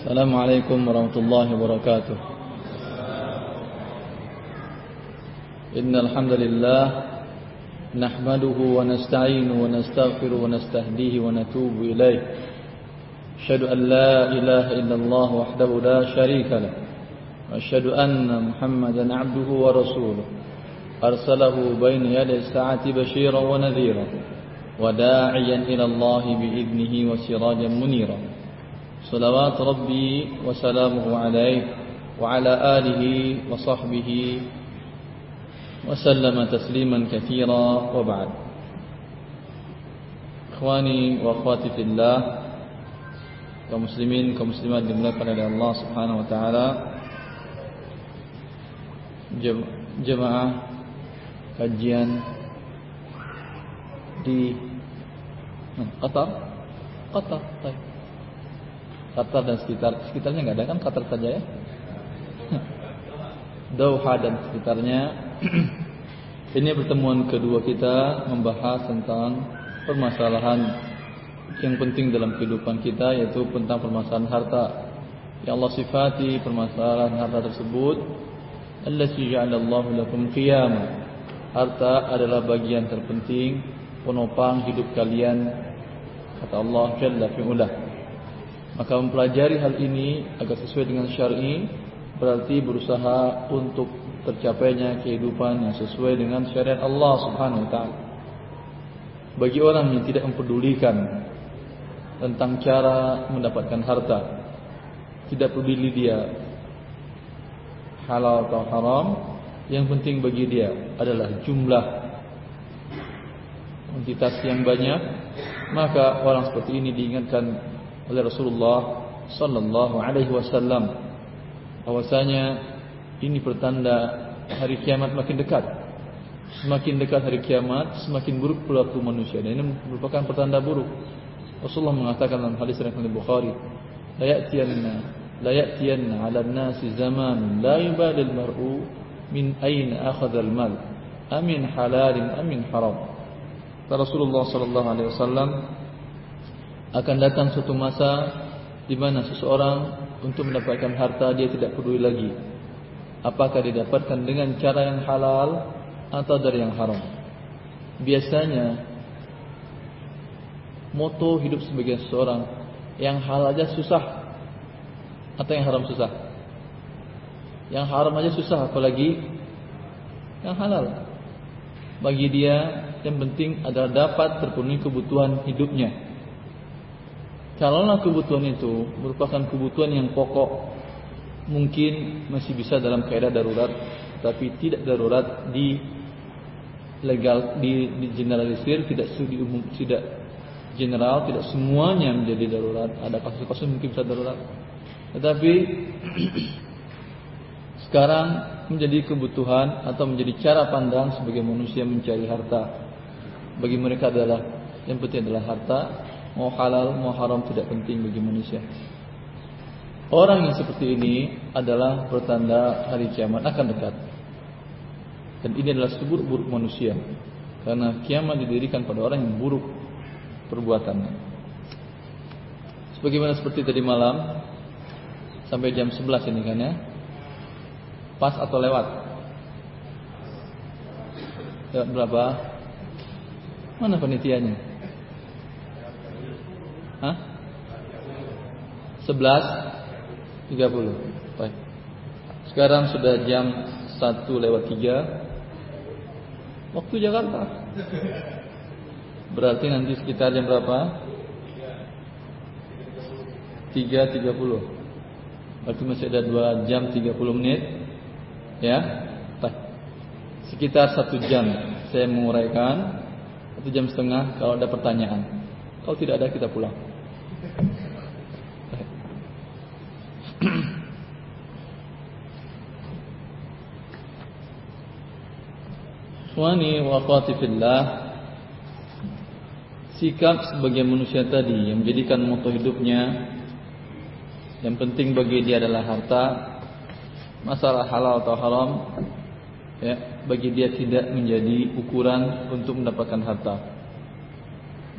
السلام عليكم ورحمة الله وبركاته. إن الحمد لله نحمده ونستعين ونستغفر ونستهديه ونتوب إليه. أشهد أن لا إله إلا الله وحده لا شريك له. وأشهد أن محمدا عبده ورسوله. أرسله بين يدي الساعة بشيرا ونذيرا وداعيا إلى الله بإذنه وسراجا منيرا. صلوات ربي وسلامه عليه وعلى آله وصحبه وسلم تسليما كثيرا وبعد. إخواني وأخواتي في الله كمسلمين كمسلمات لملكنا الله سبحانه وتعالى جماعة kajian di قطر قطر طيب Qatar dan sekitar sekitarnya nggak ada kan Qatar saja ya? Doha dan sekitarnya. Ini pertemuan kedua kita membahas tentang permasalahan yang penting dalam kehidupan kita yaitu tentang permasalahan harta. Yang Allah sifati permasalahan harta tersebut. Allati ja'alallahu lakum qiyama harta adalah bagian terpenting penopang hidup kalian kata Allah jalla fi'ula maka mempelajari hal ini agar sesuai dengan syar'i berarti berusaha untuk tercapainya kehidupan yang sesuai dengan syariat Allah Subhanahu wa taala. Bagi orang yang tidak mempedulikan tentang cara mendapatkan harta tidak peduli dia halal atau haram yang penting bagi dia adalah jumlah entitas yang banyak maka orang seperti ini diingatkan oleh Rasulullah sallallahu alaihi wasallam. Bahwasanya ini pertanda hari kiamat makin dekat. Semakin dekat hari kiamat semakin buruk perilaku manusia. Dan ini merupakan pertanda buruk. Rasulullah mengatakan dalam hadis riwayat Bukhari la ya'tiyanna la ya'tiyanna 'ala an-nasi zaman la yubadil mar'u min ayna akhadha al-mal amin halalin amin haram. Rasulullah sallallahu alaihi wasallam akan datang suatu masa di mana seseorang untuk mendapatkan harta dia tidak peduli lagi apakah didapatkan dengan cara yang halal atau dari yang haram. Biasanya moto hidup sebagai seseorang yang halal aja susah atau yang haram susah. Yang haram aja susah apalagi yang halal. Bagi dia yang penting adalah dapat terpenuhi kebutuhan hidupnya. Kalaulah kebutuhan itu merupakan kebutuhan yang pokok, mungkin masih bisa dalam keadaan darurat, tapi tidak darurat di legal di, di generalisir, tidak di umum, tidak general, tidak semuanya menjadi darurat. Ada kasus-kasus mungkin bisa darurat, tetapi sekarang menjadi kebutuhan atau menjadi cara pandang sebagai manusia mencari harta. Bagi mereka adalah yang penting adalah harta, mau halal mau haram tidak penting bagi manusia. Orang yang seperti ini adalah pertanda hari kiamat akan dekat. Dan ini adalah seburuk-buruk manusia. Karena kiamat didirikan pada orang yang buruk perbuatannya. Sebagaimana seperti tadi malam sampai jam 11 ini kan ya. Pas atau lewat? Lewat berapa? Mana penitiannya? Hah? 11 30 Baik. Sekarang sudah jam 1 lewat 3 Waktu Jakarta. Berarti nanti sekitar jam berapa? 3.30 Berarti masih ada 2 jam 30 menit. Ya? Baik Sekitar 1 jam. Saya menguraikan. Satu jam setengah kalau ada pertanyaan. Kalau tidak ada kita pulang. Ikhwani wa akhwati fillah Sikap sebagai manusia tadi yang menjadikan moto hidupnya yang penting bagi dia adalah harta, masalah halal atau haram, ya, bagi dia tidak menjadi ukuran untuk mendapatkan harta.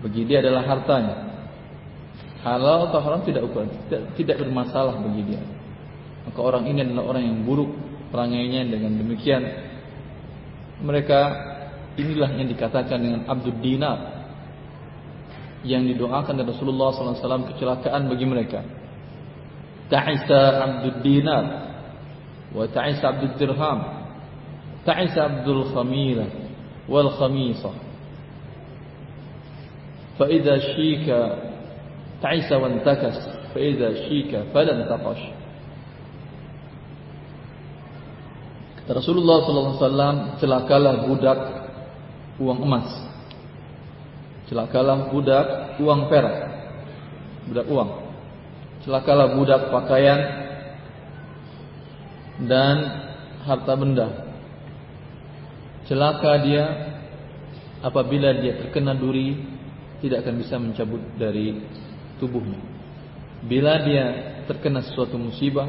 Bagi dia adalah hartanya. Halal atau haram tidak ukuran, tidak, tidak bermasalah bagi dia. Maka orang ini adalah orang yang buruk perangainya dengan demikian mereka inilah yang dikatakan dengan Abdul Dinar yang didoakan oleh Rasulullah SAW kecelakaan bagi mereka. Ta'isa Abdul Dinar wa ta'isa Abdul Dirham ta'isa Abdul Khamila wal Khamisah idza shika fa idza shika falan taqash Kata Rasulullah SAW celakalah budak uang emas. Celakalah budak uang perak. Budak uang. Celakalah budak pakaian dan harta benda. Celaka dia apabila dia terkena duri tidak akan bisa mencabut dari tubuhnya bila dia terkena sesuatu musibah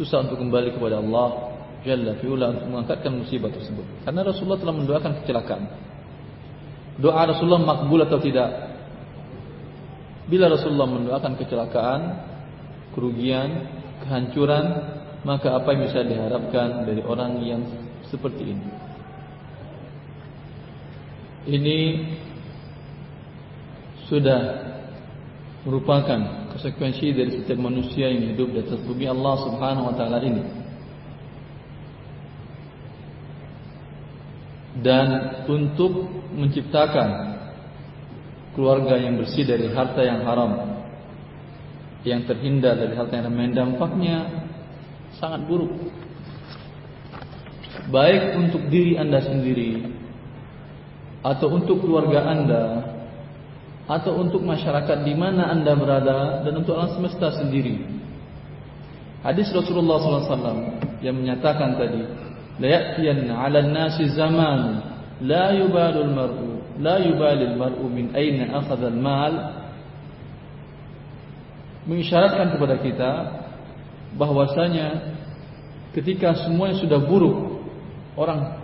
susah untuk kembali kepada Allah Jalla fi'ula untuk mengangkatkan musibah tersebut. Karena Rasulullah telah mendoakan kecelakaan. Doa Rasulullah makbul atau tidak? Bila Rasulullah mendoakan kecelakaan, kerugian, kehancuran, maka apa yang bisa diharapkan dari orang yang seperti ini? Ini sudah merupakan konsekuensi dari setiap manusia yang hidup di atas bumi Allah Subhanahu wa taala ini. dan untuk menciptakan keluarga yang bersih dari harta yang haram yang terhindar dari harta yang haram dampaknya sangat buruk baik untuk diri anda sendiri atau untuk keluarga anda atau untuk masyarakat di mana anda berada dan untuk alam semesta sendiri. Hadis Rasulullah SAW yang menyatakan tadi, la yatiyan ala nasi zaman la يبال maru la يبال maru min aina akhadha al mal mengisyaratkan kepada kita bahwasanya ketika semuanya sudah buruk orang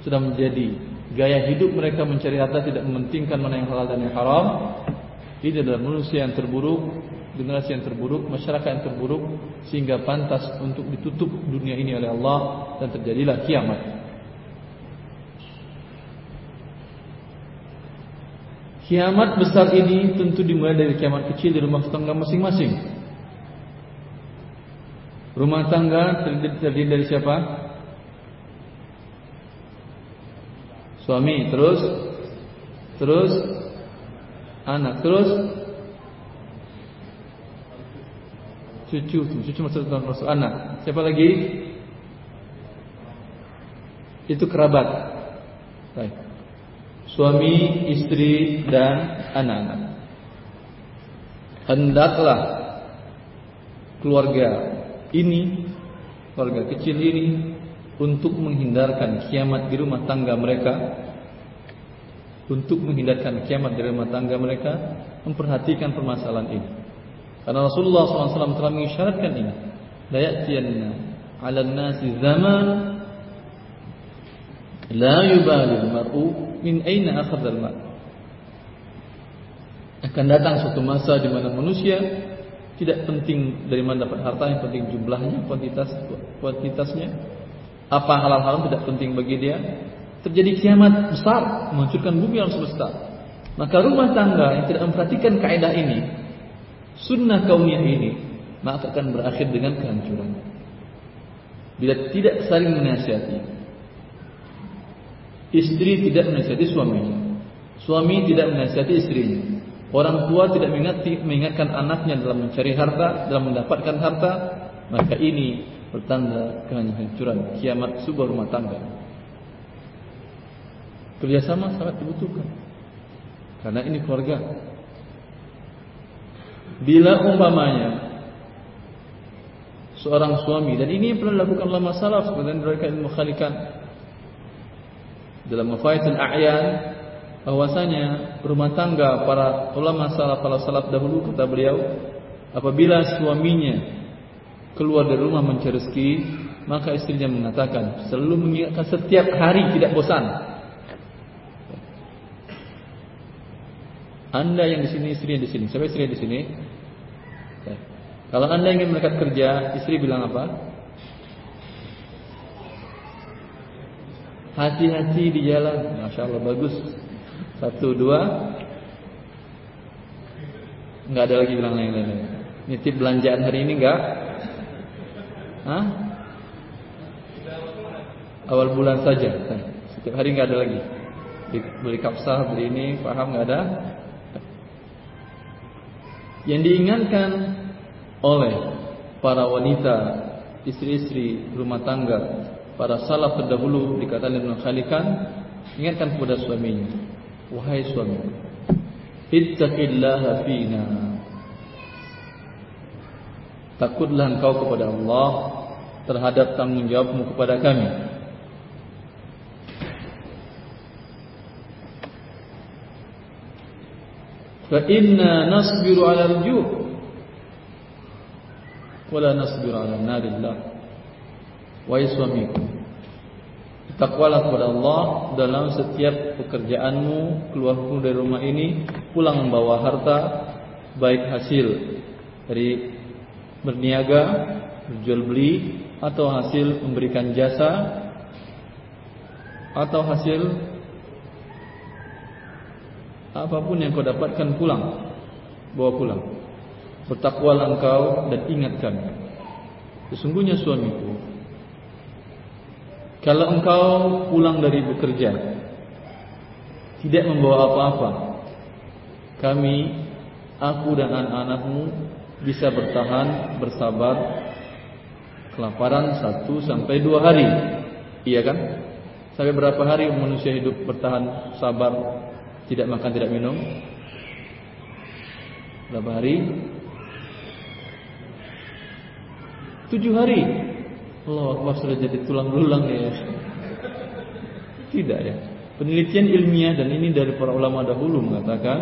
sudah menjadi gaya hidup mereka mencari harta tidak mementingkan mana yang halal dan yang haram ini adalah manusia yang terburuk generasi yang terburuk, masyarakat yang terburuk sehingga pantas untuk ditutup dunia ini oleh Allah dan terjadilah kiamat. Kiamat besar ini tentu dimulai dari kiamat kecil di rumah tangga masing-masing. Rumah tangga terdiri, dari siapa? Suami, terus terus anak, terus cucu cucu maksud masuk anak. Siapa lagi? Itu kerabat. Baik. Suami, istri dan anak-anak. Hendaklah keluarga ini, keluarga kecil ini untuk menghindarkan kiamat di rumah tangga mereka untuk menghindarkan kiamat di rumah tangga mereka memperhatikan permasalahan ini Karena Rasulullah SAW telah mengisyaratkan ini. La ya'tiyanna 'ala an-nasi zaman la yubali al-mar'u min aina akhadha al-mal. Akan datang suatu masa di mana manusia tidak penting dari mana dapat harta, yang penting jumlahnya, kuantitas kuantitasnya. Apa halal haram tidak penting bagi dia. Terjadi kiamat besar menghancurkan bumi yang semesta. Maka rumah tangga yang tidak memperhatikan kaidah ini sunnah kaumnya ini maka akan berakhir dengan kehancuran. Bila tidak saling menasihati, istri tidak menasihati suaminya, suami tidak menasihati istrinya, orang tua tidak mengingatkan anaknya dalam mencari harta, dalam mendapatkan harta, maka ini pertanda kehancuran kiamat sebuah rumah tangga. Kerjasama sangat dibutuhkan, karena ini keluarga Bila umpamanya seorang suami dan ini yang pernah dilakukan ulama salaf yang diriwayatkan Ibnu Khalikan dalam Mufaitul A'yan bahwasanya rumah tangga para ulama salaf para salaf dahulu kata beliau apabila suaminya keluar dari rumah mencari rezeki maka istrinya mengatakan selalu mengingatkan setiap hari tidak bosan Anda yang di sini istri yang di sini siapa istri yang di sini Kalau anda ingin berangkat kerja, istri bilang apa? Hati-hati di jalan. Masya Allah bagus. Satu dua. Enggak ada lagi bilang lain-lain. Nitip belanjaan hari ini enggak? Hah? Awal bulan saja. Setiap hari enggak ada lagi. Beli kapsah, beli ini, paham enggak ada? Yang diingatkan oleh para wanita, istri-istri rumah tangga, para salaf terdahulu dikatakan Ibnu Khalikan, ingatkan kepada suaminya, wahai suami, ittaqillaha fina. Takutlah engkau kepada Allah terhadap tanggung jawabmu kepada kami. Fa inna nasbiru 'ala al-ju' wala nasbir ala narillah wahai suamiku takwalah kepada Allah dalam setiap pekerjaanmu keluar dari rumah ini pulang membawa harta baik hasil dari berniaga berjual beli atau hasil memberikan jasa atau hasil apapun yang kau dapatkan pulang bawa pulang Bertakwalah engkau dan ingat kami. Sesungguhnya suamiku, kalau engkau pulang dari bekerja, tidak membawa apa-apa, kami, aku dan anak-anakmu bisa bertahan, bersabar, kelaparan satu sampai dua hari. Iya kan? Sampai berapa hari manusia hidup bertahan, sabar, tidak makan, tidak minum? Berapa hari? Tujuh hari. Allah Akbar sudah jadi tulang belulang ya. Tidak ya. Penelitian ilmiah dan ini dari para ulama dahulu mengatakan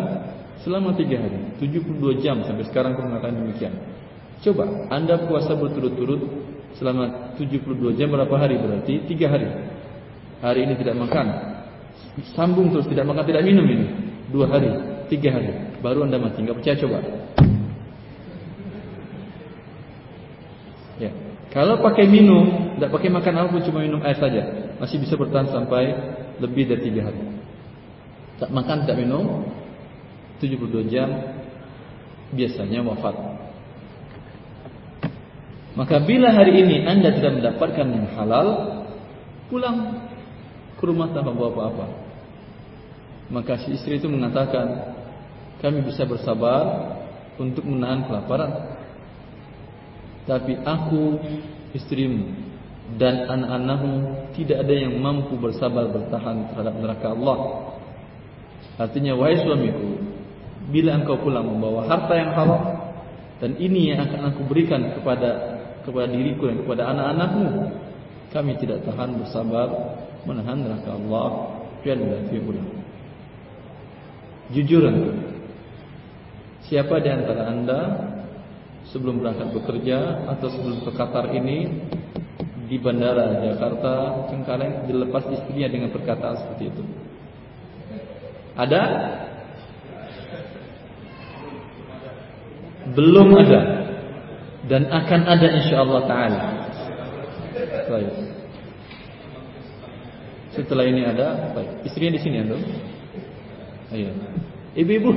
selama tiga hari, 72 jam sampai sekarang pun mengatakan demikian. Coba Anda puasa berturut-turut selama 72 jam berapa hari berarti? Tiga hari. Hari ini tidak makan, sambung terus tidak makan tidak minum ini dua hari, tiga hari, baru Anda mati. Enggak percaya coba. Ya. Kalau pakai minum, tidak pakai makan apapun, cuma minum air saja, masih bisa bertahan sampai lebih dari tiga hari. Tak makan, tak minum, 72 jam, biasanya wafat. Maka bila hari ini anda tidak mendapatkan yang halal, pulang ke rumah tanpa bawa apa-apa. Maka si istri itu mengatakan, kami bisa bersabar untuk menahan kelaparan. Tapi aku, istrimu dan anak-anakmu tidak ada yang mampu bersabar bertahan terhadap neraka Allah. Artinya wahai suamiku, bila engkau pulang membawa harta yang halal dan ini yang akan aku berikan kepada kepada diriku dan kepada anak-anakmu, kami tidak tahan bersabar menahan neraka Allah jalla fi'ula. Jujur Siapa di antara anda sebelum berangkat bekerja atau sebelum ke Qatar ini di bandara Jakarta Cengkareng dilepas istrinya dengan perkataan seperti itu. Ada? Belum ada dan akan ada insyaallah taala. Baik. Setelah ini ada, baik. Istrinya di sini antum? Iya. Ibu-ibu.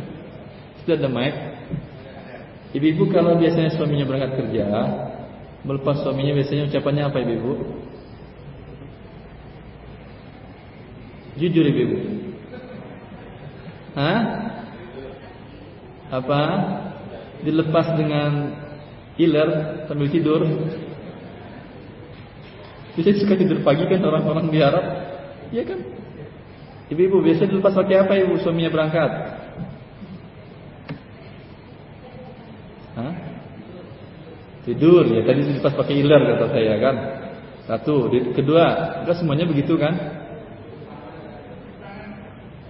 Sudah ada mic? Ibu-ibu kalau biasanya suaminya berangkat kerja, melepas suaminya biasanya ucapannya apa ibu-ibu? Jujur ibu-ibu. Hah? Apa? Dilepas dengan iler sambil tidur. Biasanya suka tidur pagi kan orang-orang di Arab. Iya kan? Ibu-ibu biasanya dilepas pakai apa ibu suaminya berangkat? Tidur ya tadi pas pakai iler kata saya kan. Satu, kedua, enggak semuanya begitu kan?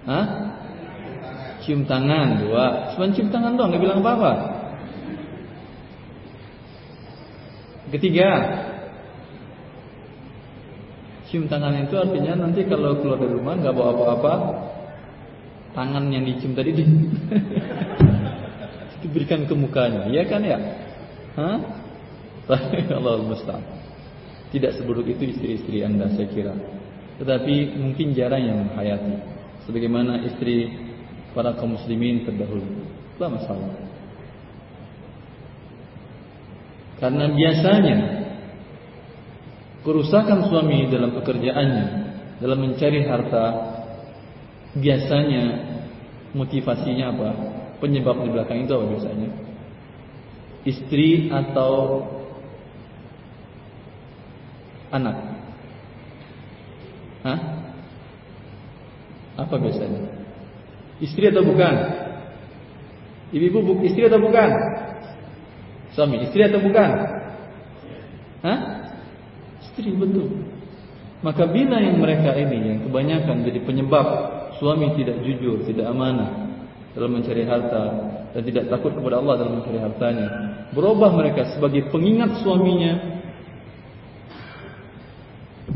Hah? Cium tangan, dua. Cuma cium tangan doang, nggak bilang apa-apa. Ketiga, cium tangan itu artinya nanti kalau keluar dari rumah nggak bawa apa-apa, tangan yang dicium tadi di diberikan ke mukanya, ya kan ya? Hah? Allah musta'an. Tidak seburuk itu istri-istri Anda saya kira. Tetapi mungkin jarang yang menghayati sebagaimana istri para kaum muslimin terdahulu. Tidak masalah. Karena biasanya kerusakan suami dalam pekerjaannya, dalam mencari harta, biasanya motivasinya apa? Penyebab di belakang itu apa biasanya? Istri atau anak? Hah? Apa biasanya? Istri atau bukan? Ibu-ibu istri atau bukan? Suami istri atau bukan? Hah? Istri betul. Maka bila yang mereka ini yang kebanyakan jadi penyebab suami tidak jujur, tidak amanah dalam mencari harta dan tidak takut kepada Allah dalam mencari hartanya, berubah mereka sebagai pengingat suaminya,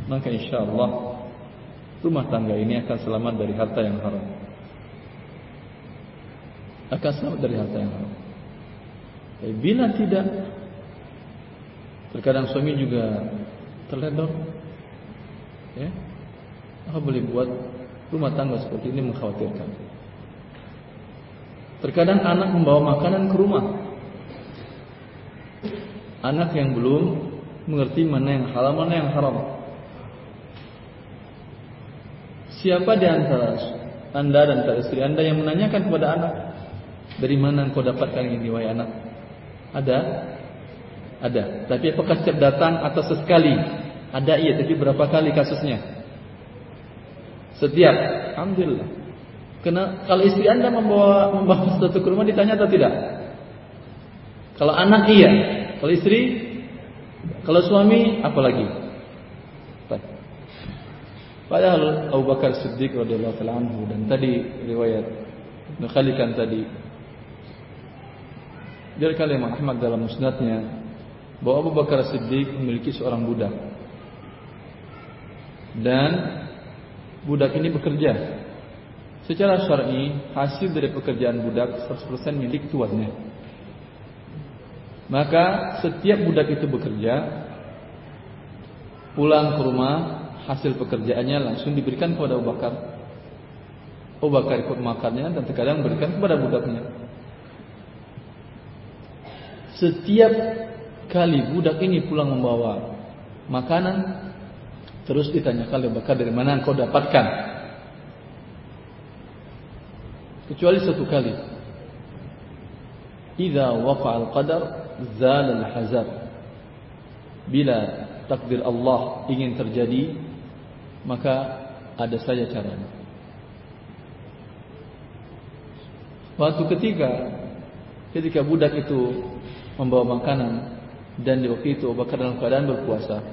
maka insya Allah rumah tangga ini akan selamat dari harta yang haram. Akan selamat dari harta yang haram. Eh, bila tidak, terkadang suami juga terledor, ya, apa boleh buat rumah tangga seperti ini mengkhawatirkan. Terkadang anak membawa makanan ke rumah. Anak yang belum mengerti mana yang halal, mana yang haram. Siapa di antara anda dan istri anda yang menanyakan kepada anak, dari mana engkau dapatkan ini, wahai anak? Ada? Ada. Tapi apakah setiap datang atau sesekali? Ada iya, tapi berapa kali kasusnya? Setiap. Alhamdulillah. Kena, kalau istri anda membawa membawa sesuatu ke rumah ditanya atau tidak? Kalau anak iya, kalau istri, kalau suami apalagi? Padahal Abu Bakar Siddiq radhiyallahu anhu dan tadi riwayat Nukhalikan tadi dari kalimat Ahmad dalam musnadnya bahwa Abu Bakar Siddiq memiliki seorang budak dan budak ini bekerja Secara syar'i, hasil dari pekerjaan budak 100% milik tuannya. Maka setiap budak itu bekerja, pulang ke rumah, hasil pekerjaannya langsung diberikan kepada Abu Bakar. Abu Bakar ikut makannya dan terkadang berikan kepada budaknya. Setiap kali budak ini pulang membawa makanan, terus ditanyakan Abu Bakar dari mana engkau dapatkan? Kecuali satu kali. Idza waqa'al qadar zala al-hazar bila takdir Allah ingin terjadi maka ada saja caranya. Waktu ketika ketika budak itu membawa makanan dan di waktu itu Abu Bakar dalam keadaan berpuasa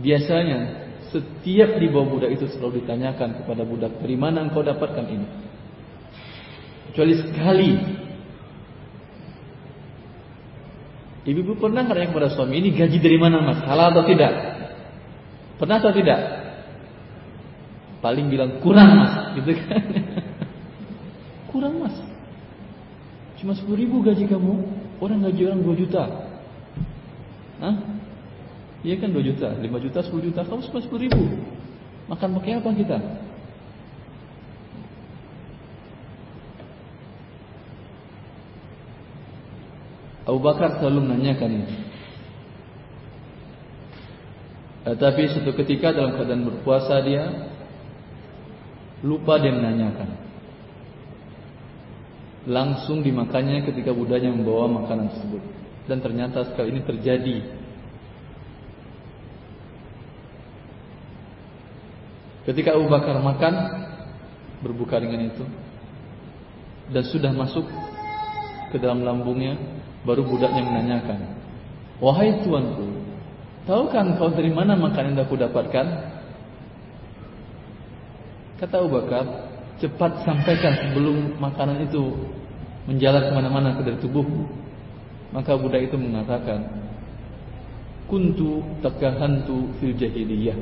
biasanya setiap di bawah budak itu selalu ditanyakan kepada budak dari mana engkau dapatkan ini Kecuali sekali. Ibu-ibu pernah nanya kepada suami, ini gaji dari mana mas? Halal atau tidak? Pernah atau tidak? Paling bilang kurang mas, gitu kan? kurang mas. Cuma 10 ribu gaji kamu, orang gaji orang 2 juta. Hah? Iya kan 2 juta, 5 juta, 10 juta, kamu cuma 10 ribu. Makan pakai apa kita? Abu Bakar selalu menanyakan ini. Tetapi suatu ketika dalam keadaan berpuasa dia lupa dia menanyakan. Langsung dimakannya ketika budanya membawa makanan tersebut. Dan ternyata sekali ini terjadi. Ketika Abu Bakar makan berbuka dengan itu dan sudah masuk ke dalam lambungnya Baru budaknya menanyakan, Wahai tuanku, tahukah engkau dari mana makanan yang aku dapatkan? Kata Abu Bakar, cepat sampaikan sebelum makanan itu menjalar ke mana-mana ke dari tubuhmu. Maka budak itu mengatakan, Kuntu takahantu fil jahiliyah,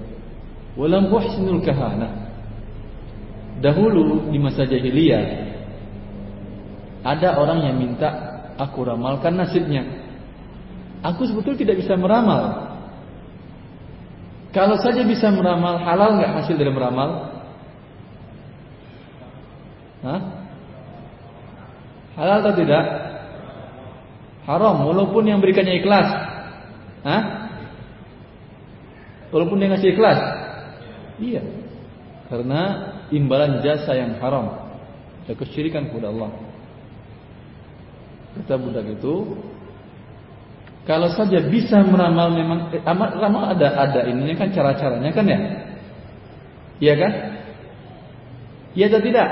walam uhsinul kahana. Dahulu di masa jahiliyah, Ada orang yang minta aku ramalkan nasibnya. Aku sebetulnya tidak bisa meramal. Kalau saja bisa meramal, halal nggak hasil dari meramal? Hah? Halal atau tidak? Haram, walaupun yang berikannya ikhlas. Hah? Walaupun dia ngasih ikhlas. Iya. Karena imbalan jasa yang haram. Dan kesyirikan kepada Allah. Kata budak itu, kalau saja bisa meramal memang eh, ramal ada ada ininya kan cara-caranya kan ya? Iya kan? Iya atau tidak?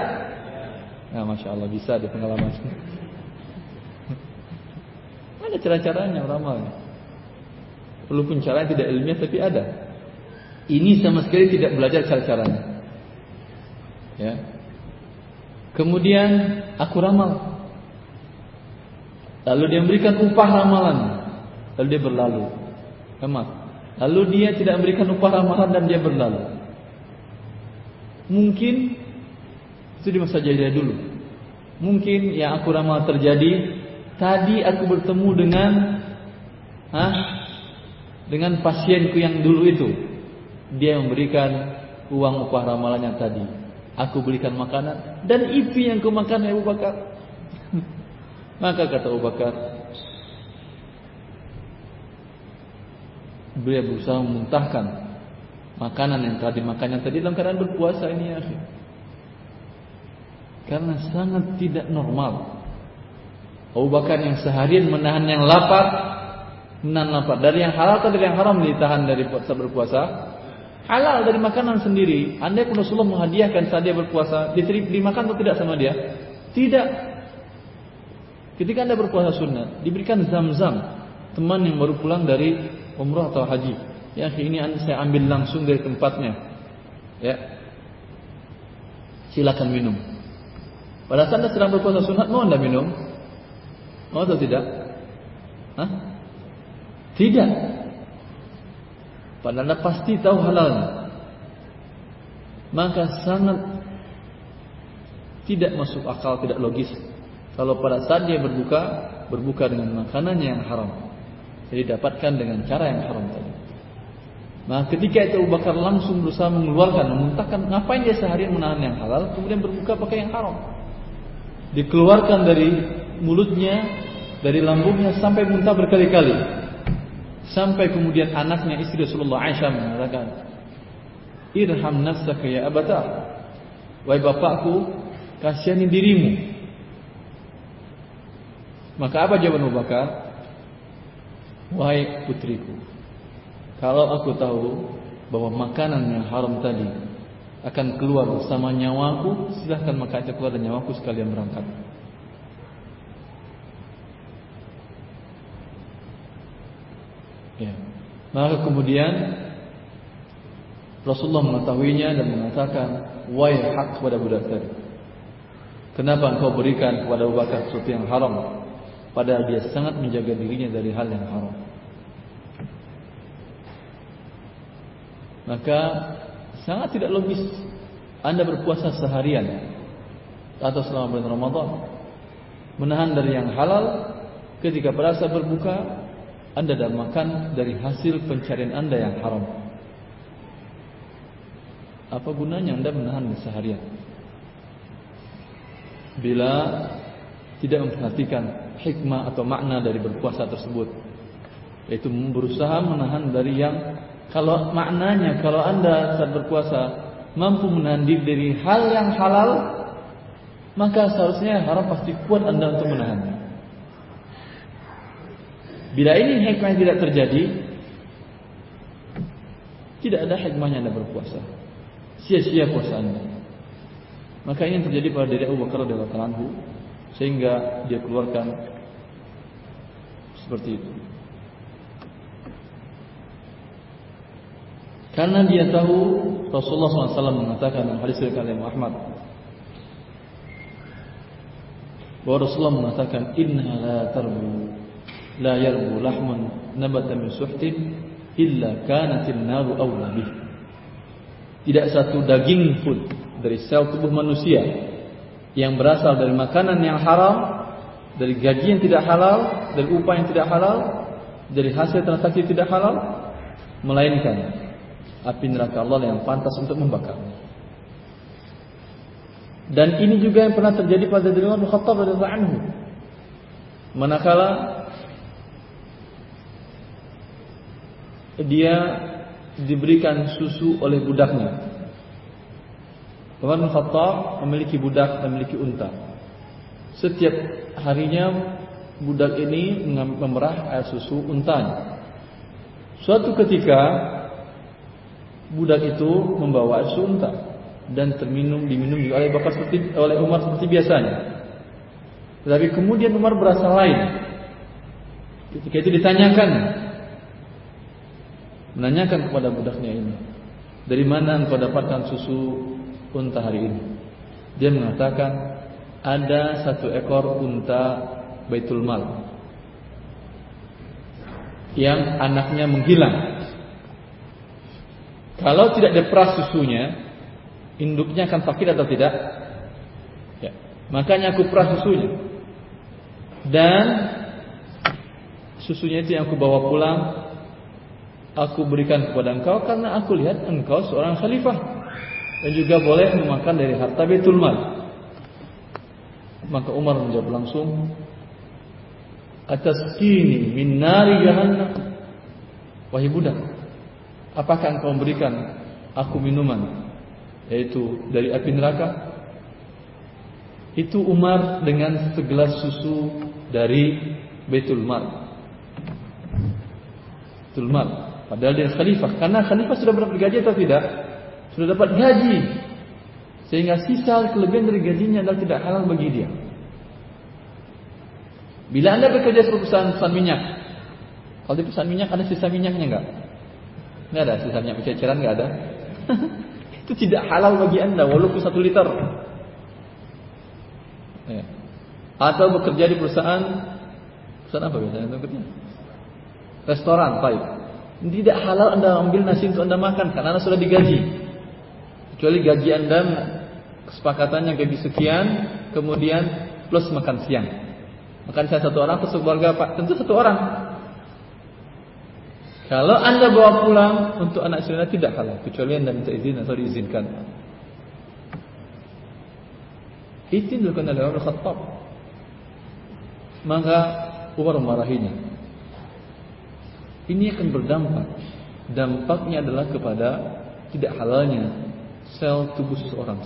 Nah, masya Allah bisa di pengalaman. ada cara-caranya ramal. Walaupun caranya tidak ilmiah tapi ada. Ini sama sekali tidak belajar cara-caranya. Ya. Kemudian aku ramal. Lalu dia memberikan upah ramalan. Lalu dia berlalu. Hemat. Lalu dia tidak memberikan upah ramalan dan dia berlalu. Mungkin itu di masa jahiliyah dulu. Mungkin yang aku ramal terjadi tadi aku bertemu dengan ah dengan pasienku yang dulu itu. Dia memberikan uang upah ramalannya tadi. Aku belikan makanan dan itu yang kumakan Abu Bakar. Maka kata Abu Bakar, beliau berusaha memuntahkan makanan yang telah dimakannya tadi dalam keadaan berpuasa ini ya Karena sangat tidak normal. Abu Bakar yang seharian menahan yang lapar, menahan lapar dari yang halal atau dari yang haram ditahan dari puasa berpuasa. Halal dari makanan sendiri. Andai pun Rasulullah menghadiahkan saat dia berpuasa, dimakan atau tidak sama dia? Tidak. Ketika anda berpuasa sunnah, diberikan zam-zam. Teman yang baru pulang dari umrah atau haji. Ya, ini saya ambil langsung dari tempatnya. Ya. Silakan minum. Pada saat Anda sedang berpuasa sunat, mau Anda minum? Mau atau tidak? Hah? Tidak. Padahal Anda pasti tahu halalnya. Maka sangat tidak masuk akal, tidak logis. Kalau pada saat dia berbuka, berbuka dengan makanannya yang haram. Jadi dapatkan dengan cara yang haram tadi. Nah ketika itu Abu Bakar langsung berusaha mengeluarkan, memuntahkan, ngapain dia seharian menahan yang halal, kemudian berbuka pakai yang haram. Dikeluarkan dari mulutnya, dari lambungnya sampai muntah berkali-kali. Sampai kemudian anaknya istri Rasulullah Aisyah mengatakan, Irham nafsaka ya abata. Wahai bapakku, kasihani dirimu. Maka apa jawaban Abu Bakar? Wahai putriku Kalau aku tahu bahwa makanan yang haram tadi akan keluar bersama nyawaku, silahkan maka itu keluar dan nyawaku sekalian berangkat. Ya. Maka kemudian Rasulullah mengetahuinya dan mengatakan, "Wahai hak kepada budak tadi. Kenapa engkau berikan kepada Abu Bakar sesuatu yang haram Padahal dia sangat menjaga dirinya dari hal yang haram. Maka sangat tidak logis Anda berpuasa seharian atau selama bulan Ramadan menahan dari yang halal ketika berasa berbuka Anda dan makan dari hasil pencarian Anda yang haram. Apa gunanya Anda menahan seharian? Bila tidak memperhatikan hikmah atau makna dari berpuasa tersebut yaitu berusaha menahan dari yang kalau maknanya kalau anda saat berpuasa mampu menahan diri dari hal yang halal maka seharusnya haram pasti kuat anda untuk menahannya bila ini hikmah tidak terjadi tidak ada hikmahnya anda berpuasa. Sia-sia puasa anda. Maka ini yang terjadi pada diri Abu Bakar radhiyallahu anhu sehingga dia keluarkan seperti itu. Karena dia tahu Rasulullah SAW mengatakan dalam hadis riwayat Imam Ahmad bahwa Rasulullah mengatakan inna la tarbu la yarbu lahmun nabata min suhtin illa kanatil naru awla bih. Tidak satu daging pun dari sel tubuh manusia yang berasal dari makanan yang haram dari gaji yang tidak halal, dari upah yang tidak halal, dari hasil transaksi tidak halal, melainkan api neraka Allah yang pantas untuk membakar. Dan ini juga yang pernah terjadi pada Umar bin Khattab radhiyallahu anhu. Manakala dia diberikan susu oleh budaknya. Umar bin Khattab memiliki budak, memiliki unta. Setiap harinya budak ini memerah air susu untanya. Suatu ketika budak itu membawa unta dan terminum diminum juga oleh bapak seperti oleh Umar seperti biasanya. Tetapi kemudian Umar berasa lain. Ketika itu ditanyakan menanyakan kepada budaknya ini, "Dari mana engkau dapatkan susu unta hari ini?" Dia mengatakan, "Ada satu ekor unta Baitul Mal yang anaknya menghilang. Kalau tidak diperas susunya, induknya akan sakit atau tidak? Ya. Makanya aku peras susunya. Dan susunya itu yang aku bawa pulang, aku berikan kepada engkau karena aku lihat engkau seorang khalifah dan juga boleh memakan dari harta Baitul Mal. Maka Umar menjawab langsung, Ataskini min nari jahannam. Wahai budak, apakah engkau memberikan aku minuman yaitu dari api neraka? Itu Umar dengan segelas susu dari Baitul Mal. Baitul Mal. Padahal dia khalifah. Karena khalifah sudah berdapat gaji atau tidak? Sudah dapat gaji. Sehingga sisa kelebihan dari gajinya adalah tidak halal bagi dia. Bila anda bekerja di perusahaan minyak, kalau di perusahaan minyak ada sisa minyaknya enggak? Enggak ada sisa minyak ceceran enggak ada. itu tidak halal bagi anda walaupun satu liter. Ya. Atau bekerja di perusahaan perusahaan apa biasanya bekerja? Restoran, baik. Tidak halal anda ambil nasi untuk anda makan karena anda sudah digaji. Kecuali gaji anda kesepakatannya gaji sekian, kemudian plus makan siang. Makan saya satu orang atau keluarga Pak? Tentu satu orang. Kalau anda bawa pulang untuk anak istri tidak halal kecuali anda minta izin atau diizinkan. Itu dilakukan oleh Umar Khattab. Maka Umar memarahinya. Ini akan berdampak. Dampaknya adalah kepada tidak halalnya sel tubuh seseorang.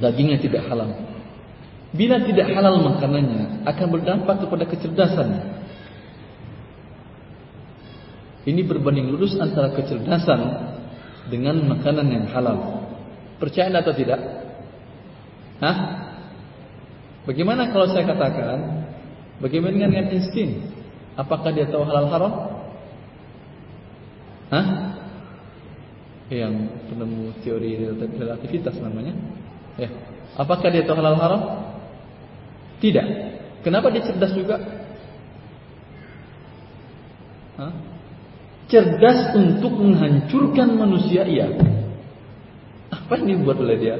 Dagingnya tidak halal. Bila tidak halal makanannya akan berdampak kepada kecerdasannya. Ini berbanding lurus antara kecerdasan dengan makanan yang halal. Percaya atau tidak? Hah? Bagaimana kalau saya katakan Bagaimana dengan insting? Apakah dia tahu halal haram? Hah? Yang penemu teori relativitas namanya Ya Apakah dia tahu halal haram? Tidak. Kenapa dia cerdas juga? Hah? Cerdas untuk menghancurkan manusia iya. Apa yang dibuat oleh dia?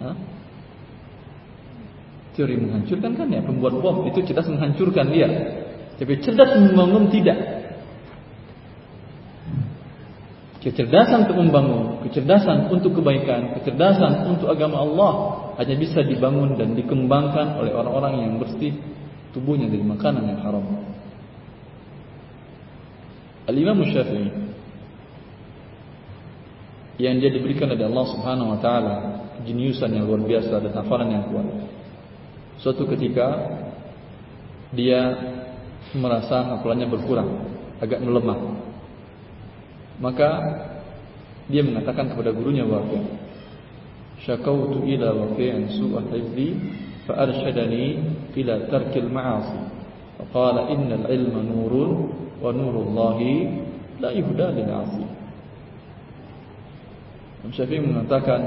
Hah? Teori menghancurkan kan ya pembuat bom itu cerdas menghancurkan dia. Tapi cerdas membangun tidak. Kecerdasan untuk membangun, kecerdasan untuk kebaikan, kecerdasan untuk agama Allah hanya bisa dibangun dan dikembangkan oleh orang-orang yang bersih tubuhnya dari makanan yang haram. Al-Imam Syafi'i yang dia diberikan oleh Allah Subhanahu wa taala jeniusan yang luar biasa dan hafalan yang kuat. Suatu ketika dia merasa hafalannya berkurang, agak melemah. Maka dia mengatakan kepada gurunya Waqi' Syakautu ila Waqi'an su'a hifzi fa ila tarkil ma'asi. Faqala innal ilma nurun wa nurullahi la yuhda lil 'asi. Syafi'i mengatakan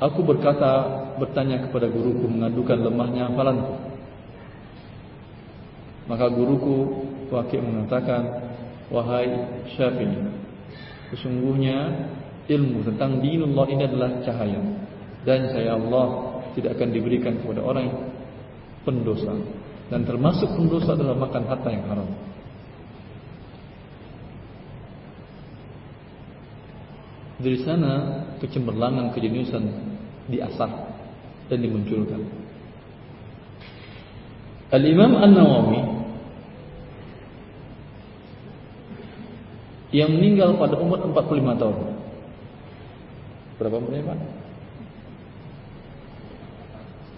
Aku berkata bertanya kepada guruku mengadukan lemahnya hafalanku. Maka guruku Waqi' mengatakan Wahai Syafi'i Sesungguhnya ilmu tentang dinullah ini adalah cahaya Dan saya Allah tidak akan diberikan kepada orang yang pendosa. Dan termasuk pendosa adalah makan harta yang haram. Dari sana kecemerlangan kejeniusan diasah dan dimunculkan. Al-Imam An-Nawawi yang meninggal pada umur 45 tahun. Berapa umurnya Pak?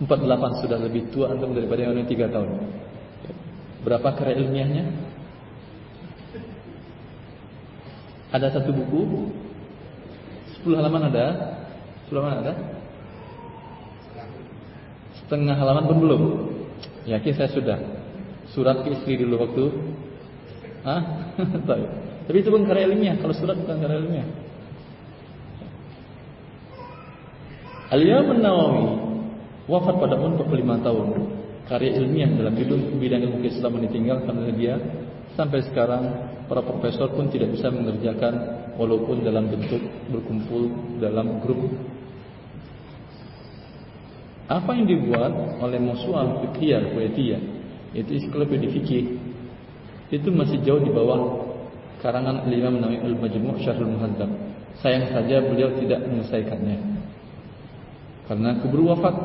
48 sudah lebih tua antum daripada yang 3 tahun. Berapa karya ilmiahnya? Ada satu buku 10 halaman ada? 10 halaman ada? Setengah halaman pun belum. Yakin saya sudah. Surat ke istri dulu waktu. Hah? Tapi itu bukan karya ilmiah. Kalau surat bukan karya ilmiah. Al-Imam wafat pada umur 45 tahun. Karya ilmiah dalam bidang ilmu Islam ditinggalkan oleh dia sampai sekarang para profesor pun tidak bisa mengerjakan walaupun dalam bentuk berkumpul dalam grup. Apa yang dibuat oleh Musuah Fiqhiyah Kuwaitiyah itu ensiklopedia fikih itu masih jauh di bawah karangan Imam Nawawi Al-Majmu' Syarhul Muhadzab. Sayang saja beliau tidak menyelesaikannya. Karena keburu wafat.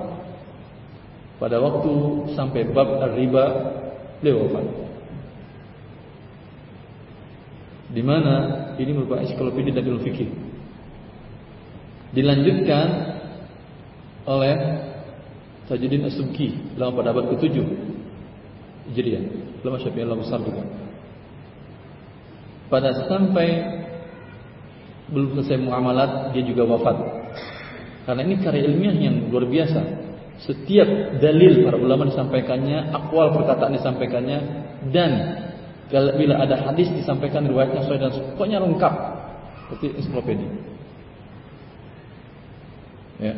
Pada waktu sampai bab riba beliau wafat. Di mana ini merupakan ensiklopedia dan ilmu fikih. Dilanjutkan oleh Tajuddin As-Subki dalam pada abad ke-7 Hijriah. Ulama Syafi'i Allah besar juga. Pada sampai belum selesai muamalat dia juga wafat. Karena ini karya ilmiah yang luar biasa. Setiap dalil para ulama disampaikannya, akwal perkataan disampaikannya dan bila ada hadis disampaikan riwayatnya sesuai dan pokoknya lengkap seperti ensiklopedia. Ya.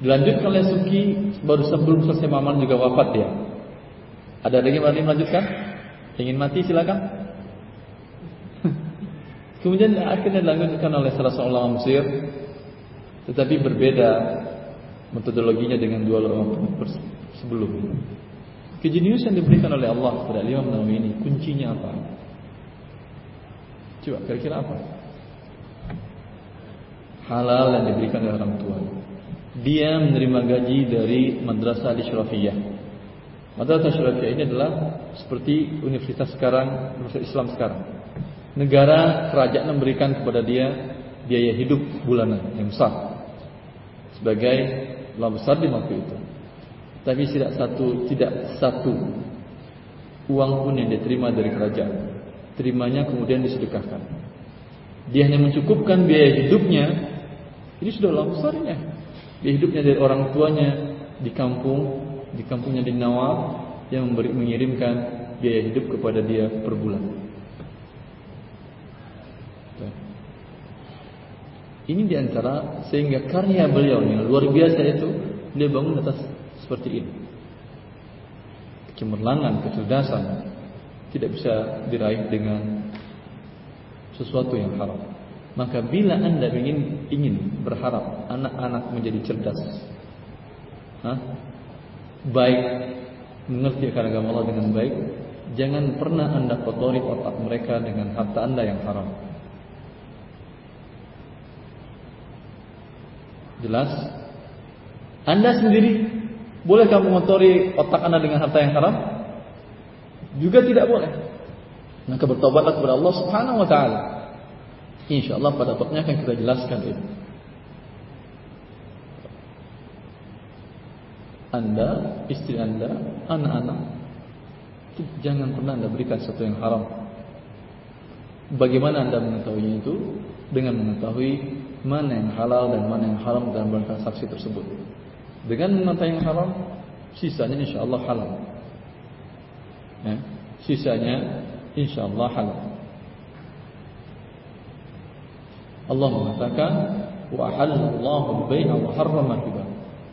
Dilanjutkan oleh Suki baru sebelum selesai mamal juga wafat dia. Ada lagi yang melanjutkan? Ingin mati silakan. Kemudian akhirnya dilanjutkan oleh salah seorang ulama Mesir, tetapi berbeda metodologinya dengan dua ulama sebelumnya. Kejeniusan diberikan oleh Allah kepada Imam Nawawi ini kuncinya apa? Coba kira-kira apa? Halal yang diberikan oleh orang tua. Dia menerima gaji dari Madrasah Al-Isyrafiyah. Madrasah Al-Isyrafiyah ini adalah seperti universitas sekarang, universitas Islam sekarang. Negara kerajaan memberikan kepada dia biaya hidup bulanan yang besar sebagai ulama besar di waktu itu. Tapi tidak satu tidak satu uang pun yang diterima dari kerajaan. Terimanya kemudian disedekahkan. Dia hanya mencukupkan biaya hidupnya. Ini sudah besarnya. Biaya hidupnya dari orang tuanya di kampung, di kampungnya di Nawab yang memberi, mengirimkan biaya hidup kepada dia per bulan. Ini di antara sehingga karya beliau yang luar biasa itu beliau bangun atas seperti ini. Kemerlangan, kecerdasan tidak bisa diraih dengan sesuatu yang haram. Maka bila anda ingin ingin berharap anak-anak menjadi cerdas, ha? baik mengerti akan agama Allah dengan baik, jangan pernah anda kotori otak mereka dengan harta anda yang haram. Jelas? Anda sendiri boleh kamu mengotori otak anda dengan harta yang haram? Juga tidak boleh. Maka bertobatlah kepada Allah Subhanahu wa taala. Insyaallah pada topnya akan kita jelaskan itu. Anda, istri Anda, anak-anak jangan pernah Anda berikan sesuatu yang haram. Bagaimana Anda mengetahuinya itu? Dengan mengetahui mana yang halal dan mana yang haram dalam transaksi tersebut. Dengan mata yang haram, sisanya insya Allah halal. Ya, sisanya insya Allah halal. Allah mengatakan wa halallahu al-bai'a wa harrama riba.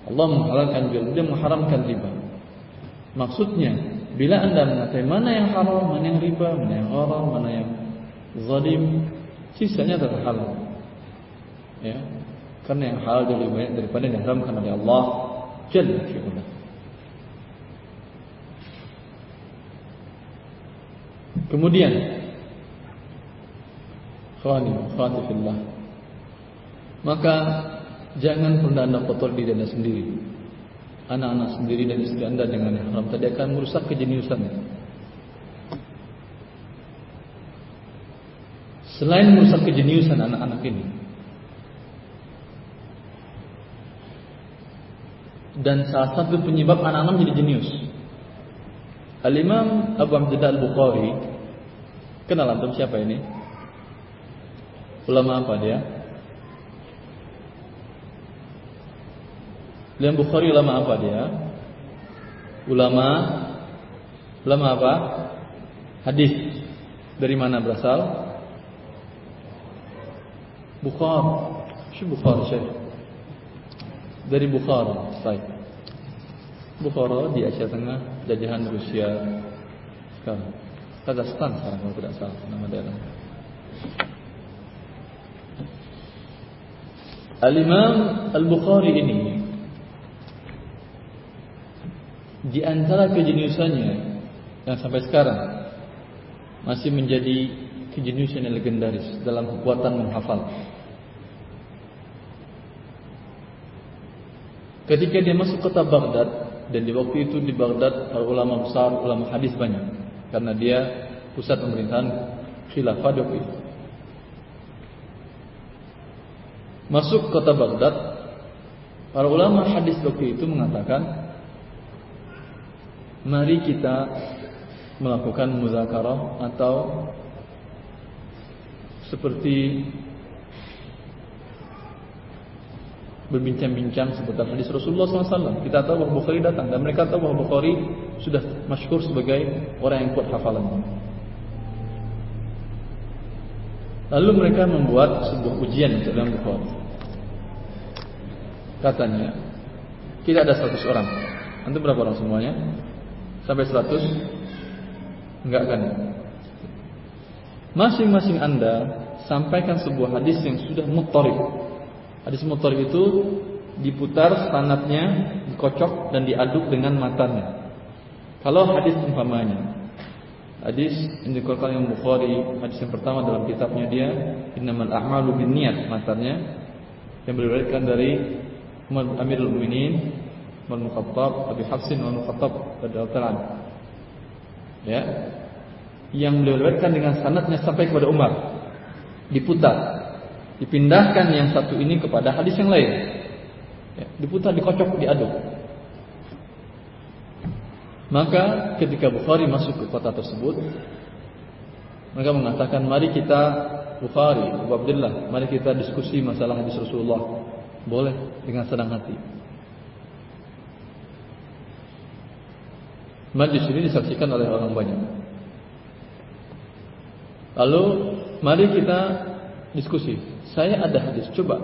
Allah menghalalkan jual dia mengharamkan riba. Maksudnya, bila Anda mengatakan mana yang haram, mana yang riba, mana yang haram, mana yang zalim, sisanya adalah halal. Ya. Karena yang halal lebih banyak daripada yang diharamkan oleh Allah Jalla fi'ula. Kemudian Khawani, khawati fillah. Maka Jangan pernah anda kotor diri anda sendiri. Anak-anak sendiri dan istri anda dengan yang haram. Tadi akan merusak kejeniusan Selain merusak kejeniusan anak-anak ini Dan salah satu penyebab anak-anak menjadi jenius Al-Imam Abu Abdullah Al-Bukhari Kenal antum siapa ini? Ulama apa dia? Imam Bukhari ulama apa dia? Ulama Ulama apa? Hadis Dari mana berasal? Bukhari Syekh Bukhari Dari Bukhari Baik Bukhara di Asia Tengah Jajahan Rusia Sekarang. Kazakhstan sekarang kalau tidak salah Nama daerah Al-Imam Al-Bukhari ini Di antara kejeniusannya Yang sampai sekarang Masih menjadi Kejeniusan yang legendaris Dalam kekuatan menghafal Ketika dia masuk kota Baghdad Dan di waktu itu di Baghdad Para ulama besar, ulama hadis banyak. Karena dia pusat pemerintahan Khilafah di waktu itu. Masuk kota Baghdad Para ulama hadis waktu itu mengatakan Mari kita melakukan muzakarah atau seperti berbincang-bincang seputar hadis Rasulullah SAW. Kita tahu bahwa Bukhari datang dan mereka tahu bahwa Bukhari sudah masyhur sebagai orang yang kuat hafalannya. Lalu mereka membuat sebuah ujian untuk Bukhari. Katanya, tidak ada 100 orang. Antum berapa orang semuanya? Sampai 100? Enggak kan? Masing-masing Anda sampaikan sebuah hadis yang sudah mutarib. Hadis mutarib itu diputar sanatnya, dikocok dan diaduk dengan matanya. Kalau hadis umpamanya Hadis yang dikeluarkan yang Bukhari Hadis yang pertama dalam kitabnya dia Innamal a'malu niat Matanya Yang beriwayatkan dari Amirul Mu'minin Umar Mukhattab, Abi Hafsin Umar Mukhattab radhiyallahu Ya. Yang beliau riwayatkan dengan sanadnya sampai kepada Umar. Diputar. Dipindahkan yang satu ini kepada hadis yang lain. Ya, diputar, dikocok, diaduk. Maka ketika Bukhari masuk ke kota tersebut, mereka mengatakan, mari kita Bukhari, Abu Abdullah, mari kita diskusi masalah hadis Rasulullah. Boleh dengan senang hati. Majlis ini disaksikan oleh orang banyak. Lalu mari kita diskusi. Saya ada hadis, coba.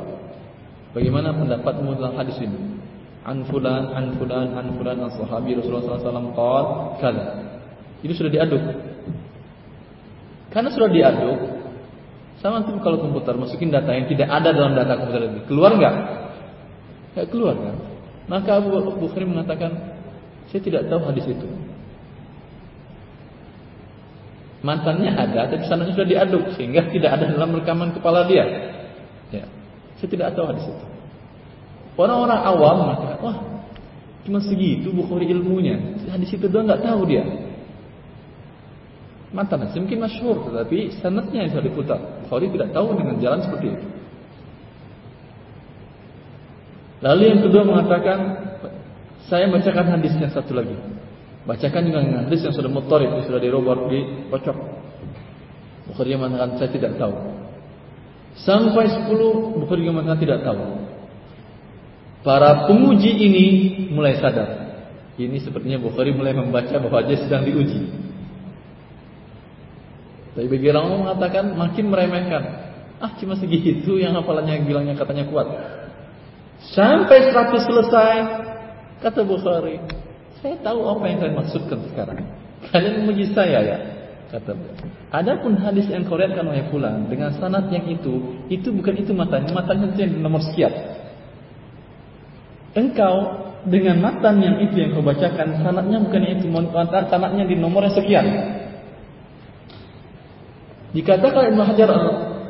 Bagaimana pendapatmu tentang hadis ini? An fulan, an fulan, an fulan, an sahabi Rasulullah SAW qal kala. Ini sudah diaduk. Karena sudah diaduk, sama tuh kalau komputer masukin data yang tidak ada dalam data komputer itu, keluar nggak? Nggak keluar kan? Maka Abu Bukhari mengatakan saya tidak tahu hadis itu. Mantannya ada, tapi sananya sudah diaduk sehingga tidak ada dalam rekaman kepala dia. Ya. Saya tidak tahu hadis itu. Orang-orang awam mengatakan, wah, cuma segitu Bukhari ilmunya. Hadis itu doang nggak tahu dia. Mantan mungkin masyhur, tetapi sanatnya yang sudah diputar. Bukhari tidak tahu dengan jalan seperti itu. Lalu yang kedua mengatakan saya bacakan hadis yang satu lagi. Bacakan juga hadis yang sudah mutarif, yang sudah dirobot, dikocok. Bukhari mengatakan saya tidak tahu. Sampai sepuluh Bukhari mengatakan tidak tahu. Para penguji ini mulai sadar. Ini sepertinya Bukhari mulai membaca bahwa dia sedang diuji. Tapi bagi orang mengatakan makin meremehkan. Ah cuma segitu yang hafalannya bilangnya katanya kuat. Sampai 100 selesai Kata Bukhari, saya tahu apa yang kalian maksudkan sekarang. Kalian memuji saya ya. Kata Adapun hadis yang kau riwayatkan oleh fulan dengan sanad yang itu, itu bukan itu matanya, matanya itu yang nomor sekian. engkau dengan matan yang itu yang kau bacakan sanatnya bukan itu sanatnya di nomor yang sekian dikatakan Ibn Hajar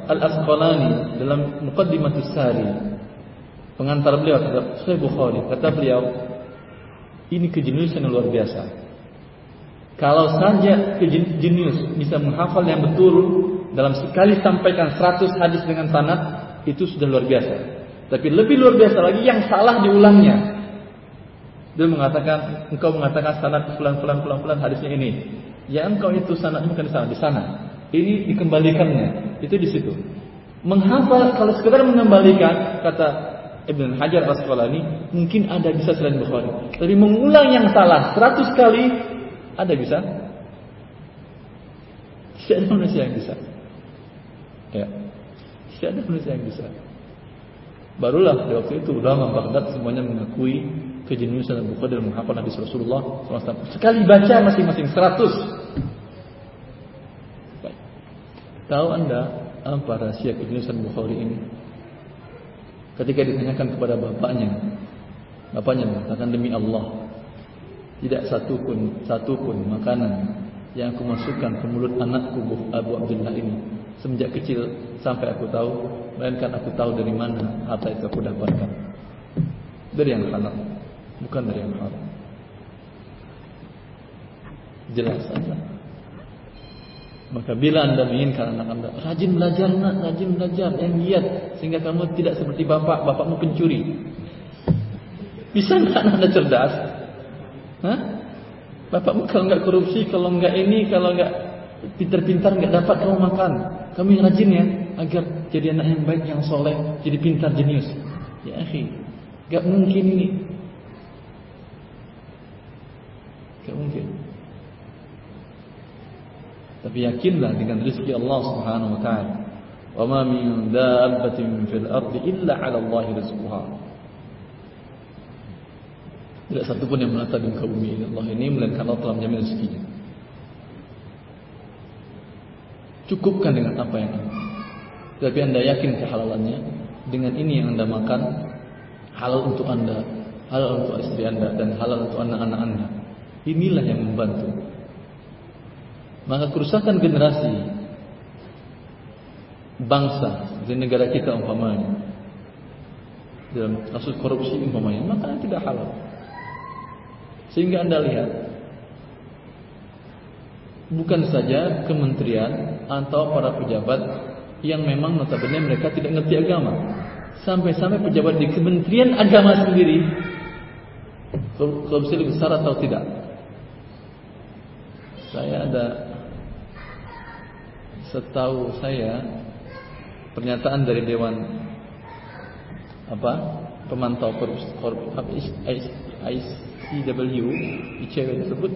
Al-Asqalani dalam Muqaddimatus Sari pengantar beliau terhadap Sahih Bukhari kata beliau ini kejeniusan yang luar biasa. Kalau saja kejenius bisa menghafal yang betul dalam sekali sampaikan 100 hadis dengan sanad itu sudah luar biasa. Tapi lebih luar biasa lagi yang salah diulangnya. Dia mengatakan engkau mengatakan sanad fulan hadisnya ini. Ya engkau itu sanadnya bukan di di sana. Ini dikembalikannya. Itu di situ. Menghafal kalau sekedar mengembalikan kata Ibn Hajar Asqalani mungkin ada bisa selain Bukhari. Tapi mengulang yang salah 100 kali ada bisa? Tidak ada manusia yang bisa. Ya. Tidak ada manusia yang bisa. Barulah di waktu itu ulama Baghdad semuanya mengakui kejeniusan Abu Qadir menghafal hadis Rasulullah SAW. Sekali baca masing-masing 100 Tahu anda apa rahasia kejeniusan Bukhari ini? Ketika ditanyakan kepada bapaknya, bapaknya mengatakan demi Allah, tidak satu pun satu pun makanan yang aku masukkan ke mulut anakku Abu Abdullah ini semenjak kecil sampai aku tahu, melainkan aku tahu dari mana harta itu aku dapatkan. Dari yang halal, bukan dari yang haram. Jelas saja. Maka bila anda menginginkan anak anda rajin belajar nak, rajin belajar, yang giat sehingga kamu tidak seperti bapak, bapakmu pencuri. Bisa nggak anda cerdas? Hah? Bapakmu kalau nggak korupsi, kalau nggak ini, kalau nggak pintar-pintar nggak dapat kamu makan. Kamu yang rajin ya, agar jadi anak yang baik, yang soleh, jadi pintar, jenius. Ya akhi, nggak mungkin ini. Nggak mungkin. Tapi yakinlah dengan rezeki Allah Subhanahu wa taala. Wa ma min dabbatin fil ardi illa 'ala Allah rizquha. Tidak satu pun yang menata di muka bumi Allah ini melainkan Allah telah menjamin rezekinya. Cukupkan dengan apa yang ada. Tapi anda yakin kehalalannya dengan ini yang anda makan halal untuk anda, halal untuk istri anda dan halal untuk anak-anak anda. Inilah yang membantu maka kerusakan generasi bangsa di negara kita umpamanya. Dalam kasus korupsi umpamanya maka tidak halal. Sehingga anda lihat bukan saja kementerian atau para pejabat yang memang notabene mereka tidak ngerti agama. Sampai-sampai pejabat di kementerian agama sendiri korupsi lebih besar atau tidak? Saya ada setahu saya pernyataan dari dewan apa pemantau korupsi ICW ICW tersebut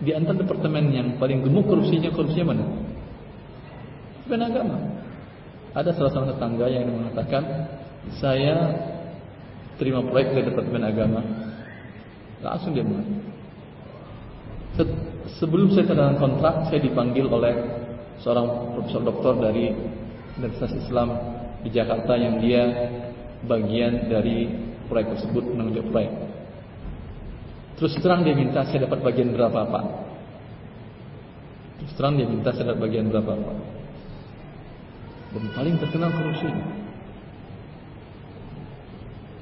di antara departemen yang paling gemuk korupsinya korupsinya mana? Bukan agama. Ada salah satu tetangga yang mengatakan saya terima proyek dari departemen agama. Langsung dia mengatakan. Sebelum saya tanda kontrak, saya dipanggil oleh seorang profesor doktor dari Universitas Islam di Jakarta yang dia bagian dari proyek tersebut menunjuk proyek. Terus terang dia minta saya dapat bagian berapa pak? Terus terang dia minta saya dapat bagian berapa pak? Dan paling terkenal korupsi.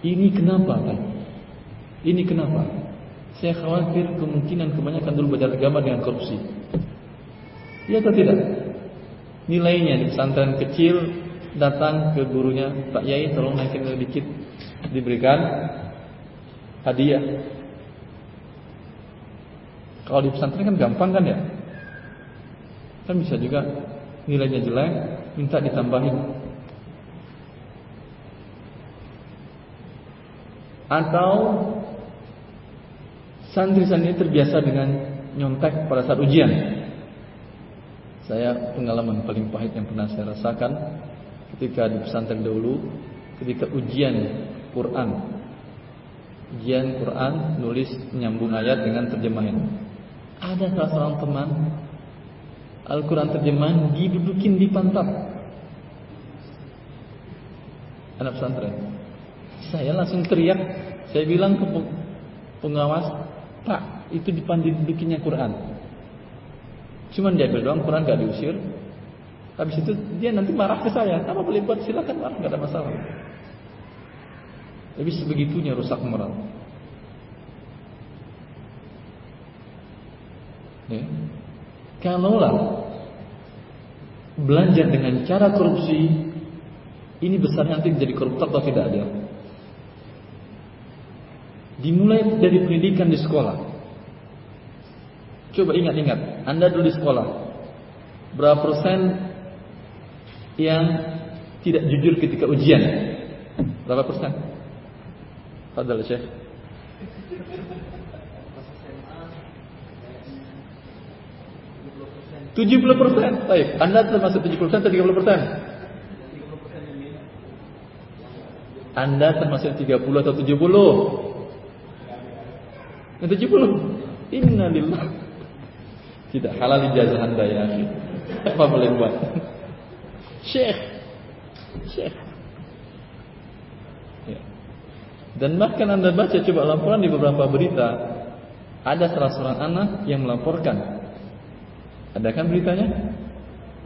Ini kenapa pak? Ini kenapa? Saya khawatir kemungkinan kebanyakan dulu belajar agama dengan korupsi. Iya atau tidak? Nilainya di pesantren kecil datang ke gurunya Pak Yai tolong naikin sedikit diberikan hadiah. Kalau di pesantren kan gampang kan ya? Kan bisa juga nilainya jelek minta ditambahin. Atau santri-santri terbiasa dengan nyontek pada saat ujian saya pengalaman paling pahit yang pernah saya rasakan ketika di pesantren dahulu, ketika ujian Quran, ujian Quran nulis menyambung ayat dengan terjemahan. Ada salah seorang teman Al-Quran terjemahan didudukin di pantat anak pesantren. Saya langsung teriak, Saya bilang ke pengawas, Pak, itu dipandi dudukinya Quran. Cuman dia doang Quran gak diusir. Habis itu dia nanti marah ke saya. Apa boleh buat silakan marah, gak ada masalah. Tapi sebegitunya rusak moral. Ya. Kalaulah belajar dengan cara korupsi, ini besar nanti menjadi koruptor atau tidak ada? Dimulai dari pendidikan di sekolah. Coba ingat-ingat, Anda dulu di sekolah, berapa persen yang tidak jujur ketika ujian? Berapa persen? Fadal Syekh. 70 persen. Baik, Anda termasuk 70 persen atau 30 persen? Anda termasuk 30 atau 70? Yang 70. Innalillah. Tidak halal ijazah Anda ya. Apa boleh buat? Syekh. Syekh. Ya. Dan bahkan Anda baca coba laporan di beberapa berita, ada salah seorang anak yang melaporkan ada kan beritanya?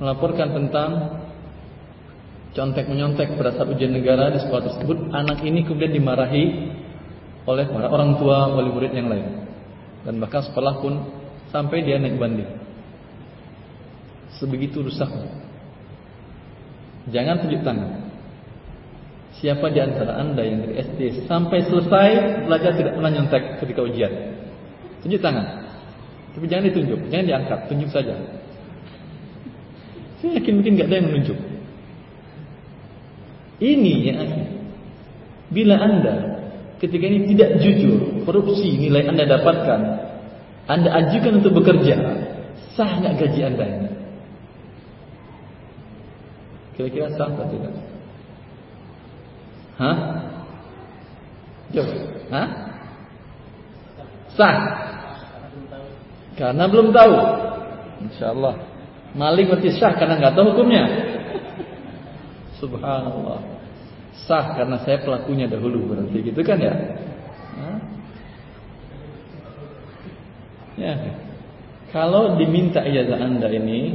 Melaporkan tentang contek menyontek pada saat ujian negara di sekolah tersebut. Anak ini kemudian dimarahi oleh orang tua wali murid yang lain. Dan bahkan sekolah pun sampai dia naik banding. Sebegitu rusak. Jangan tunjuk tangan. Siapa di antara anda yang dari SD sampai selesai belajar tidak pernah nyontek ketika ujian? Tunjuk tangan. Tapi jangan ditunjuk, jangan diangkat, tunjuk saja. Saya yakin mungkin nggak ada yang menunjuk. Ini ya Bila anda ketika ini tidak jujur, korupsi nilai anda dapatkan, anda ajukan untuk bekerja, sah nggak gaji anda ini? Kira-kira sah atau tidak? Hah? Jawab. Hah? Sah. Karena belum tahu. Insya Allah. Maling berarti sah karena nggak tahu hukumnya. Subhanallah. Sah karena saya pelakunya dahulu berarti gitu kan ya? Ya. Kalau diminta ijazah Anda ini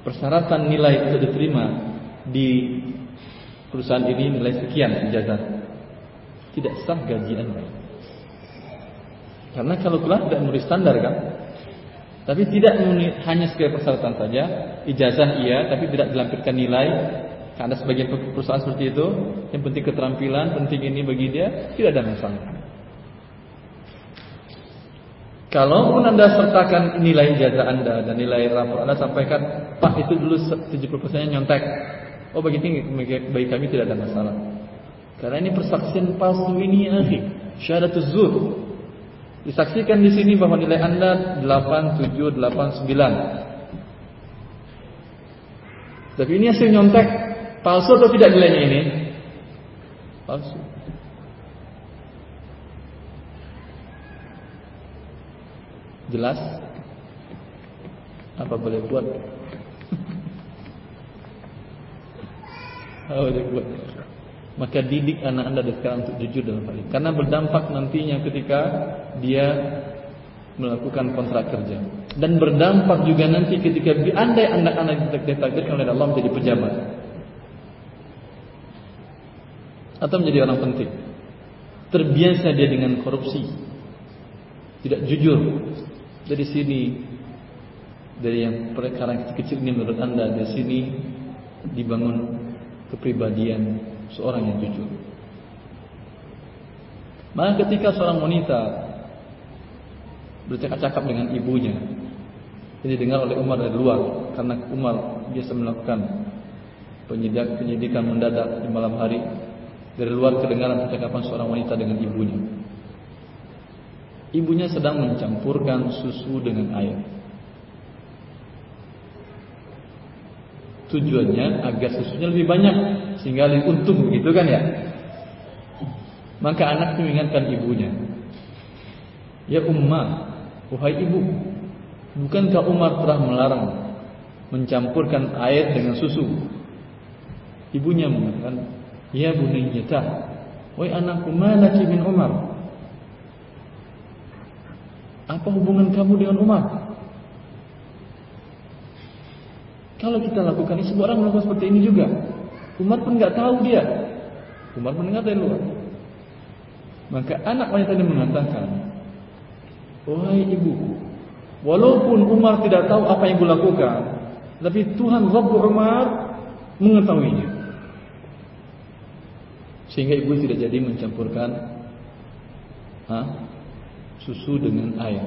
persyaratan nilai untuk diterima di perusahaan ini nilai sekian ijazah. Tidak sah gaji Anda. Karena kalau kelas tidak memenuhi standar kan. Tapi tidak hanya sekedar persyaratan saja, ijazah iya, tapi tidak dilampirkan nilai. Karena sebagian perusahaan seperti itu, yang penting keterampilan, penting ini bagi dia, tidak ada masalah. Kalaupun Anda sertakan nilai ijazah Anda dan nilai rapor Anda sampaikan, Pak itu dulu 70% nyontek. Oh bagi, bagi kami tidak ada masalah. Karena ini persaksian palsu ini ya, syahadatuz zur. Disaksikan di sini bahwa nilai Anda 8, 7, 8, 9. Tapi ini hasil nyontek palsu atau tidak nilainya ini? Palsu. Jelas? Apa boleh buat? Apa boleh buat? Maka didik anak anda dari sekarang untuk jujur dalam hal ini. Karena berdampak nantinya ketika dia melakukan kontrak kerja. Dan berdampak juga nanti ketika andai anak-anak ditakdirkan oleh Allah menjadi pejabat. Atau menjadi orang penting. Terbiasa dia dengan korupsi. Tidak jujur. Dari sini dari yang perkara kecil ini menurut anda dari sini dibangun kepribadian seorang yang jujur. Maka ketika seorang wanita bercakap-cakap dengan ibunya, ini dengar oleh Umar dari luar karena Umar biasa melakukan penyidik penyidikan mendadak di malam hari dari luar kedengaran percakapan seorang wanita dengan ibunya. Ibunya sedang mencampurkan susu dengan air. Tujuannya agar susunya lebih banyak sehingga lebih untung begitu kan ya. Maka anak mengingatkan ibunya. Ya ummah, wahai ibu, bukankah Umar telah melarang mencampurkan air dengan susu? Ibunya mengatakan, "Ya buniyata, Wahai anakku, malaki min Umar? Apa hubungan kamu dengan Umar? Kalau kita lakukan ini, semua orang melakukan seperti ini juga. Umar pun nggak tahu dia. Umar mendengar dari luar. Maka anak wanita ini mengatakan, Wahai ibuku, walaupun Umar tidak tahu apa yang ibu lakukan, tapi Tuhan Rabb Umar mengetahuinya. Sehingga ibu tidak jadi mencampurkan ha, susu dengan air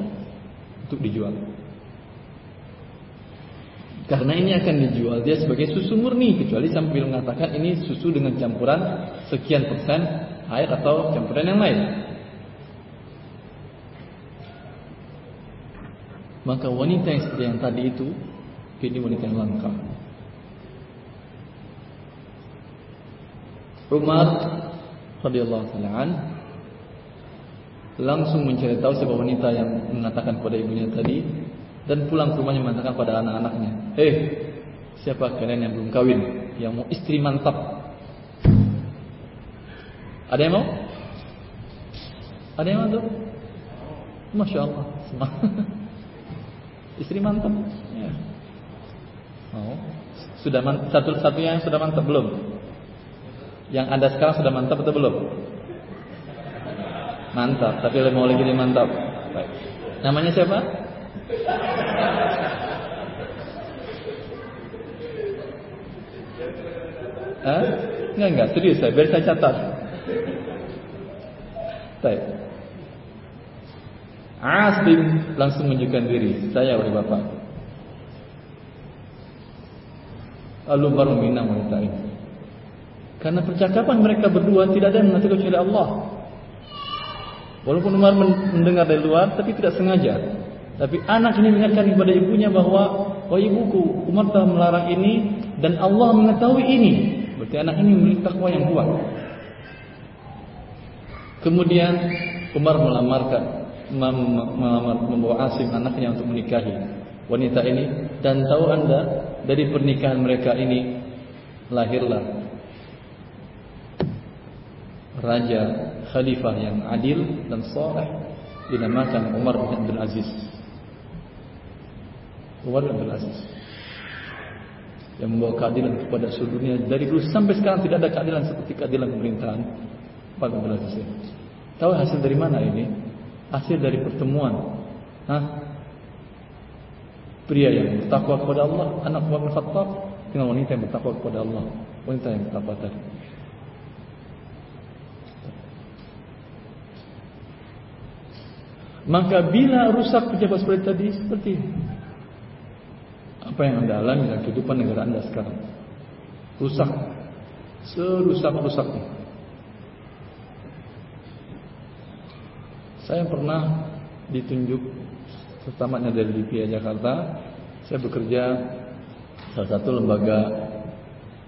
untuk dijual. Karena ini akan dijual dia sebagai susu murni kecuali sambil mengatakan ini susu dengan campuran sekian persen air atau campuran yang lain. Maka wanita yang seperti yang tadi itu ini wanita yang langka. Umar radhiyallahu taala langsung mencari tahu siapa wanita yang mengatakan kepada ibunya tadi dan pulang ke rumahnya mengatakan pada anak-anaknya, "Eh, siapa kalian yang belum kawin, yang mau istri mantap?" Ada yang mau? Ada yang mau? Masya Allah Istri mantap ya. Mau? Sudah satu satu yang sudah mantap belum? Yang ada sekarang sudah mantap atau belum? Mantap, tapi mau lagi mantap. Baik. Namanya siapa? Hah? Enggak, enggak, serius saya, biar saya catat. Baik. Asim langsung menunjukkan diri, saya oleh Bapak. Lalu baru minang wanita ini. Karena percakapan mereka berdua tidak ada yang mengatakan kecuali Allah. Walaupun Umar mendengar dari luar, tapi tidak sengaja. Tapi anak ini mengingatkan kepada ibunya bahwa Oh ibuku, Umar telah melarang ini dan Allah mengetahui ini. Berarti anak ini memiliki takwa yang kuat. Kemudian Umar melamarkan melamar membawa Asim anaknya untuk menikahi wanita ini dan tahu Anda dari pernikahan mereka ini lahirlah raja khalifah yang adil dan saleh dinamakan Umar bin Abdul Aziz. Umar bin Abdul Aziz yang membawa keadilan kepada seluruh dunia dari dulu sampai sekarang tidak ada keadilan seperti keadilan pemerintahan Umar bin Abdul Aziz. Tahu hasil dari mana ini? Hasil dari pertemuan Hah? Pria yang bertakwa kepada Allah Anak Umar bin Khattab Dengan wanita yang bertakwa kepada Allah Wanita yang bertakwa tadi Maka bila rusak pejabat seperti tadi Seperti ini apa yang anda alami dalam kehidupan negara anda sekarang rusak. Serusak-rusaknya. Saya pernah ditunjuk pertamanya dari LIPIA Jakarta. Saya bekerja salah satu lembaga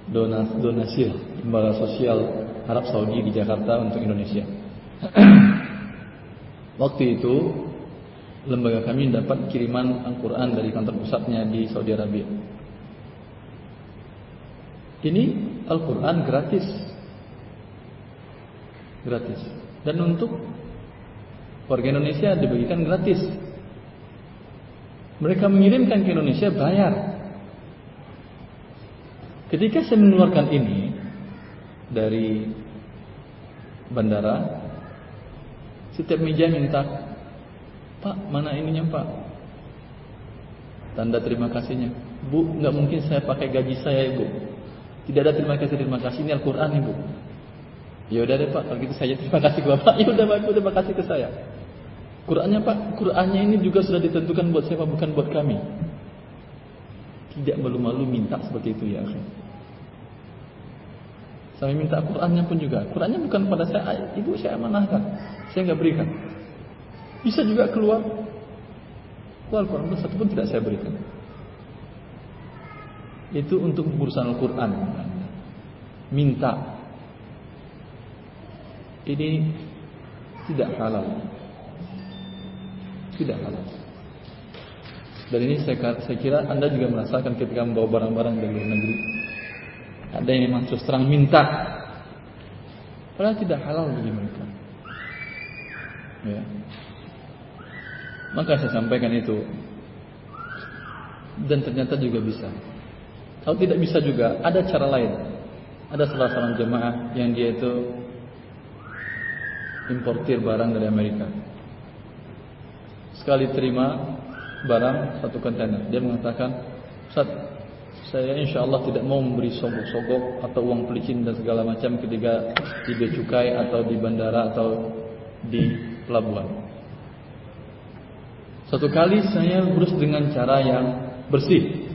donas, donasi lembaga sosial Arab Saudi di Jakarta untuk Indonesia waktu itu lembaga kami dapat kiriman Al-Quran dari kantor pusatnya di Saudi Arabia. Ini Al-Quran gratis. Gratis. Dan untuk warga Indonesia dibagikan gratis. Mereka mengirimkan ke Indonesia bayar. Ketika saya mengeluarkan ini dari bandara, setiap meja minta Pak, mana ininya Pak? Tanda terima kasihnya. Bu, nggak mungkin saya pakai gaji saya Ibu. Tidak ada terima kasih terima kasih ini Al-Quran Ibu. Ya udah deh Pak, kalau gitu saya terima kasih ke Bapak. Ya udah Pak, terima kasih ke saya. Qurannya Pak, Qurannya ini juga sudah ditentukan buat siapa bukan buat kami. Tidak malu-malu minta seperti itu ya. Saya minta Qurannya pun juga. Qurannya bukan pada saya, ibu saya amanahkan. Saya nggak berikan. Bisa juga keluar. Keluar Quran satu pun tidak saya berikan. Itu untuk urusan Al-Quran. Minta. Ini tidak halal. Tidak halal. Dan ini saya, saya kira Anda juga merasakan ketika membawa barang-barang dari luar negeri. Ada yang memang terus terang minta. padahal tidak halal bagi mereka. Ya. Maka saya sampaikan itu dan ternyata juga bisa. Kalau tidak bisa juga ada cara lain. Ada salah seorang jemaah yang dia itu importir barang dari Amerika. Sekali terima barang satu kontainer, dia mengatakan, "Ustaz, saya insya Allah tidak mau memberi sogok-sogok atau uang pelicin dan segala macam ketika di bea cukai atau di bandara atau di pelabuhan. Satu kali saya urus dengan cara yang bersih,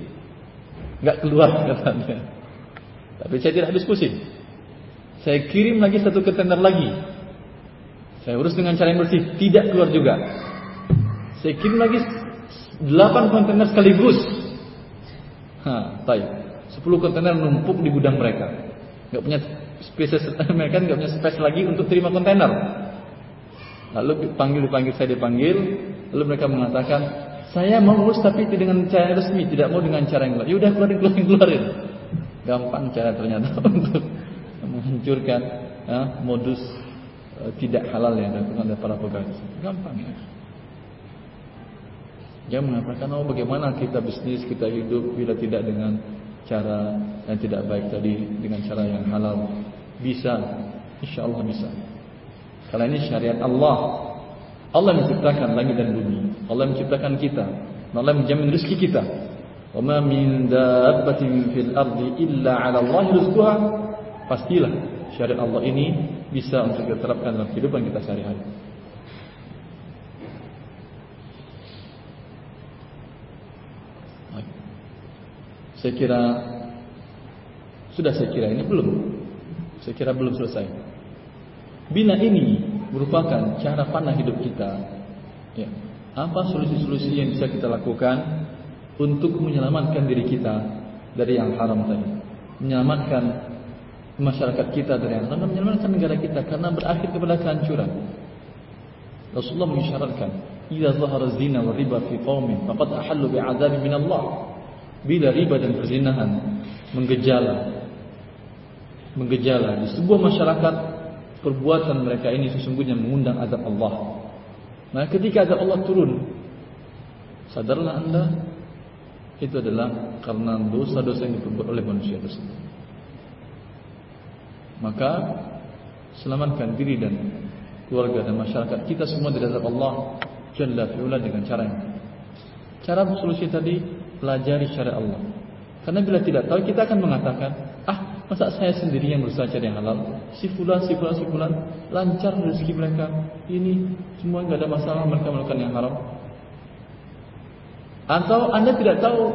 nggak keluar katanya. Tapi saya tidak diskusi. Saya kirim lagi satu kontainer lagi. Saya urus dengan cara yang bersih, tidak keluar juga. Saya kirim lagi delapan kontainer sekaligus. Ha, baik. Sepuluh kontainer numpuk di gudang mereka. Gak punya spesies mereka nggak punya space lagi untuk terima kontainer. Lalu dipanggil dipanggil saya dipanggil, lalu mereka mengatakan, saya mau urus tapi dengan cara resmi, tidak mau dengan cara yang lain. Yaudah keluarin keluarin keluarin. Gampang cara ternyata untuk menghancurkan ya, modus uh, tidak halal yang dilakukan oleh para pegawai. Gampang ya. Dia mengatakan, oh bagaimana kita bisnis, kita hidup bila tidak dengan cara yang tidak baik tadi, dengan cara yang halal. Bisa, insya Allah bisa. Karena ini syariat Allah. Allah menciptakan langit dan bumi. Allah menciptakan kita. Allah menjamin rezeki kita. Ma min dabbatin fil ardi illa 'ala Allah rizquha. Pastilah syariat Allah ini bisa untuk diterapkan dalam kehidupan kita sehari-hari. Saya kira sudah saya kira ini belum. Saya kira belum selesai. Bila ini merupakan cara pandang hidup kita, ya, apa solusi-solusi yang bisa kita lakukan untuk menyelamatkan diri kita dari yang haram tadi, menyelamatkan masyarakat kita dari yang haram, menyelamatkan negara kita karena berakhir kepada kehancuran. Rasulullah mengisyaratkan, "Idza zahara zina wa riba fi qaumin, faqad ahallu bi'adzabin min Allah." Bila riba dan perzinahan menggejala menggejala di sebuah masyarakat perbuatan mereka ini sesungguhnya mengundang azab Allah. Nah, ketika azab Allah turun, sadarlah Anda itu adalah karena dosa-dosa yang diperbuat oleh manusia tersebut. Maka selamatkan diri dan keluarga dan masyarakat kita semua dari azab Allah Jalla fi'ula dengan cara ini. Cara solusi tadi pelajari syariat Allah. Karena bila tidak tahu kita akan mengatakan, ah Masa saya sendiri yang berusaha cari yang halal? Si fulan, si fulan, si fulan lancar rezeki mereka. Ini semua nggak ada masalah mereka melakukan yang haram. Atau anda tidak tahu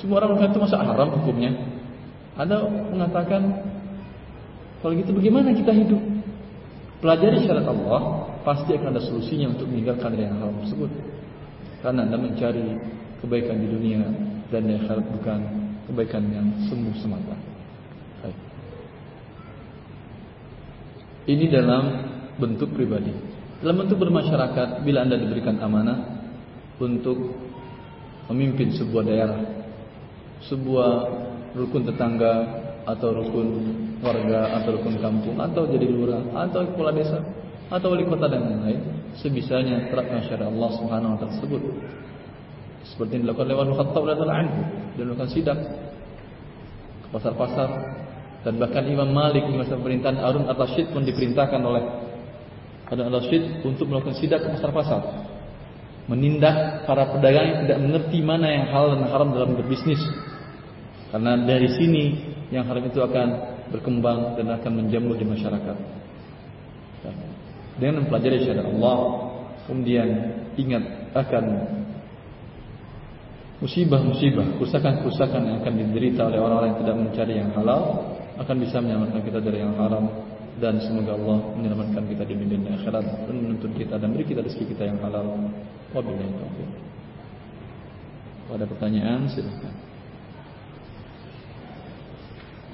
semua orang melakukan itu masa haram hukumnya? Anda mengatakan kalau gitu bagaimana kita hidup? Pelajari syariat Allah, pasti akan ada solusinya untuk meninggalkan yang haram tersebut. Karena anda mencari kebaikan di dunia dan yang akhirat bukan kebaikan yang semu semata. Ini dalam bentuk pribadi. Dalam bentuk bermasyarakat, bila Anda diberikan amanah untuk memimpin sebuah daerah, sebuah rukun tetangga atau rukun warga atau rukun kampung atau jadi lurah atau kepala desa atau wali kota dan lain-lain, sebisanya terapkan syariat Allah Subhanahu wa taala tersebut. Seperti yang dilakukan Umar Khattab dan melakukan sidak ke pasar-pasar dan bahkan Imam Malik di masa pemerintahan Harun al-Rashid pun diperintahkan oleh Harun al-Rashid untuk melakukan sidak ke pasar-pasar. Menindak para pedagang yang tidak mengerti mana yang halal dan haram dalam berbisnis. Karena dari sini yang haram itu akan berkembang dan akan menjamur di masyarakat. Dengan mempelajari syariat Allah, kemudian ingat akan musibah-musibah, kerusakan-kerusakan yang akan diderita oleh orang-orang yang tidak mencari yang halal, akan bisa menyelamatkan kita dari yang haram dan semoga Allah menyelamatkan kita di dunia akhirat dan menuntun kita dan beri kita rezeki kita yang halal. Wabillahi taufiq. Ada pertanyaan silakan.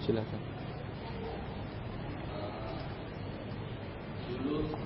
Silakan. Dulu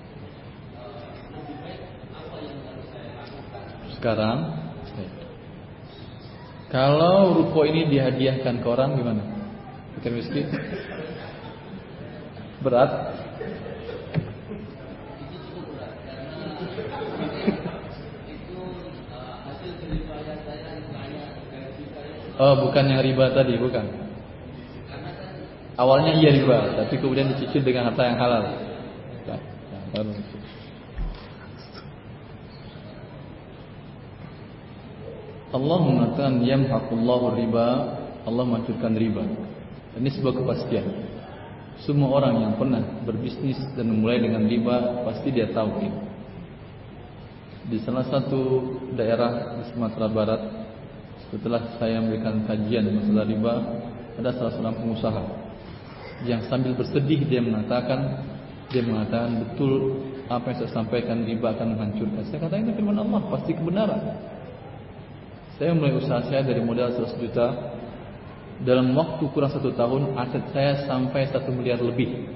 Sekarang Kalau ruko ini dihadiahkan ke orang gimana? Bikin miskin? Berat? Oh, bukan yang riba tadi, bukan. Awalnya iya riba, tapi kemudian dicicil dengan harta yang halal. Allah mengatakan yamhaqullahu riba, Allah menghancurkan riba. Ini sebuah kepastian. Semua orang yang pernah berbisnis dan memulai dengan riba pasti dia tahu ini. Di salah satu daerah di Sumatera Barat setelah saya memberikan kajian masalah riba, ada salah seorang pengusaha yang sambil bersedih dia mengatakan, dia mengatakan betul apa yang saya sampaikan riba akan menghancurkan. Saya katakan itu firman Allah, pasti kebenaran. Saya mulai usaha saya dari modal 100 juta. Dalam waktu kurang satu tahun, aset saya sampai satu miliar lebih.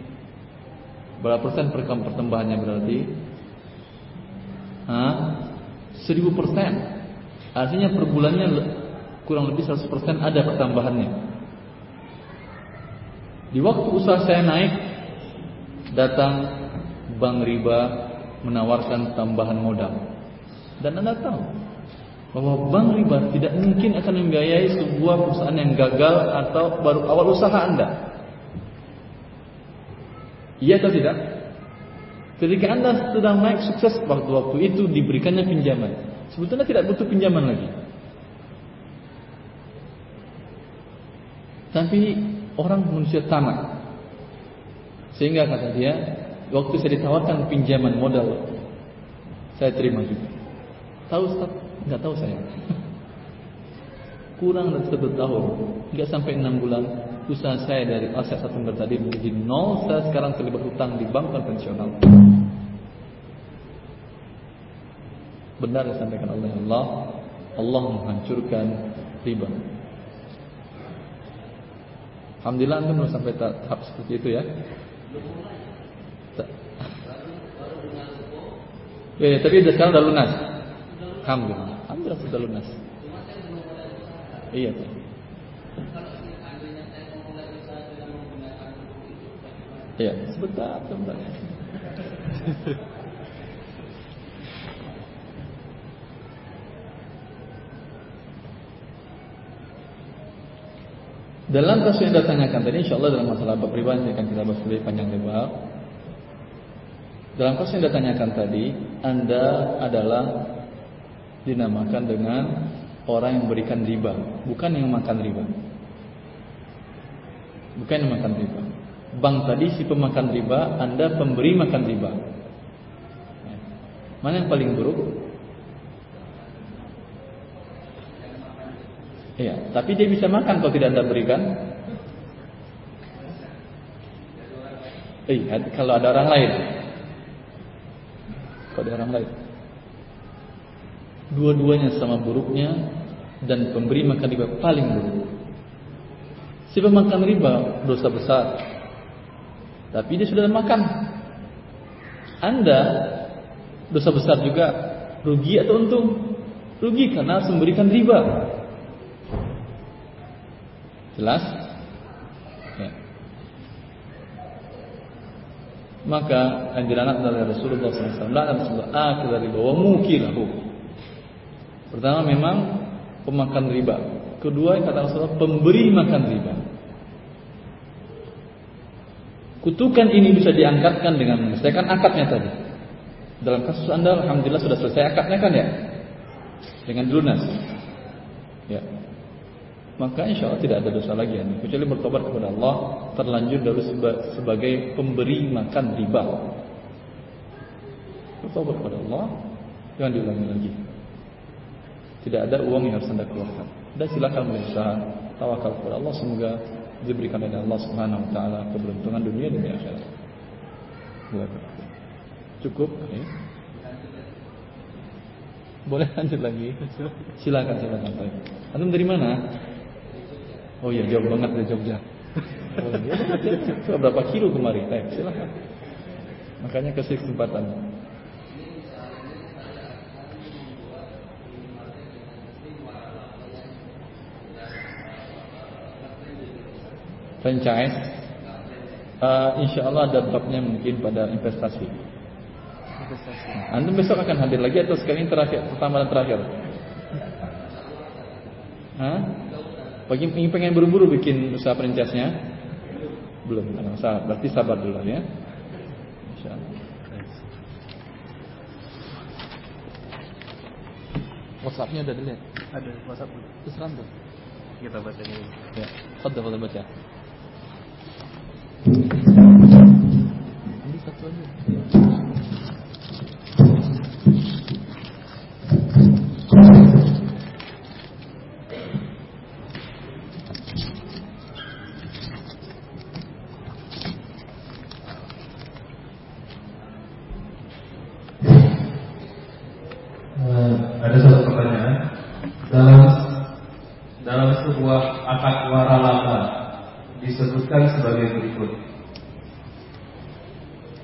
Berapa persen pertambahannya berarti? Hah? Seribu persen. Artinya per bulannya kurang lebih 100% ada pertambahannya. Di waktu usaha saya naik, datang bank riba menawarkan tambahan modal. Dan Anda tahu bahwa bank riba tidak mungkin akan membiayai sebuah perusahaan yang gagal atau baru awal usaha Anda. Iya atau tidak? Ketika Anda sedang naik sukses waktu-waktu itu diberikannya pinjaman. Sebetulnya tidak butuh pinjaman lagi. Tapi orang manusia tamak. Sehingga kata dia, waktu saya ditawarkan pinjaman modal, saya terima juga. Tahu Ustaz? Enggak tahu saya. Kurang dari satu tahun, enggak sampai enam bulan, usaha saya dari aset satu miliar tadi menjadi nol. Saya sekarang terlibat hutang di bank konvensional. Benar yang disampaikan oleh Allah, Allah menghancurkan riba. Alhamdulillah anda belum sampai tahap seperti itu ya. Ya, ya tapi sekarang sudah lunas. Alhamdulillah. Alhamdulillah sudah lunas. Iya. Iya, sebentar, sebentar. Dalam kasus yang anda tanyakan tadi, insya Allah dalam masalah bab riba akan kita bahas lebih panjang lebar. Dalam kasus yang anda tanyakan tadi, anda adalah dinamakan dengan orang yang memberikan riba, bukan yang makan riba. Bukan yang makan riba. Bank tadi si pemakan riba, anda pemberi makan riba. Mana yang paling buruk? Iya, tapi dia bisa makan kalau tidak Anda berikan. Eh, kalau ada orang lain. Kalau ada orang lain. Dua-duanya sama buruknya dan pemberi makan riba paling buruk. Si pemakan riba dosa besar. Tapi dia sudah makan. Anda dosa besar juga rugi atau untung? Rugi karena memberikan riba. Jelas? Ya. Maka anjuran dari Rasulullah SAW dan Rasulullah akhir dari bawah mukilahu. Pertama memang pemakan riba. Kedua kata Rasulullah pemberi makan riba. Kutukan ini bisa diangkatkan dengan menyelesaikan akadnya tadi. Dalam kasus anda, alhamdulillah sudah selesai akadnya kan ya, dengan lunas. Ya, maka insya Allah tidak ada dosa lagi ini. kecuali bertobat kepada Allah terlanjur dulu sebagai pemberi makan riba bertobat kepada Allah Jangan diulangi lagi. Tidak ada uang yang harus anda keluarkan. Dan silakan berusaha tawakal kepada Allah semoga diberikan oleh Allah Subhanahu Wa Taala keberuntungan dunia dan akhirat. Cukup? Okay. Boleh lanjut lagi? Silakan silakan. Antum dari mana? Oh iya jauh banget dari Jogja. Oh, iya, berapa kilo kemarin? Eh, silakan. Makanya kasih kesempatan. Franchise, uh, insya Allah ada babnya mungkin pada investasi. Investasi. Anda besok akan hadir lagi atau sekali ini terakhir, pertama dan terakhir? Hah? Bagi ingin pengen buru-buru bikin usaha franchise-nya? Belum, ada masalah. Berarti sabar dulu ya. WhatsApp-nya udah dilihat? Ada WhatsApp. Terus rambut. Kita baca dulu. Ya, fadhil fadhil baca. Ini satu aja.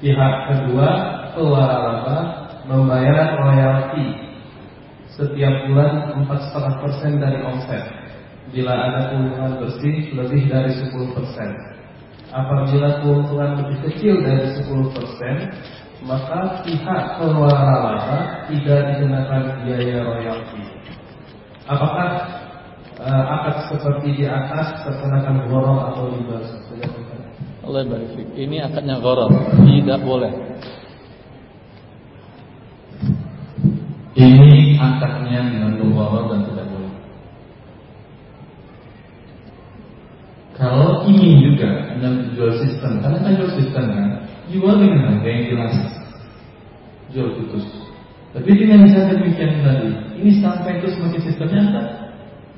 Pihak kedua pewaralaba membayar royalti setiap bulan 4,5% dari omset bila ada keuntungan bersih lebih dari 10%. Apabila keuntungan lebih kecil dari 10%, maka pihak pewaralaba tidak dikenakan biaya royalti. Apakah uh, akad seperti di atas terkenakan goror atau riba? Allah barik Ini akadnya gharar, tidak boleh. Ini akadnya mengandung gharar dan tidak boleh. Kalau ingin juga Anda jual sistem, karena kan jual sistem kan, jual dengan harga yang jelas. Jual putus. Tapi dengan cara demikian tadi, ini sampai terus makin sistemnya Anda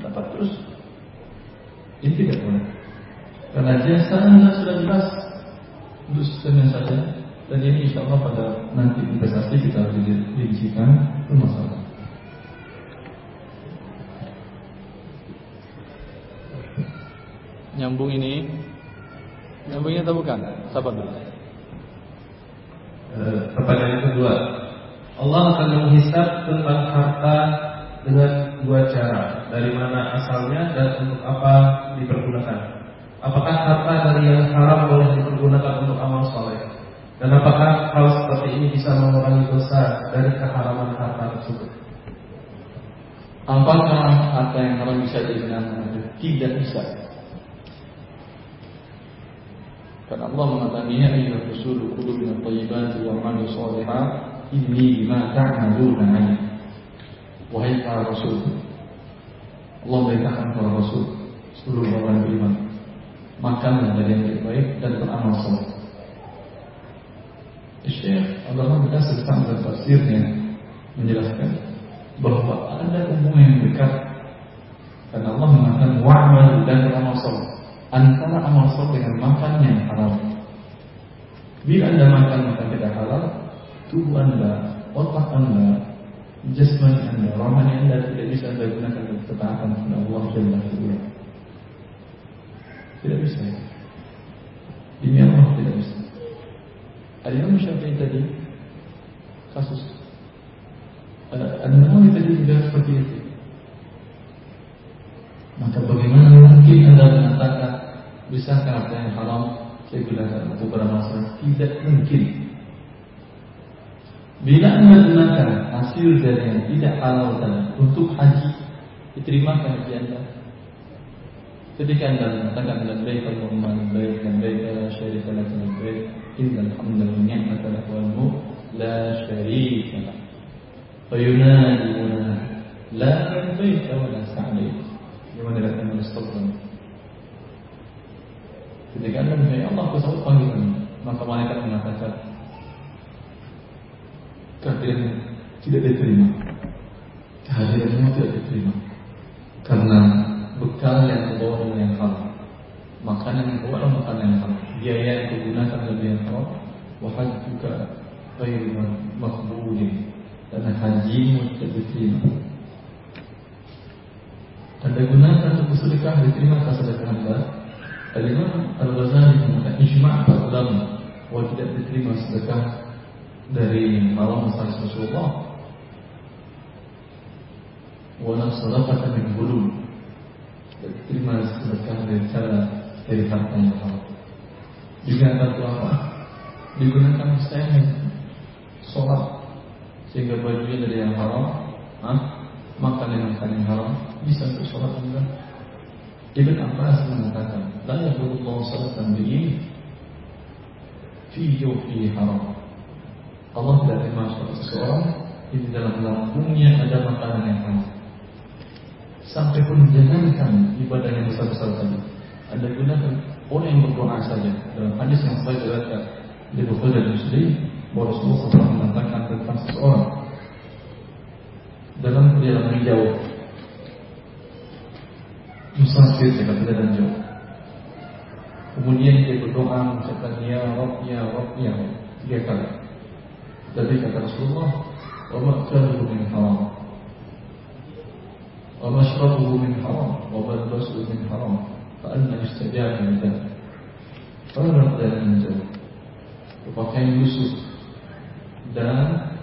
dapat terus. Ini tidak boleh. Karena jasa anda sudah jelas untuk sistemnya saja dan ini insya Allah pada nanti investasi kita dirincikan itu masalah. Nyambung ini Nyambungnya atau bukan? Sabar dulu e, Pertanyaan kedua Allah akan menghisap tentang harta dengan dua cara Dari mana asalnya dan untuk apa dipergunakan Apakah harta dari yang haram boleh dipergunakan untuk amal soleh? Dan apakah hal seperti ini bisa mengurangi dosa dari keharaman harta tersebut? Apakah harta yang haram bisa digunakan? Tidak bisa. Karena Allah mengatakan ya ayyuhal rusulu kulu min at-thayyibati wa amalu shalihan inni bima ta'maluna alim. Wahai para rasul, Allah beritakan kepada rasul seluruh orang beriman makan dari yang baik dan beramal soleh. Syekh Abdullah bin Nasir dalam tafsirnya menjelaskan bahwa ada hubungan yang dekat dan Allah mengatakan wa'mal dan beramal soleh antara amal soleh dengan makan yang halal. Bila anda makan makan tidak halal, tubuh anda, otak anda, jasmani anda, rohani anda tidak bisa anda gunakan untuk ketaatan kepada Allah Jalla wa'ala. Tidak bisa. Demi Allah tidak bisa. Al-Imam Syafi'i tadi kasus An-Nawawi tadi juga seperti itu. Maka bagaimana mungkin Anda mengatakan bisa harta yang haram saya gunakan untuk beramal Tidak mungkin. Bila Anda gunakan hasil dari yang tidak halal dan untuk haji, diterima haji Anda. Ketika anda mengatakan labbaik Allahumma labbaik labbaik la syarika lak labbaik innal hamda wa ni'mata lak wal mulk la syarika lak. Fayunadi la labbaik wa la sa'laik. Gimana datang mustaqbal. Ketika anda menyebut Allah aku panggilan, maka malaikat mengatakan kafir tidak diterima. Kehadiranmu tidak diterima. Karena bekal yang dibawa dengan yang halal. Makanan yang dibawa adalah makanan yang halal. Biaya yang digunakan adalah yang halal. Wahaj juga ghairu makbulin. Dan hajimu tidak diterima. Anda gunakan untuk bersedekah diterima tak sedekah Anda? Al-Imam Al-Ghazali mengatakan ijma' para ulama bahwa tidak diterima sedekah dari malam masalah Rasulullah. Wala sadaqata min bulul. Diterima sedekah dari cara dari harta yang halal. Juga tentu apa? Digunakan misalnya sholat sehingga bajunya dari yang haram, ah, makan yang makan yang haram, bisa untuk sholat enggak? Ibn Abbas mengatakan, La yaqulullahu salatan bi'in fi fi haram. Allah tidak terima sholat seseorang di dalam lambungnya ada makanan yang haram. Sampai pun jangankan ibadah yang besar-besar tadi. Anda gunakan orang yang berdoa saja. Dalam hadis yang saya diriwayatkan di Bukhari dan Muslim, bahwa Rasulullah SAW mengatakan tentang seseorang dalam perjalanan jauh musafir dekat perjalanan jauh kemudian dia berdoa mengucapkan ya Rabb ya Rabb ya Rabb. Tiga kali. Dari kata Rasulullah wa min haram. Wa mashrabuhu min haram. Wa malbasuhu min haram. Fa anna yustajabu lidah pada perjalanan jauh berpakaian Yusuf dan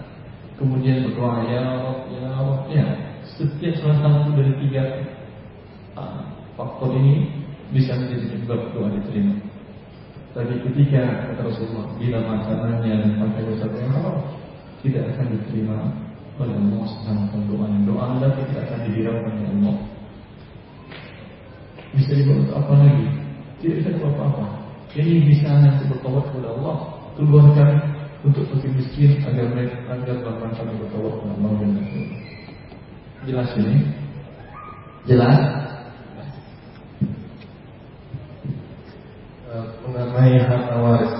kemudian berdoa ya Rabb ya Rabb. Ya setiap salah satu dari tiga uh, faktor ini bisa menjadi penyebab doa diterima. Tapi ketika kata Rasulullah bila makanannya dan pakai sesuatu yang halal tidak akan diterima oleh Allah Subhanahu wa doa anda tidak akan dihiraukan oleh Allah. Bisa dibuat apa lagi? Tidak bisa dibuat apa-apa. Ini bisa nanti bertobat kepada Allah, keluarkan untuk fakir miskin agar mereka agar bahkan kami bertobat kepada Allah dan Jelas ini? Jelas? Mengenai harta waris.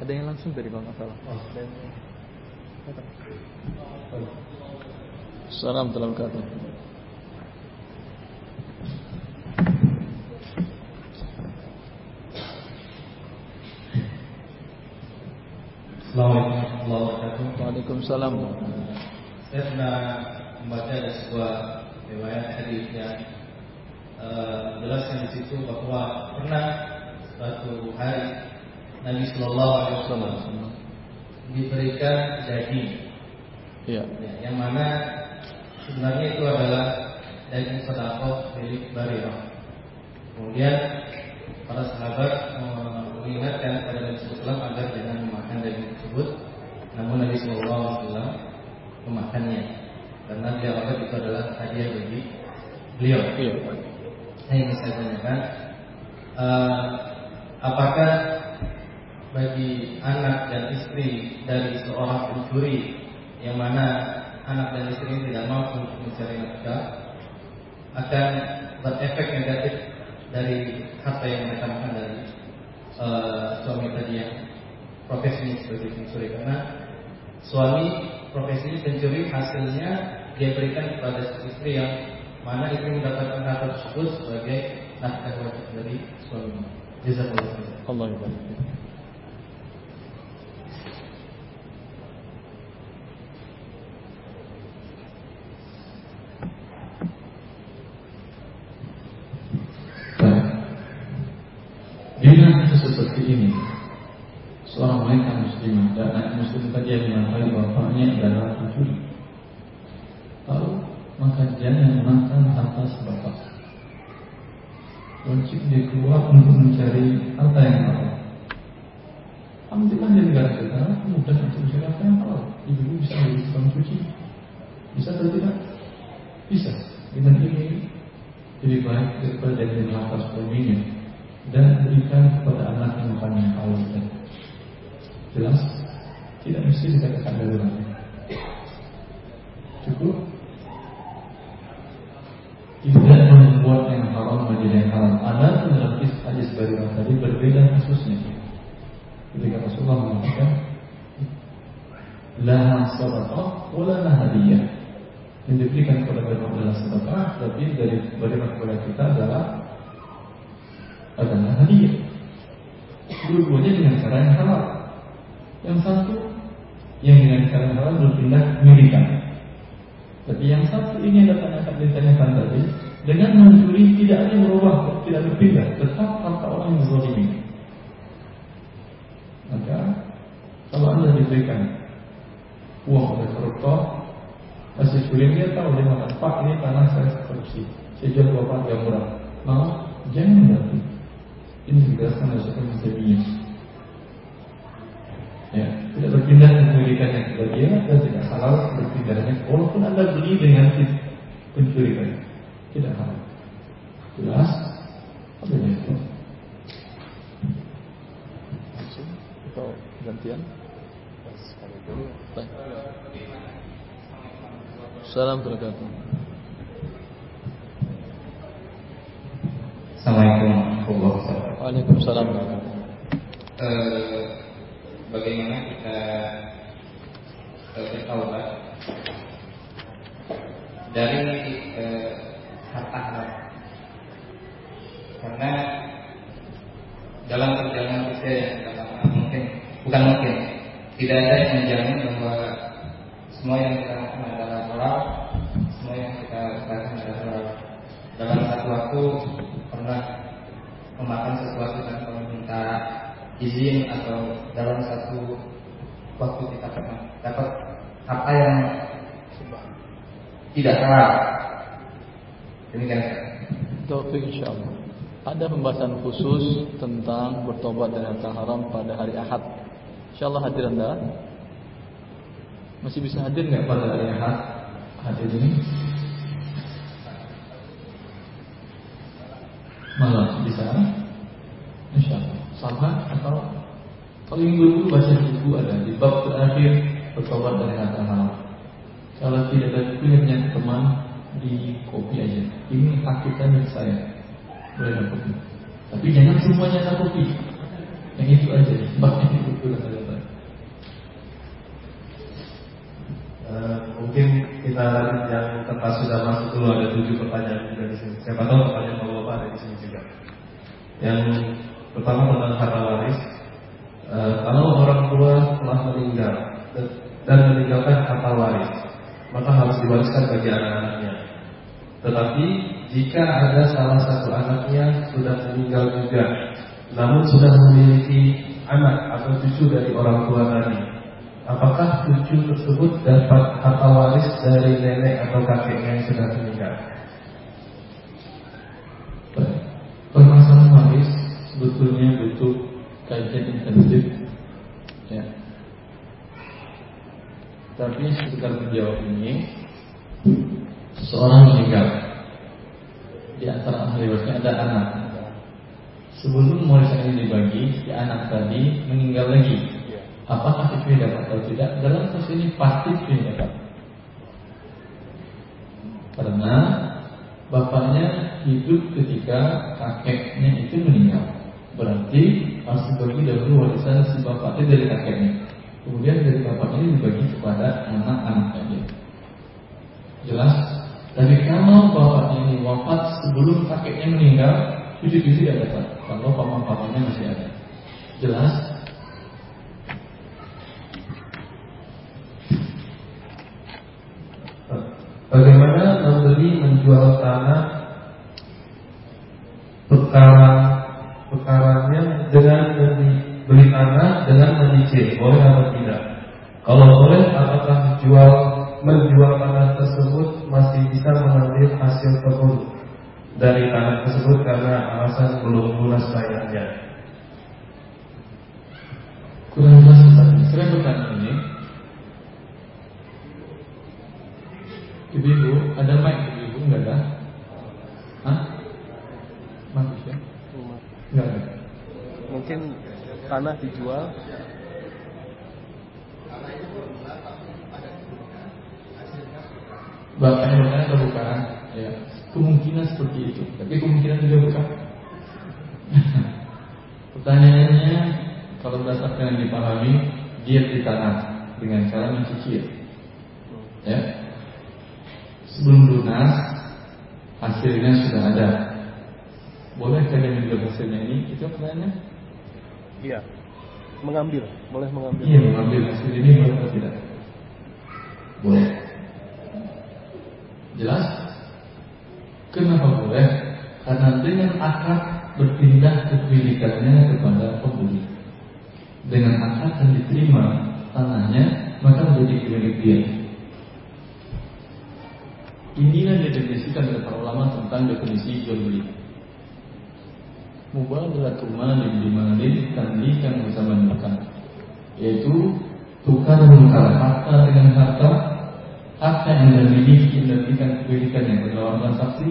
Ada yang langsung dari Bang Masalah. Oh. Salam dalam kata. Assalamualaikum warahmatullahi wabarakatuh. Waalaikumsalam. Saya pernah membaca ada sebuah riwayat hadis yang uh, menjelaskan di situ bahwa pernah suatu hari Nabi Shallallahu Alaihi Wasallam diberikan daging, Iya. ya, yang mana sebenarnya itu adalah daging sedekah milik Barirah. Kemudian para sahabat mengingatkan kepada Nabi SAW agar jangan memakan daging tersebut. Namun Nabi SAW memakannya karena dia anggap itu adalah hadiah bagi beliau. Iya. Nah ini saya tanyakan, eh, apakah bagi anak dan istri dari seorang pencuri yang mana anak dan istri tidak mampu mencari nafkah akan berefek negatif dari harta yang mereka makan dari uh, suami tadi yang profesinya sebagai pencuri karena suami profesinya pencuri hasilnya dia berikan kepada istri yang mana istri mendapatkan harta tersebut sebagai nafkah wajib dari suami. Jazakallah. Allah yubarik. Bila seperti ini Seorang wanita muslimah Dan anak muslim tadi yang mengatakan bapaknya adalah pencuri Lalu maka jangan makan harta sebatas Wajib dia keluar untuk harta yang halal Alhamdulillah di negara kita mudah untuk mencari harta yang halal Ibu bisa menjadi tukang cuci? Bisa atau tidak? Bisa. Dengan ini lebih baik daripada dari harta suaminya dan berikan kepada anak yang makan yang halal jelas. Tidak mesti dikatakan dari lagi cukup tidak membuat yang haram menjadi yang halal ada dalam kisah hadis dari tadi berbeda kasusnya ketika Rasulullah mengatakan laha sadaqah wa lana hadiyah. Yang diberikan kepada mereka adalah sedekah, tapi dari mereka kepada kita adalah adalah hadiah. Dua-duanya dengan cara yang halal. Yang satu yang dengan cara yang halal berpindah milikan. Tapi yang satu ini yang akan ditanyakan tadi dengan mencuri tidak ada berubah, tidak berpindah, tetap harta orang yang zalimi. Maka kalau anda diberikan uang oleh koruptor, masih curi dia tahu dia makan pak ini tanah saya korupsi, saya jual bapak yang murah. Mau jangan berarti. Ini dijelaskan oleh Syekh Muhammad Ya, tidak berpindah kepemilikannya kepada dia dan tidak halal berpindahnya walaupun anda beli dengan pencuri tadi tidak halal. Jelas? Apa itu? Langsung atau gantian? Baik. Salam berkata. Assalamualaikum warahmatullahi wabarakatuh. Waalaikumsalam Eh, bagaimana kita bertaubat dari eh, harta haram? Karena dalam perjalanan yang kita mungkin bukan mungkin tidak ada yang menjamin bahwa semua yang kita lakukan adalah halal, semua yang kita lakukan adalah halal. Dalam satu waktu pernah memakan sesuatu tanpa meminta izin atau dalam satu waktu kita pernah dapat harta yang tidak halal. Demikian. Taufik insyaallah. Ada pembahasan khusus tentang bertobat dari harta haram pada hari Ahad. Insyaallah hadir Anda. Masih bisa hadir nggak pada hari Ahad? Hadir ini? Malam bisa? Insya Allah. Sama atau kalau minggu dulu baca buku ada di bab terakhir bertobat dari harta haram. Kalau tidak ada punya teman di kopi aja. Ini hak saya. Boleh kopi. Tapi jangan semuanya kopi. Yang itu aja. Babnya itu ada tadi. Eh, mungkin kita yang tempat sudah masuk dulu ada tujuh pertanyaan juga di sini. Siapa tahu pertanyaan bapak-bapak ada di sini juga. Yang pertama tentang harta waris. Eh, kalau orang tua telah meninggal dan meninggalkan harta waris, maka harus diwariskan bagi anak-anaknya. Tetapi jika ada salah satu anaknya sudah meninggal juga, namun sudah memiliki anak atau cucu dari orang tua tadi, apakah cucu tersebut dapat harta waris dari nenek atau kakeknya yang sudah meninggal? Permasalahan waris sebetulnya butuh kajian intensif. Ya. Tapi sekitar menjawab ini, seorang meninggal di antara ahli ada anak. Sebelum warisan ini dibagi, si anak tadi meninggal lagi. Apakah cucunya dapat atau tidak? Dalam kasus ini pasti cucunya dapat. Karena bapaknya hidup ketika kakeknya itu meninggal. Berarti harus dibagi dahulu warisan si bapaknya dari kakeknya. Kemudian dari bapaknya ini dibagi kepada anak-anaknya dia. Jelas? Tapi kalau bapaknya ini wafat sebelum kakeknya meninggal, cucu-cucu tidak dapat. Kalau paman-pamannya masih ada. Jelas? Bagaimana membeli menjual tanah perkara perkaranya dengan beli tanah dengan menyicil boleh atau tidak? Kalau boleh, apakah jual menjual tanah tersebut masih bisa mengambil hasil kebun dari tanah tersebut karena alasan belum lunas bayarnya? Kurang jelas pertanyaan. Saya bertanya ini. Ibu-ibu, ada mic ibu-ibu enggak ada? Hah? Mati ya? Enggak ada. Mungkin tanah dijual Bapaknya bertanya atau bukan? Ya, kemungkinan seperti itu. Tapi kemungkinan juga bukan. Pertanyaannya, kalau berdasarkan yang dipahami, dia di tanah. dengan cara mencicil. Ya. Sebelum lunas hasilnya sudah ada. Boleh kalian menjual hasilnya ini? Itu pertanyaannya? Iya. Mengambil, boleh mengambil. Iya, mengambil hasil ini boleh atau tidak? Boleh. Jelas? Kenapa boleh? Karena dengan akad berpindah kepemilikannya kepada pembeli. Dengan akad yang diterima tanahnya, maka menjadi milik dia. Inilah yang didefinisikan oleh para ulama tentang definisi jual beli. Mubadalatu malin bimalin tandingkan bersama bukan yaitu tukar menukar harta dengan harta harta yang anda miliki diberikan kepemilikan yang berlawan transaksi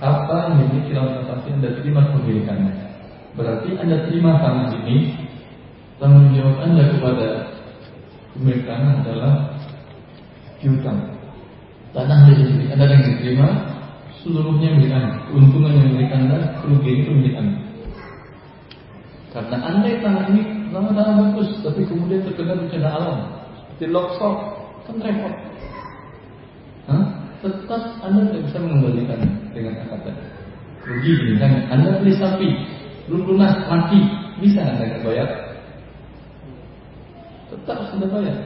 harta yang dimiliki dalam transaksi anda terima kepemilikannya berarti anda terima tanah ini. Tanggung jawab anda kepada pemilik adalah piutang. Tanah yang dimiliki anda yang diterima seluruhnya milik anda. Keuntungan yang milik anda kerugian itu milik anda. Karena andai tanah ini tanah-tanah bagus, tapi kemudian terkena bencana alam, seperti longsor, kan repot. Tetap Anda tidak bisa mengembalikan dengan akad tadi. Rugi misalnya, Anda beli sapi, belum lunas, mati, bisa Anda bayar? Tetap harus Anda bayar.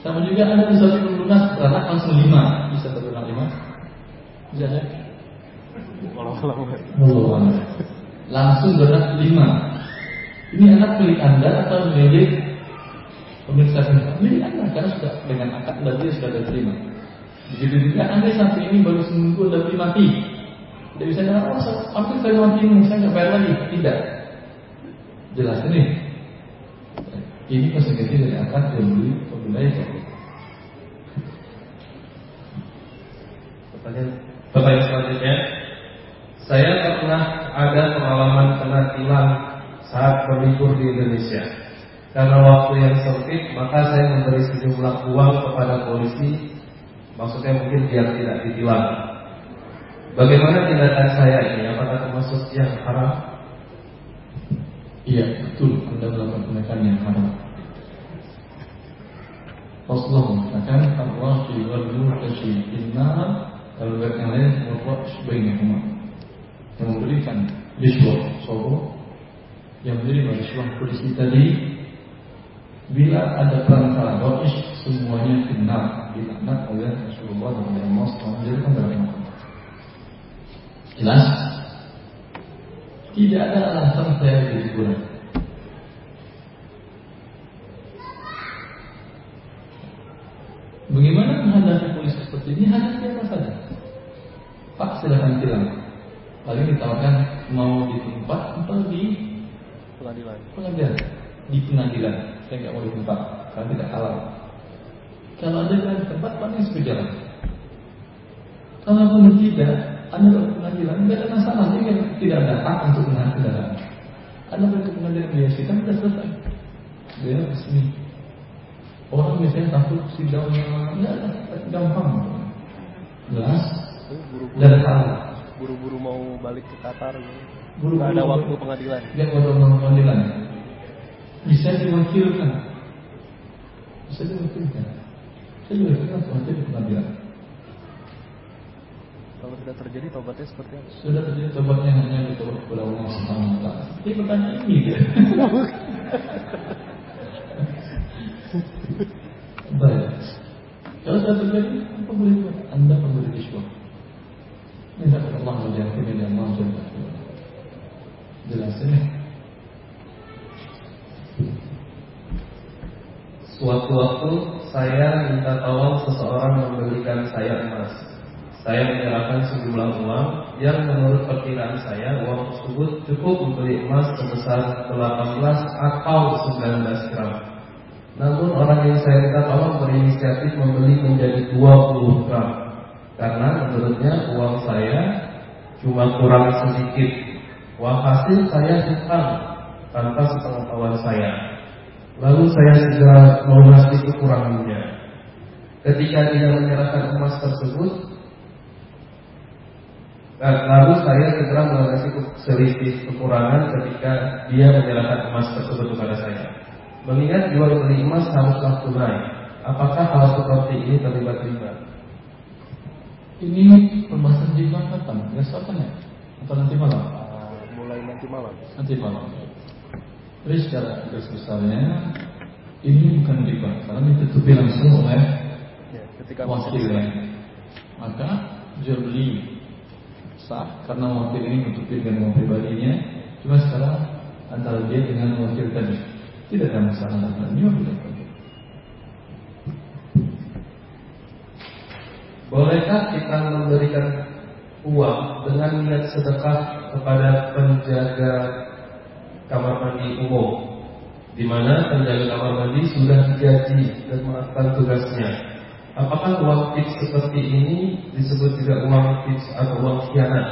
Sama juga Anda beli sapi belum lunas, beranak langsung lima, bisa terulang lima? Bisa ya? Walau Langsung beranak lima, ini anak milik Anda atau milik pemilik sapi? Milik Anda karena sudah dengan akad dia sudah diterima. Begitu juga Anda sapi ini baru seminggu beli mati. Tidak bisa dengan oh, hampir saya mati ini saya nggak bayar lagi. Tidak. Jelas ini. Ini konsekuensi dari akad yang beli pembeli Pertanyaan, pertanyaan selanjutnya, saya pernah ada pengalaman kena tilang saat berlibur di Indonesia. Karena waktu yang sempit, maka saya memberi sejumlah uang kepada polisi, maksudnya mungkin biar tidak ditilang. Bagaimana tindakan saya ini? Apakah termasuk yang haram? Iya, betul. Anda melakukan tindakan yang haram. Rasulullah mengatakan Allah wal murtashi innar kalau yang lain murwah bainahuma yang memberikan riswah sobo yang menerima riswah polisi tadi bila ada perantara semuanya benar dilaknat oleh Rasulullah dan Allah SWT kan dalam jelas tidak ada alasan saya diliburan Bagaimana menghadapi polisi seperti ini? Hadapi apa saja. Pak silakan bilang. Paling ditawarkan mau di tempat atau di pengadilan. Pengadilan di pengadilan. Saya nggak mau di tempat karena tidak halal. Kalau ada di tempat paling sejalan. Kalau pun tidak, anda ke pengadilan tidak ada masalah. Tidak, tidak ada hak untuk menahan kendaraan. Anda ke pengadilan biasa kan sudah selesai. Dia resmi. Orang biasanya takut sidangnya tidak ada, gampang. Jelas dan halal. Buru-buru mau balik ke Qatar gitu. Buru-buru Nggak ada waktu pengadilan. Dia waktu pengadilan. Bisa diwakilkan. Bisa diwakilkan. Saya juga wakil di pengadilan. Kalau tidak terjadi tobatnya seperti apa? Sudah terjadi tobatnya hanya bertobat kepada Allah Subhanahu wa taala. Seperti pertanyaan ini dia. Baik. Kalau sudah terjadi, apa boleh buat? Anda memberi riswah. Minta kepada Allah menjauhkan dan Allah jauh Jelas ini. Suatu waktu saya minta tolong seseorang membelikan saya emas. Saya menyerahkan sejumlah uang yang menurut perkiraan saya uang tersebut cukup membeli emas sebesar 18 atau 19 gram. Namun orang yang saya minta tolong berinisiatif membeli menjadi 20 gram karena menurutnya uang saya cuma kurang sedikit. Walhasil saya hutang tanpa sepengetahuan saya. Lalu saya segera melunasi kekurangannya. Ketika dia menyerahkan emas tersebut, lalu saya segera melunasi selisih kekurangan ketika dia menyerahkan emas tersebut kepada saya. Mengingat jual beli emas haruslah tunai. Apakah hal seperti ini terlibat riba? Ini pembahasan di kapan? Besok kan ya? Atau nanti malam? Mulai nanti malam. Nanti malam. Jadi secara garis besarnya ini bukan riba karena ditutupi langsung oleh Ya, ketika wakilnya. Maka jual beli sah karena wakil ini menutupi dengan uang pribadinya. Cuma sekarang antara dia dengan wakil tadi tidak ada masalah ini tidak apa Bolehkah kita memberikan uang dengan niat sedekah kepada penjaga kamar mandi umum di mana penjaga kamar mandi sudah digaji dan melakukan tugasnya. Apakah uang tips seperti ini disebut juga uang tips atau uang khianat?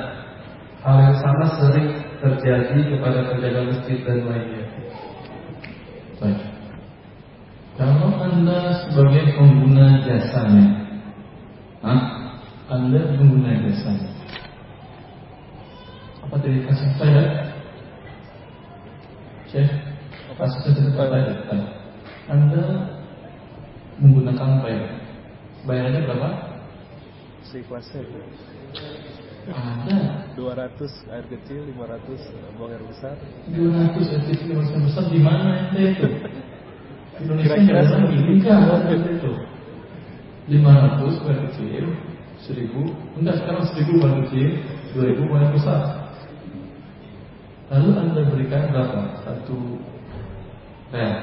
Hal yang sama sering terjadi kepada penjaga masjid dan lainnya. Baik. Kalau anda sebagai pengguna jasanya, Hah? anda pengguna jasanya, apa tadi kasih saya? Syekh, tidak tadi. Anda menggunakan bayar, bayarnya berapa? kelasnya Ada 200 air kecil, 500 buang air besar. 200 etik besar besar di mana ente itu? Indonesia Kira-kira ada itu. 500 bayar kecil, 1000, enggak sekarang 1000 bayar kecil, 2000 bayar besar. Lalu anda berikan berapa? Satu real.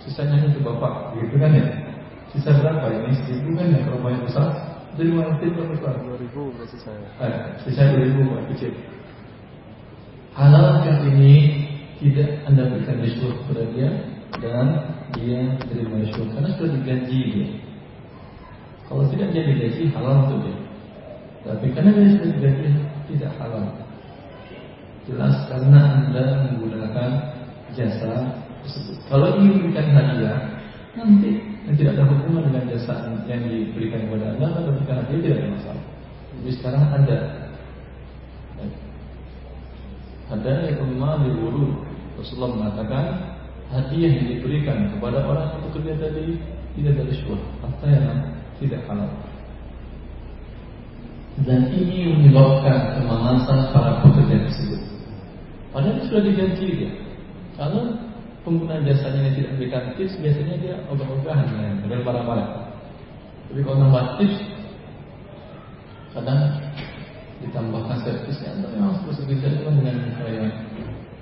Sisanya itu bapak, gitu kan ya? Sisa berapa ini? 1000 kan ya kalau bayar besar? Jadi 500 berapa besar? 2000 berarti saya. Eh, sisa 2000 Pak kecil. Halalkan ini tidak anda berikan risiko kepada dia dan dia terima risiko karena sudah digaji dia. Kalau tidak dia digaji halal untuk dia. Tapi karena dia sudah digaji tidak halal. Jelas karena anda menggunakan jasa tersebut. Kalau ingin memberikan hadiah nanti yang tidak ada hubungan dengan jasa yang diberikan kepada anda atau berikan hadiah tidak ada masalah. Jadi sekarang ada ada yang kemali wurud Rasulullah mengatakan hadiah yang diberikan kepada orang yang bekerja tadi tidak ada risiko atau yang tidak halal. Dan ini menyebabkan kemalasan para pekerja tersebut. Padahal sudah diganti dia. Kalau pengguna jasanya yang tidak memberikan tips, biasanya dia ogah-ogahan dan marah-marah. Tapi kalau nambah tips, kadang ditambahkan servisnya anda memang harus bekerja dengan saya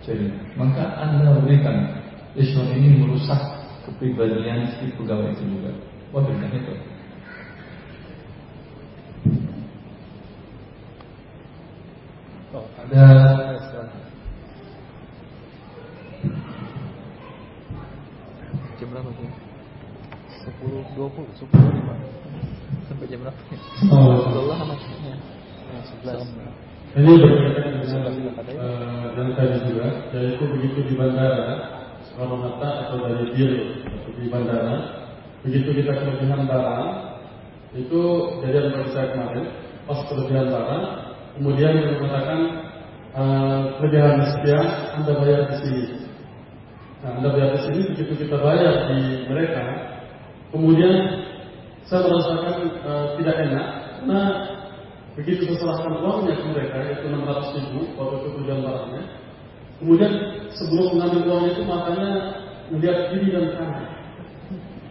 cari maka anda berikan risiko ini merusak kepribadian si pegawai itu juga wah berikan itu Oh, ada Jam berapa sih? 10 20 10 5. Sampai jam berapa? Oh. Allah anaknya. Nah, 11. Ini berkaitan dengan eh, yang tadi juga, yaitu begitu di bandara, Soekarno Hatta atau dari bir atau di bandara, begitu kita kelebihan barang, itu jadian bagi saya kemarin, pas kelebihan barang, kemudian dia mengatakan eh, kelebihan sekian, anda bayar di sini. Nah, anda bayar di sini, begitu kita bayar di mereka, kemudian saya merasakan eh, tidak enak, karena Begitu saya serahkan uangnya ke mereka, yaitu 600 ribu, waktu itu tujuan barangnya. Kemudian sebelum mengambil uangnya itu matanya melihat kiri dan kanan.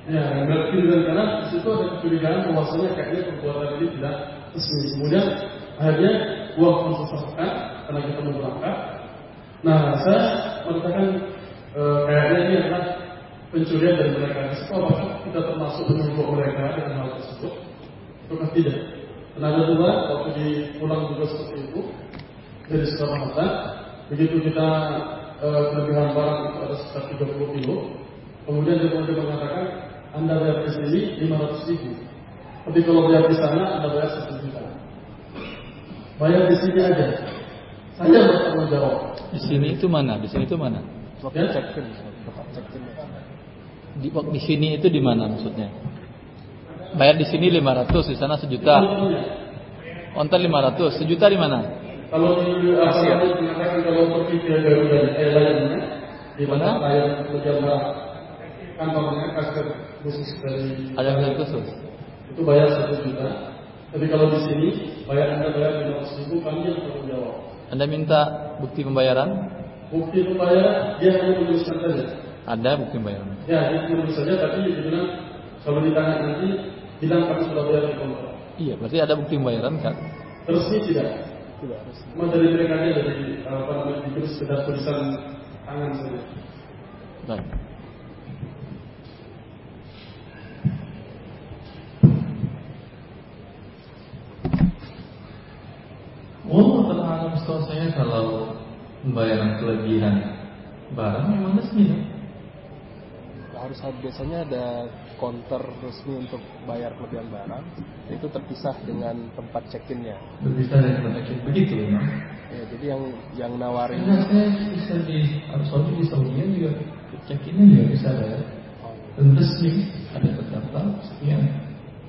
Ya, melihat kiri dan kanan, di situ ada kecurigaan bahwasanya kayaknya perbuatan ini tidak resmi. Kemudian akhirnya uang pun serahkan karena kita mau berangkat. Nah, saya mengatakan e, kayaknya ini adalah pencurian dari mereka. Di situ apakah kita termasuk menyuruh mereka dengan hal tersebut? Ataukah tidak? Tenaga juga waktu di pulang juga seperti itu dari Soekarno Hatta. Begitu kita e, kelebihan barang itu ada sekitar 30 kilo. Kemudian dia kemudian mengatakan Anda bayar di sini 500 ribu. Tapi kalau bayar di sana Anda bayar 1 juta. Bayar di sini aja. Saya bertanggung jawab. Di sini itu mana? Di sini itu mana? Waktu Ya. Tempat check-in. Di, di sini itu di mana maksudnya? Bayar di sini 500, di sana sejuta. Ontar 500, sejuta di mana? Kalau di namanya mengatakan kalau pergi ke Garuda Airlines di Mana? kelebihan barang kantornya kasir khusus dari Ada yang khusus. itu bayar satu juta. Tapi kalau di sini bayar anda bayar lima ratus ribu, kami yang tanggung jawab. Anda minta bukti pembayaran? Bukti pembayaran dia hanya menuliskan saja. Ada bukti pembayaran. Ya, menulis saja, tapi dia bilang kalau ditanya nanti bilang kami sudah bayar di kontrak. Iya, berarti ada bukti pembayaran kan? Resmi tidak. Tidak harus. Cuma dari mereka aja dari apa namanya ditulis sekedar tulisan tangan saja. Baik. Allah telah alam setahu saya kalau pembayaran kelebihan barang memang resmi ya? Harus ada- biasanya ada counter resmi untuk bayar kelebihan barang itu terpisah dengan tempat check-innya. Berpisah dari tempat check begitu memang. Ya, jadi yang yang nawarin Karena saya bisa di Arab di Saudi juga check-innya juga bisa ya. Dan resmi ada terdaftar sekian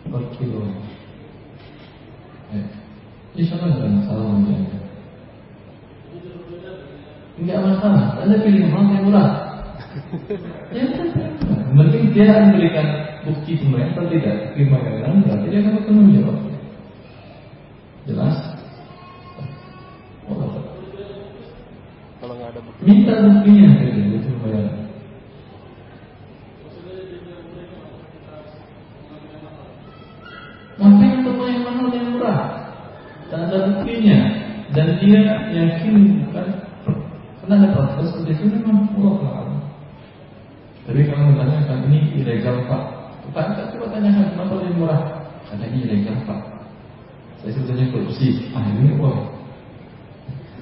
per kilo. Ya. Insya Allah tidak masalah menjaga. Enggak masalah, Anda pilih yang mahal yang murah. ya, penting dia memberikan bukti pembayaran atau tidak. Pembayaran berarti dia akan bertanggung jawab. Jelas? Oh, kalau nggak ada bukti Minta buktinya gitu, bukti pembayaran. Ngapain toko yang mahal yang murah? Ada buktinya. Dan dia yakin bukan karena ada proses itu memang Allah. Tapi kalau menanyakan ini ilegal pak, kita coba tanyakan kenapa lebih murah? Karena ini ilegal pak. Saya sebetulnya korupsi. Ah ini uang.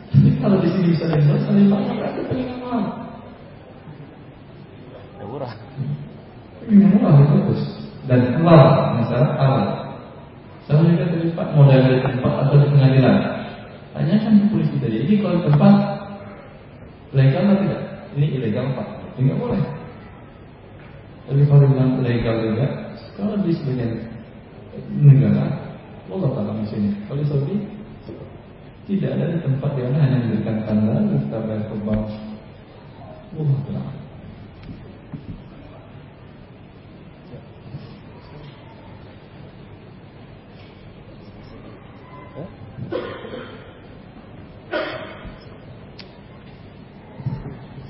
Tapi kalau di sini bisa legal, saling banyak berarti paling yang mahal. ya murah. Ini murah itu bagus. Dan halal, masalah halal. Sama juga Pak, modal dari tempat atau di pengadilan. Tanyakan ke polisi tadi, ini kalau tempat legal atau tidak? Ini ilegal Pak, tidak boleh. Tapi kalau bilang legal juga, kalau di sebagian negara, Allah taala di sini. Kalau di Saudi tidak ada tempat yang hanya memberikan tanda kita bayar ke bank. Allah taala.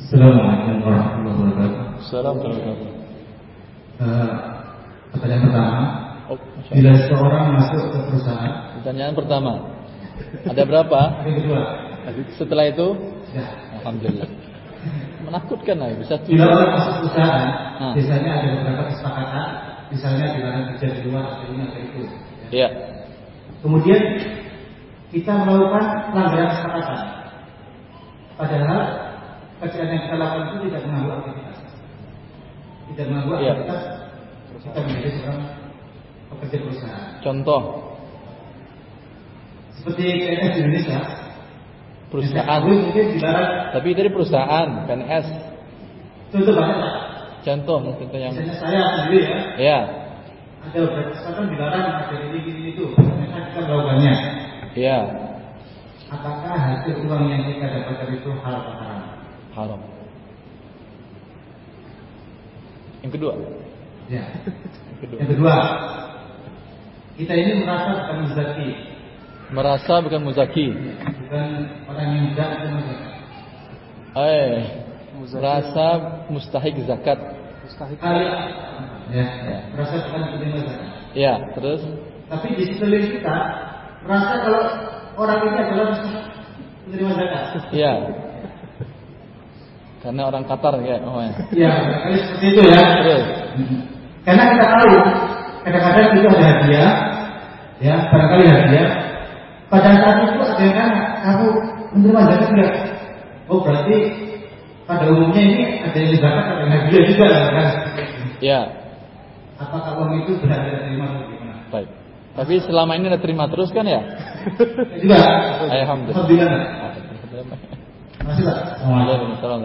Assalamualaikum warahmatullahi wabarakatuh. Assalamualaikum. Eh, pertanyaan pertama, Oh, bila seorang masuk ke perusahaan, Pertanyaan pertama. Ada berapa? kedua, Setelah itu, ya, Alhamdulillah. Menakutkan lah, bisa bila tujuh. orang masuk perusahaan, Ah. biasanya ada beberapa kesepakatan, misalnya dilarang kerja di luar atau ini atau itu. ya. Iya. Kemudian kita melakukan pelanggaran kesepakatan, padahal kerjaan yang kita lakukan itu tidak mengganggu aktivitas, tidak Iya. aktivitas kita menjadi seorang pekerja perusahaan. Contoh Seperti PNS di Indonesia, perusahaan. Mungkin dilarang Tapi dari perusahaan, PNS. contoh banyak Pak. Contoh, contoh yang. Misalnya saya sendiri ya, Ya, ada beberapa kesempatan dilarang ada ini ini itu, ternyata kita melakukannya. ya, Apakah hasil uang yang kita dapatkan itu halal atau haram? haram. Yang kedua, Ya. yang kedua. Yang kedua, kita ini merasa bukan muzaki, Merasa bukan muzaki. bukan orang yang tidak. Eh, Muzaki. merasa mustahik zakat. Mustahil. Kali, ya, merasa bukan penerima zakat. Ya, terus Tapi di sekeliling kita merasa kalau orang ini adalah penerima zakat. ya. Karena orang Qatar ya, oh ya. Ya, seperti itu ya. Terus Karena kita tahu kadang-kadang itu ada hadiah, ya barangkali hadiah. Pada saat itu ada yang tanya, kamu menerima zakat enggak? Oh berarti pada umumnya ini ada yang zakat, ada yang hadiah juga kan? ya, Apakah uang itu tidak terima atau gimana? baik. Tapi selama ini udah terima terus kan ya? Ya juga. Alhamdulillah. Alhamdulillah. Waalaikumsalam.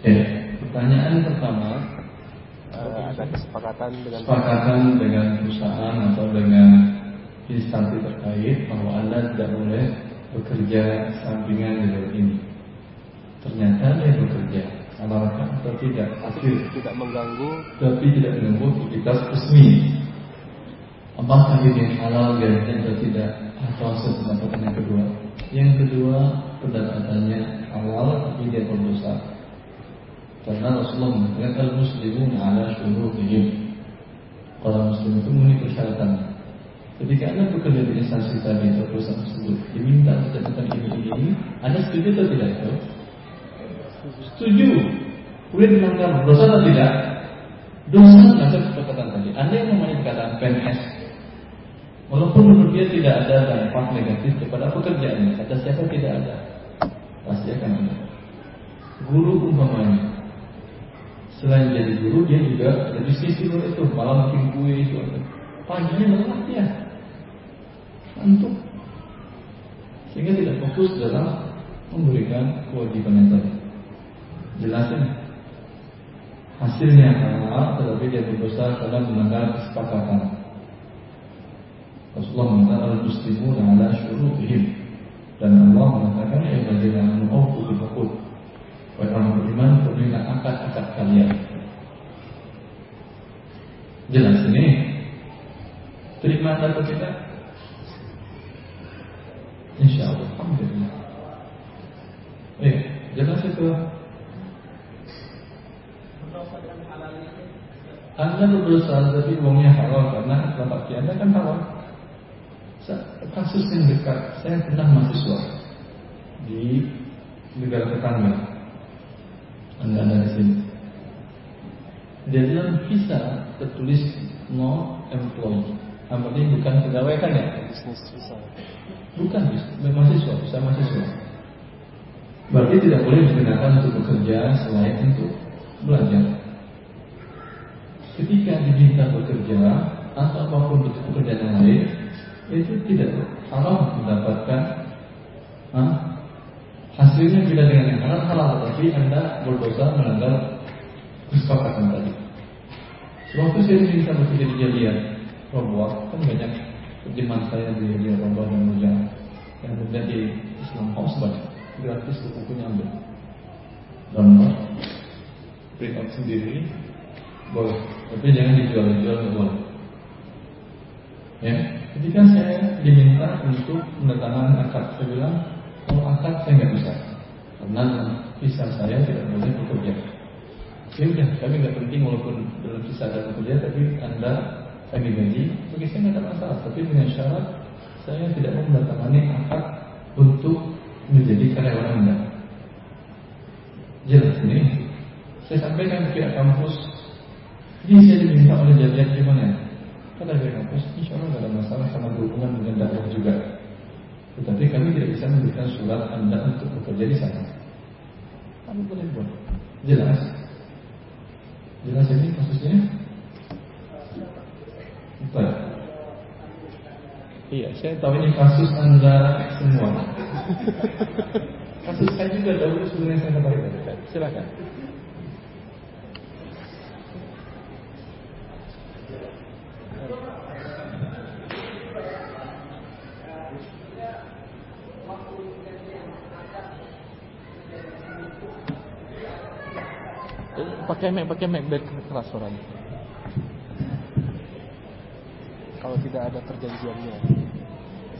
Ya, pertanyaan pertama, Eh, ada kesepakatan dengan kesepakatan dengan perusahaan atau dengan instansi terkait bahwa anda tidak boleh bekerja sampingan di luar ini. Ternyata dia bekerja, amalkan atau tidak, akhir tidak mengganggu tapi tidak mengganggu aktivitas resmi. Apakah ini yang halal dan atau tidak? Atau pendapat yang kedua? Yang kedua pendekatannya halal tapi dia berdosa. Karena Rasulullah mengatakan al-muslimun ala syurutihim. Kalau muslim itu memenuhi persyaratan. Ketika anda bekerja di instansi tadi atau perusahaan tersebut diminta untuk catatan ini ini ini, anda setuju atau tidak? Itu? Setuju. Kemudian dilanggar dosa atau tidak? Dosa melanggar kesepakatan tadi. Anda yang mempunyai perkataan PNS, walaupun menurut dia tidak ada dampak negatif kepada pekerjaannya, kata siapa tidak ada, pasti akan ada. Guru umpamanya, selain jadi guru dia juga ada di luar itu, malam bikin kue itu. Paginya lelah dia, untuk sehingga tidak fokus dalam memberikan kewajiban yang tadi. Jelasin hasilnya halal tetapi dia berdosa karena melanggar kesepakatan. Rasulullah mengatakan al-muslimun ala syurutihim dan Allah mengatakan ya bagaimana mengukur bil Wahai orang beriman, penuhilah akad-akad kalian. Jelas ini. Terima atau tidak? Insya Allah. Alhamdulillah. Eh, jelas itu. Anda berdosa tapi uangnya halal karena bapak Anda kan halal. Kasus yang dekat, saya pernah mahasiswa di negara tetangga. Anda ada di sini. Dia dalam visa tertulis no employee. Artinya bukan pegawai kan ya? bisnis bisa Bukan mahasiswa, bisa mahasiswa. Berarti tidak boleh digunakan untuk bekerja selain untuk belajar. Ketika diminta bekerja atau apa pun bentuk pekerjaan lain, itu tidak halal mendapatkan ha? hasilnya tidak dengan yang halal halal, tapi anda berdosa melanggar kesepakatan tadi. Sewaktu saya diminta bekerja di jalian, Rombok kan banyak terjemahan saya di di Rombok dan Mujah yang kemudian di Islam House banyak gratis bukunya ambil gambar print out sendiri boleh. Tapi jangan dijual-jual boleh ya. Ketika saya diminta untuk mendatangkan akad saya bilang kalau akad saya nggak bisa. Karena visa saya tidak boleh bekerja. Ya udah kami nggak penting walaupun dalam visa ada bekerja tapi anda kami gaji bagi saya nggak ada masalah. Tapi dengan syarat saya tidak mau mendatangani akad untuk menjadi karyawan anda. Jelas ini. Saya sampaikan ke kampus ini saya diminta oleh jadian gimana kata pihak kampus insya Allah tidak ada masalah karena berhubungan dengan dakwah juga tetapi kami tidak bisa memberikan surat anda untuk bekerja di sana kami boleh buat jelas jelas ini kasusnya Baik. Iya, saya tahu ini kasus anda semua. Kasus saya juga dahulu sebenarnya saya katakan. Silakan. Pakai mic, pakai mic biar keras suaranya. kalau tidak ada perjanjiannya.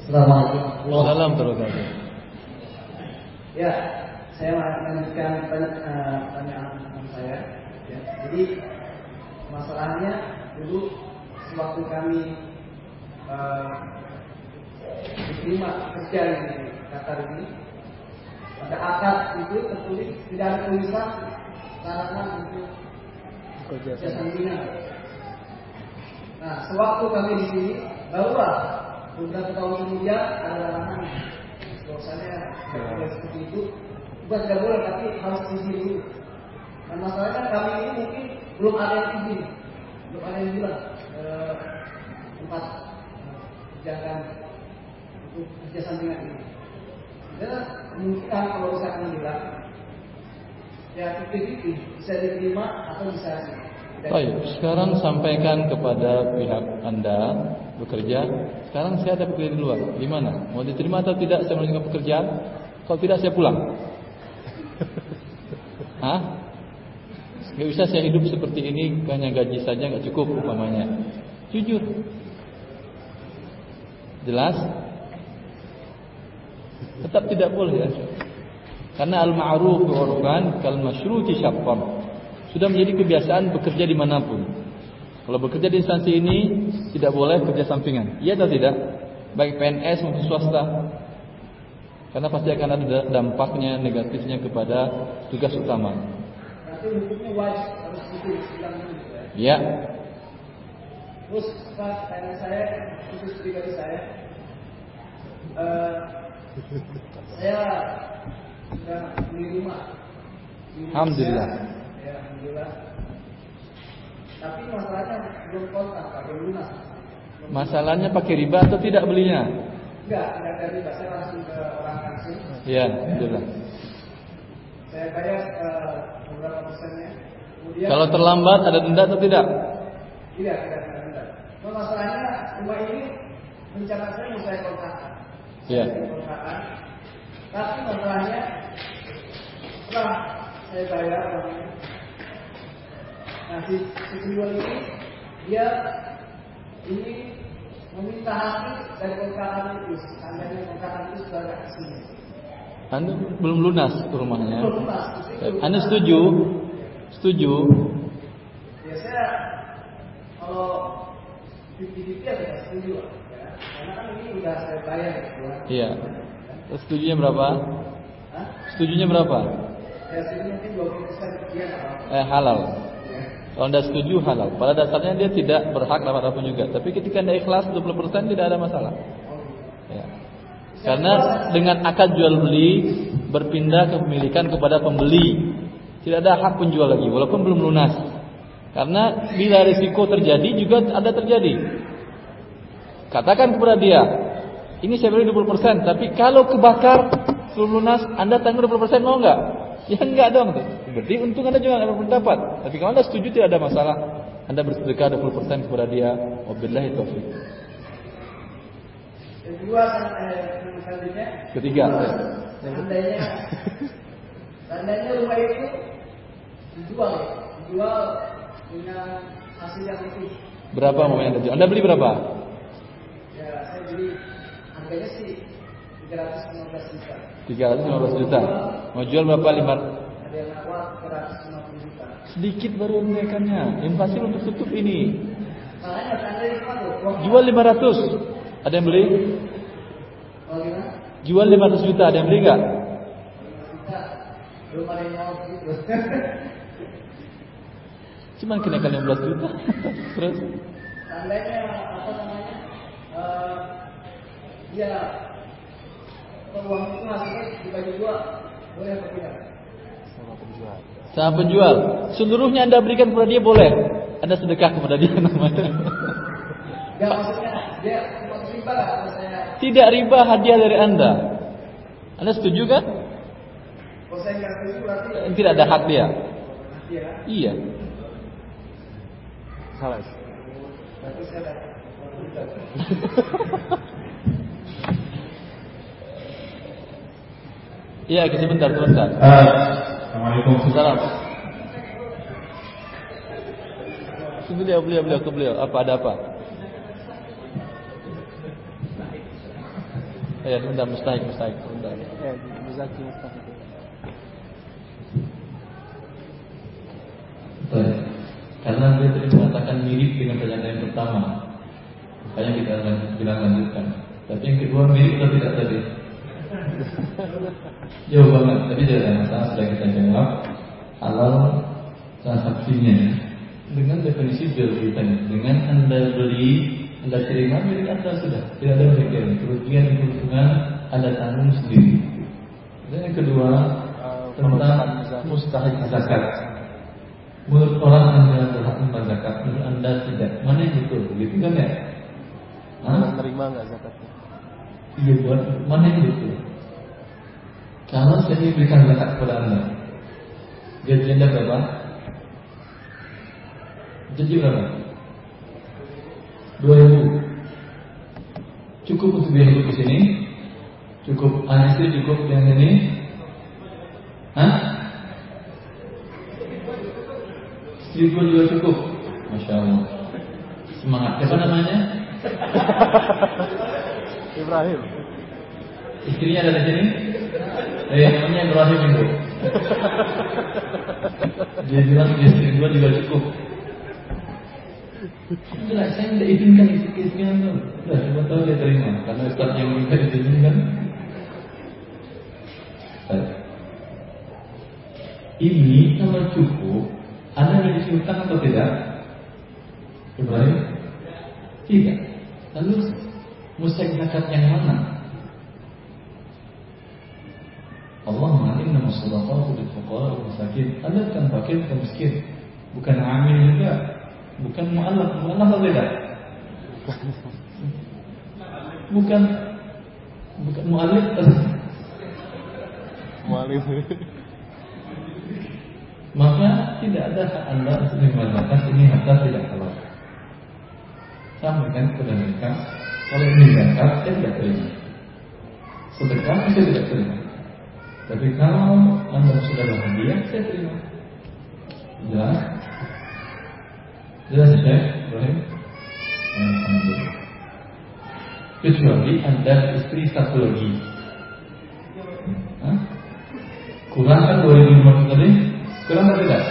Assalamualaikum. Salam terus Ya, saya melanjutkan eh, pertanyaan saya. Ya, jadi masalahnya dulu sewaktu kami uh, diterima kerja di Qatar ini, pada akad itu tertulis tidak ada tulisan syaratnya untuk Kerja. Nah, sewaktu kami di sini, barulah beberapa tahun kemudian ada larangan. Bahwasanya boleh seperti itu. Bukan tidak boleh, tapi harus izin dulu. Dan masalahnya kan kami ini mungkin belum ada yang izin, belum ada yang bilang eh, tempat eh, jangan untuk kerja sampingan ini. Dan kemungkinan kalau misalkan bilang ya titik-titik bisa diterima atau bisa. Baik, sekarang sampaikan kepada pihak Anda bekerja. Sekarang saya ada pekerjaan di luar. Gimana? Mau diterima atau tidak saya melanjutkan pekerjaan? Kalau tidak saya pulang. Hah? Gak bisa saya hidup seperti ini hanya gaji saja nggak cukup umpamanya. Jujur. Jelas? Tetap tidak boleh ya. Karena al-ma'ruf urfan kal masyruti syaqqan. Sudah menjadi kebiasaan bekerja di mana pun. Kalau bekerja di instansi ini tidak boleh kerja sampingan. Iya atau tidak? Baik PNS maupun swasta. Karena pasti akan ada dampaknya negatifnya kepada tugas utama. Ya. Terus tanya saya khusus pribadi saya, uh, saya sudah di rumah. Alhamdulillah. Ya, alhamdulillah. Tapi masalahnya belum kontak, belum lunas. Masalahnya pakai riba atau tidak belinya? Enggak, tidak ada riba. Saya langsung ke orang langsung. Iya, alhamdulillah. Saya bayar uh. Kemudian Kalau terlambat ada denda atau tidak? Tidak, tidak ada denda. Cuma masalahnya rumah ini rencana saya mau saya kontrakan. Iya. Kontrakan. Tapi masalahnya setelah saya bayar uangnya, nah si, si ini dia ini meminta hati dari kontrakan itu. Seandainya kontrakan itu sudah ada isinya. Anda belum lunas rumahnya. Anda setuju? Setuju? Ya saya kalau fifty-fifty ya saya setuju lah. Ya. Karena kan ini udah saya bayar kan. Iya. Setujunya berapa? Hah? Setujunya berapa? Ya setuju mungkin 20 persen apa? Eh halal. Ya. Kalau anda setuju halal. Pada dasarnya dia tidak berhak dapat apa pun juga. Tapi ketika anda ikhlas 20% tidak ada masalah. Ya. Karena dengan akad jual beli berpindah kepemilikan kepada pembeli. Tidak ada hak penjual lagi walaupun belum lunas. Karena bila risiko terjadi juga ada terjadi. Katakan kepada dia, ini saya beri 20%, tapi kalau kebakar belum lunas, Anda tanggung 20% mau nggak? Ya enggak dong. Berarti untung Anda juga nggak dapat. Tapi kalau Anda setuju tidak ada masalah. Anda bersedekah 20% kepada dia. Wabillahi taufik. Kedua eh, yang selanjutnya Ketiga. ya. seandainya seandainya rumah itu dijual ya, dijual dengan hasil yang lebih. Berapa mau yang terjual? Anda beli berapa? Ya saya beli harganya sih 315 juta. 315 juta. Mau jual berapa? 5 Ada yang nawar 350 juta. Sedikit baru menaikkannya. Yang pasti untuk tutup ini. Makanya Jual 500. Ada yang beli? Jual 500 juta. Ada yang beli nggak? 5 juta belum ada yang mau. Cuman kenaikan 15 juta. Terus Seandainya apa namanya? eh ya uang itu hasilnya dibagi dua boleh apa tidak? sama penjual. sama penjual, seluruhnya Anda berikan kepada dia boleh. Anda sedekah kepada dia namanya. Ya maksudnya dia Tidak riba hadiah dari Anda. Anda setuju kan? Tidak ada hak dia. ya Iya. Salah. Iya, sebentar, sebentar. Assalamualaikum. Salam. Beliau, beliau, beliau, ke beliau. Apa ada apa? Ya, sebentar, mustahik, mustahik, sebentar. Ya, Muzaki Mustafa. Baik. Karena dia tadi mengatakan mirip dengan pernyataan yang pertama, makanya kita lan- bilang lanjutkan. Tapi yang kedua mirip atau tidak tadi? Jauh banget, tapi tidak ada masalah sudah kita jawab. Halal transaksinya dengan definisi jual beli. Dengan anda beli, anda terima milik anda sudah. Tidak ada kerugian. Kerugian keuntungan anda tanggung sendiri. Dan yang kedua tentang mustahik zakat. Menurut orang anda berhak menerima zakat, menurut anda tidak. Mana yang betul? Begitu kan ya? Menerima nggak zakatnya? Iya buat mana yang betul? Kalau saya berikan zakat kepada anda, gaji anda berapa? Gaji berapa? Dua ribu. Cukup untuk biaya hidup di sini? Cukup anak istri cukup yang ini? Hah? Istri pun juga cukup. Masya Allah. Semangat. Siapa namanya? Ibrahim. Istrinya ada di sini? Eh, namanya Ibrahim itu. Dia bilang istri gua juga cukup. Udah, saya tidak izinkan istri istrinya tuh. Udah, coba tahu dia terima. Karena Ustaz yang minta diizinkan. Baik. Ini kalau cukup, Anda miliki utang atau tidak? Ibrahim? Tidak. Lalu musik zakat yang mana? Allah nama sadaqatu lil fuqara wal. Anda bukan fakir, bukan miskin, bukan amil bukan mu'allaf, mu'allaf atau tidak? Bukan bukan mu'allif Mualim. maka tidak ada hak anda untuk mengatakan ini harta tidak halal. Sampaikan kepada mereka, kalau ini zakat saya tidak terima. Sedekah saya tidak terima. Tapi kalau anda sudah bahagia, saya terima. Jelas? Jelas ya? Alhamdulillah. Kecuali anda istri satu lagi. Kurang kan 2500 tadi? Kurang atau tidak?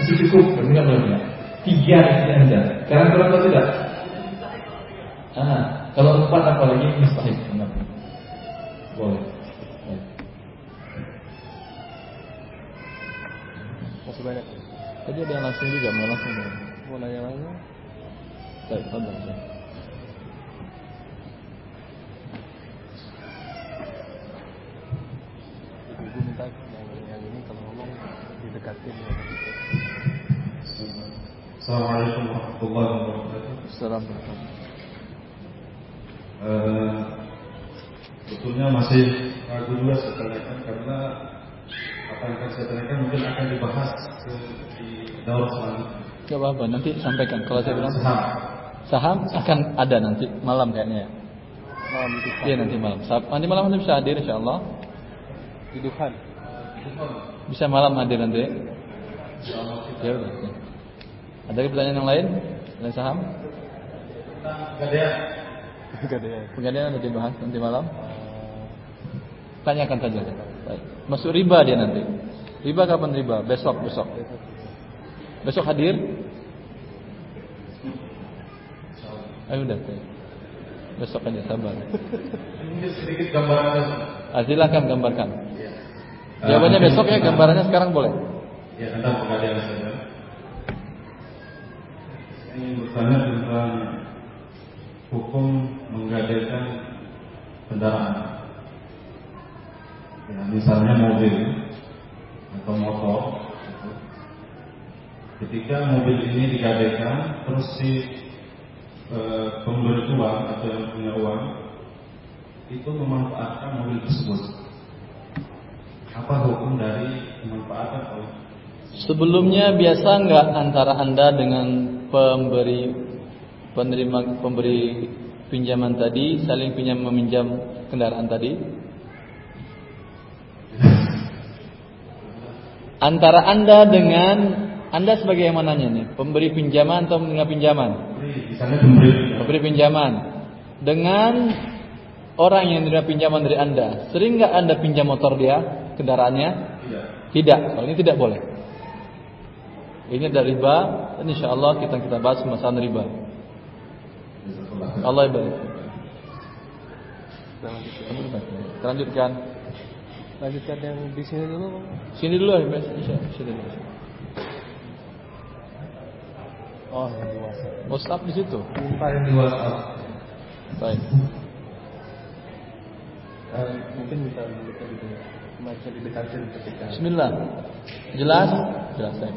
Masih cukup, berarti nggak boleh ya? Tiga istri anda. Sekarang kurang atau tidak? Ah, kalau empat apalagi mustahil. Boleh. Masih banyak. Tadi ada yang langsung juga, mau langsung. Mau nanya lagi? Baik, tafadhal. Ibu minta yang, yang ini kalau ngomong didekatin ya. Assalamualaikum warahmatullahi wabarakatuh. Assalamualaikum. Eh, Sebetulnya masih ragu juga saya tanyakan karena apa yang akan saya tanyakan mungkin akan dibahas di daur selanjutnya. Gak apa-apa, nanti sampaikan. Kalau saya bilang Saham. saham akan ada nanti malam kayaknya ya. Malam Iya nanti malam. Sab- Nanti malam nanti bisa hadir insya Allah. di Dufan. Bisa malam hadir nanti. Ya udah. ya. Ada pertanyaan yang lain? Selain saham? Gadea. Gak ada ya. Penggantian nanti dibahas nanti malam. Tanyakan saja. Baik. Masuk riba dia nanti. Riba kapan riba? Besok, besok. Besok hadir? Ayo udah. baik. Besok aja sabar. Sedikit gambaran Ah, silakan gambarkan. Ya. Jawabannya Eh, besok ya, gambarannya sekarang boleh. Ya, tentang pengadilan saja. Saya ingin bertanya tentang hukum menggadaikan kendaraan. Ya, misalnya mobil atau motor. Ketika mobil ini digadaikan, terus si eh, pemberi uang atau yang punya uang itu memanfaatkan mobil tersebut. Apa hukum dari pemanfaatan oleh Sebelumnya biasa nggak antara anda dengan pemberi penerima pemberi pinjaman tadi saling pinjam meminjam kendaraan tadi? Antara anda dengan anda sebagai yang mananya nih? Pemberi pinjaman atau menerima pinjaman? Pemberi Pemberi pinjaman dengan orang yang menerima pinjaman dari anda. Sering nggak anda pinjam motor dia kendaraannya? tidak. Tidak, kalau ini tidak boleh. Ini ada riba dan insya Allah kita kita bahas masalah riba. Allah ibadah. Kita lanjutkan. Lanjutkan. Lanjutkan yang di sini dulu. Bang. Sini dulu ya, Mas. Insya. Sini dulu. Oh, yang dewasa. WhatsApp di situ. Minta yang di WhatsApp. Baik. Eh, mungkin bisa gitu. Bisa didekatin ketika Bismillah. Jelas? Jelas. Baik.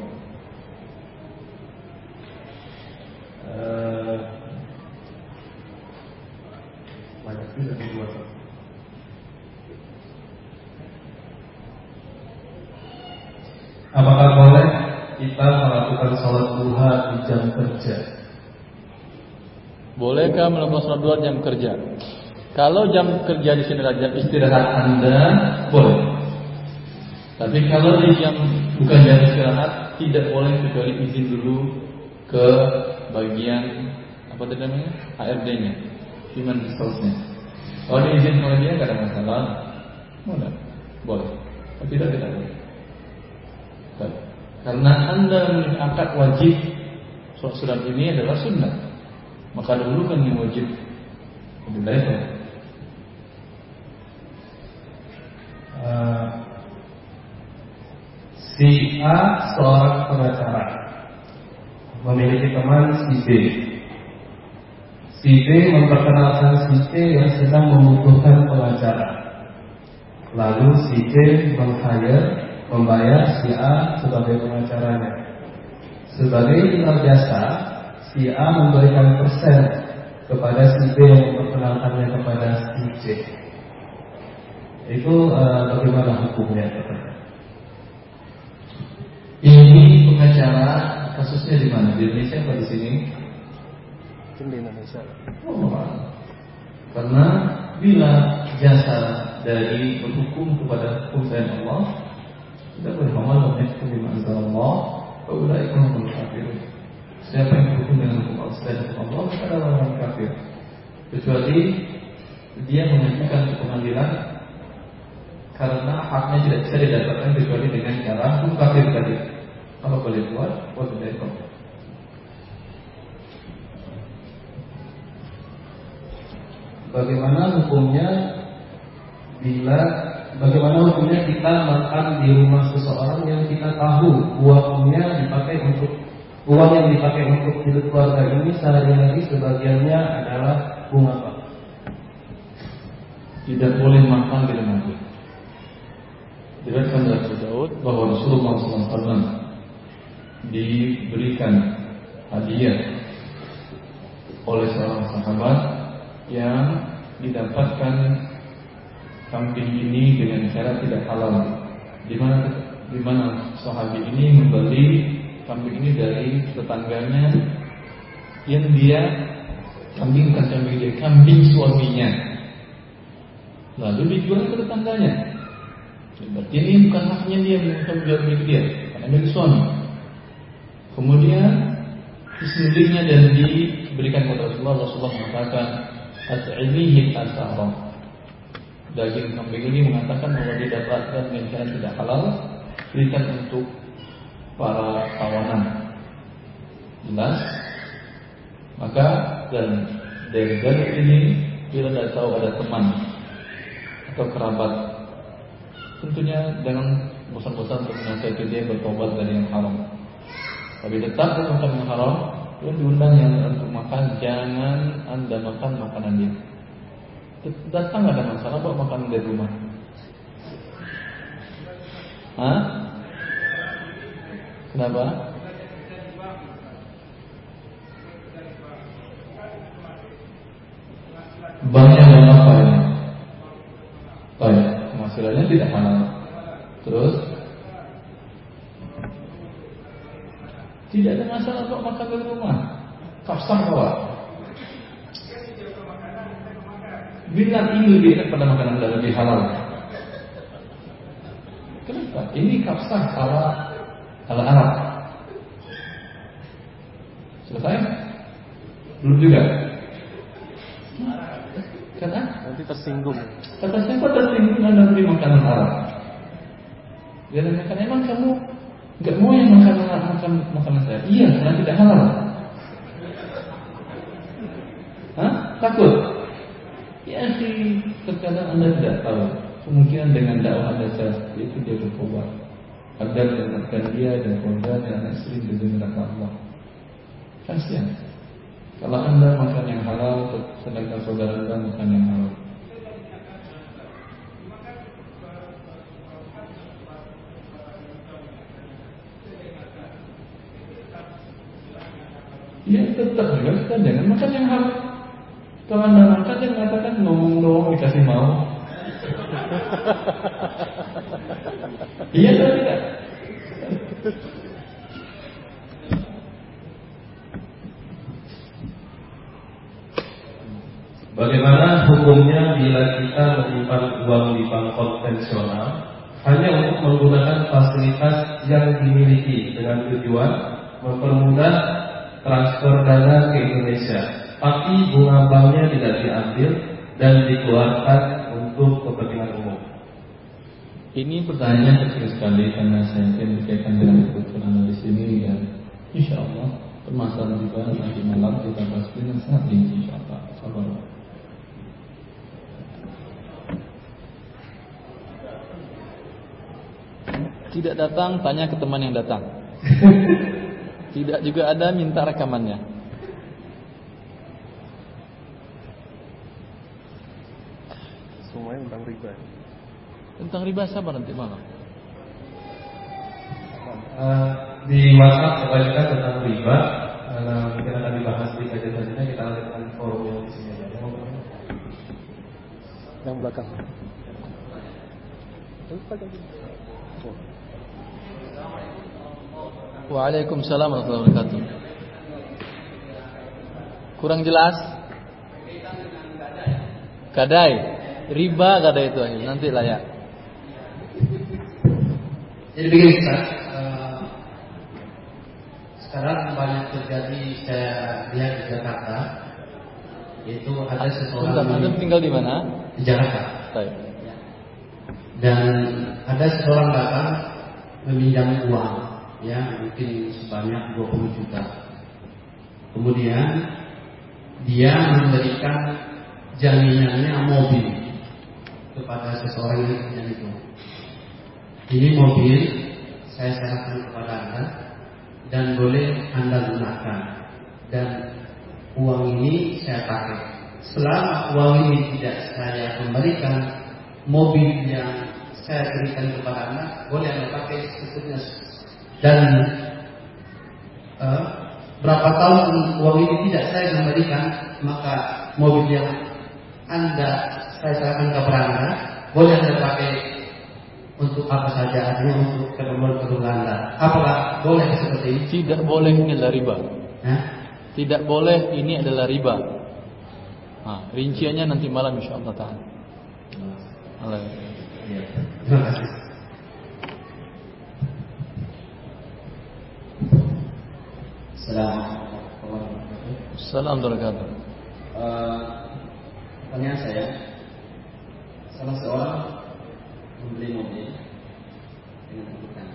Eh, banyak juga di luar. Apakah boleh kita melakukan sholat duha di jam kerja? Bolehkah melakukan sholat dua jam kerja? Kalau jam kerja di sini adalah jam istirahat Anda, boleh. Tapi kalau di jam bukan jam istirahat, tidak boleh kecuali izin dulu ke bagian apa tadi namanya HRD-nya, human resource-nya. Kalau diizin oleh dia ada masalah, boleh, boleh. Kalau tidak tidak boleh. Karena anda mengangkat wajib surat ini adalah sunnah, maka dulu kan yang wajib lebih baik uh, si A seorang pengacara memiliki teman si B. Si B memperkenalkan si C yang sedang membutuhkan pengacara. Lalu si C meng-hire, membayar si A sebagai pengacaranya. Sebagai ikhlas jasa, si A memberikan persen kepada si B yang memperkenalkannya kepada si C. Itu uh, bagaimana hukumnya? Ini pengacara kasusnya di mana? Di Indonesia atau di sini? Di Indonesia. Oh, karena bila jasa dari berhukum kepada hukum Allah boleh amal dan hukum bima Allah Faulai kaumul kafirun Siapa yang berhukum dengan hukum Allah maka adalah orang kafir Kecuali dia mengajukan ke pengadilan karena haknya tidak bisa didapatkan kecuali dengan cara hukum kafir tadi. Kalau boleh buat, boleh dari Bagaimana hukumnya bila bagaimana hukumnya kita makan di rumah seseorang yang kita tahu uangnya dipakai untuk uang yang dipakai untuk hidup keluarga ini sehari-hari sebagiannya adalah bunga pak. Tidak boleh makan di rumah itu. Diriwayatkan dari Daud bahwa Rasulullah SAW diberikan hadiah oleh seorang sahabat yang didapatkan kambing ini dengan cara tidak halal. Di mana di mana sahabat ini membeli kambing ini dari tetangganya yang dia kambing bukan kambing dia kambing suaminya. Lalu dijual ke tetangganya. Berarti ini bukan haknya dia untuk menjual milik dia karena milik suami. Kemudian disembelihnya dan diberikan kepada Rasulullah Rasulullah mengatakan at'imihi asara daging kambing ini mengatakan bahwa didapatkan dengan tidak halal berikan untuk para tawanan. Jelas? Maka dan dari dalil ini kita tidak tahu ada teman atau kerabat. Tentunya dengan bosan-bosan untuk menasihati dia bertobat dari yang haram. Tapi tetap makan yang haram yang diundang yang untuk makan. Jangan anda makan makanan dia datang ada masalah bawa makanan dari rumah Hah? Kenapa? Banknya bank apa ini? Baik, penghasilannya tidak halal. Terus tidak ada masalah kok makan di rumah. Kafsah bawa. Bila ini lebih pada makanan dan lebih halal. Kenapa? Ini kafsah ala ala Arab. Selesai? Belum juga. Karena nanti tersinggung. Kata siapa tersinggung Anda beri makanan Arab? Dia tanyakan emang kamu nggak mau yang makan makan makanan saya? Iya, karena tidak halal. Hah? Takut? Sih, terkadang Anda tidak tahu. Kemungkinan dengan dakwah Anda itu dia bertobat agar menyelamatkan dia dan keluarga dan anak istri dari neraka Allah. Kasihan. Kalau anda makan yang halal, sedangkan saudara anda makan yang halal. Ya tetap juga kita jangan makan yang halal. Anda makan jangan mengatakan ngomong dong dikasih mau. Iya atau tidak? Bagaimana hukumnya bila kita menyimpan uang di bank konvensional hanya untuk menggunakan fasilitas yang dimiliki dengan tujuan mempermudah transfer dana ke Indonesia, tapi bunga banknya tidak diambil dan dikeluarkan untuk kepentingan umum. Ini pertanyaan kecil sekali karena saya yakin berkaitan dengan kebetulan di sini dan insya Allah permasalahan juga nanti malam kita bahas dengan sangat rinci insya Allah. Sabar. Tidak datang, tanya ke teman yang datang. Tidak juga ada minta rekamannya. Semuanya tentang riba. Tentang riba sabar nanti malam. Eh, di WhatsApp kebanyakan tentang riba, uh, mungkin akan dibahas di kajian selanjutnya kita lanjutkan forum yang di sini aja. Yang belakang. Waalaikumsalam warahmatullahi wabarakatuh. Kurang jelas? Kadai, riba kadai itu akhir. Nanti lah ya. Jadi begini Ustaz, eh, sekarang banyak terjadi saya lihat di Jakarta, yaitu ada seseorang Bentar, Anda tinggal di mana? di Jakarta Baik. dan ada seorang datang meminjam uang, ya mungkin sebanyak 20 juta. Kemudian dia memberikan jaminannya mobil kepada seseorang yang pinjam itu. Ini mobil saya serahkan kepada Anda dan boleh Anda gunakan dan uang ini saya pakai. Selama uang ini tidak saya kembalikan, mobil yang saya berikan kepada Anda boleh Anda pakai seterusnya. Dan eh, berapa tahun uang ini tidak saya kembalikan, maka mobil yang Anda saya serahkan kepada Anda boleh Anda pakai untuk apa saja artinya untuk keperluan keperluan Anda. Apakah boleh seperti ini? Tidak boleh ini adalah riba. Hah? Tidak boleh ini adalah riba. Nah, rinciannya nanti malam insya Allah taala. Allah. Terima kasih. Assalamualaikum warahmatullahi wabarakatuh. Salam wabarakatuh. Eh, pertanyaan saya, salah seorang membeli mobil dengan angkutan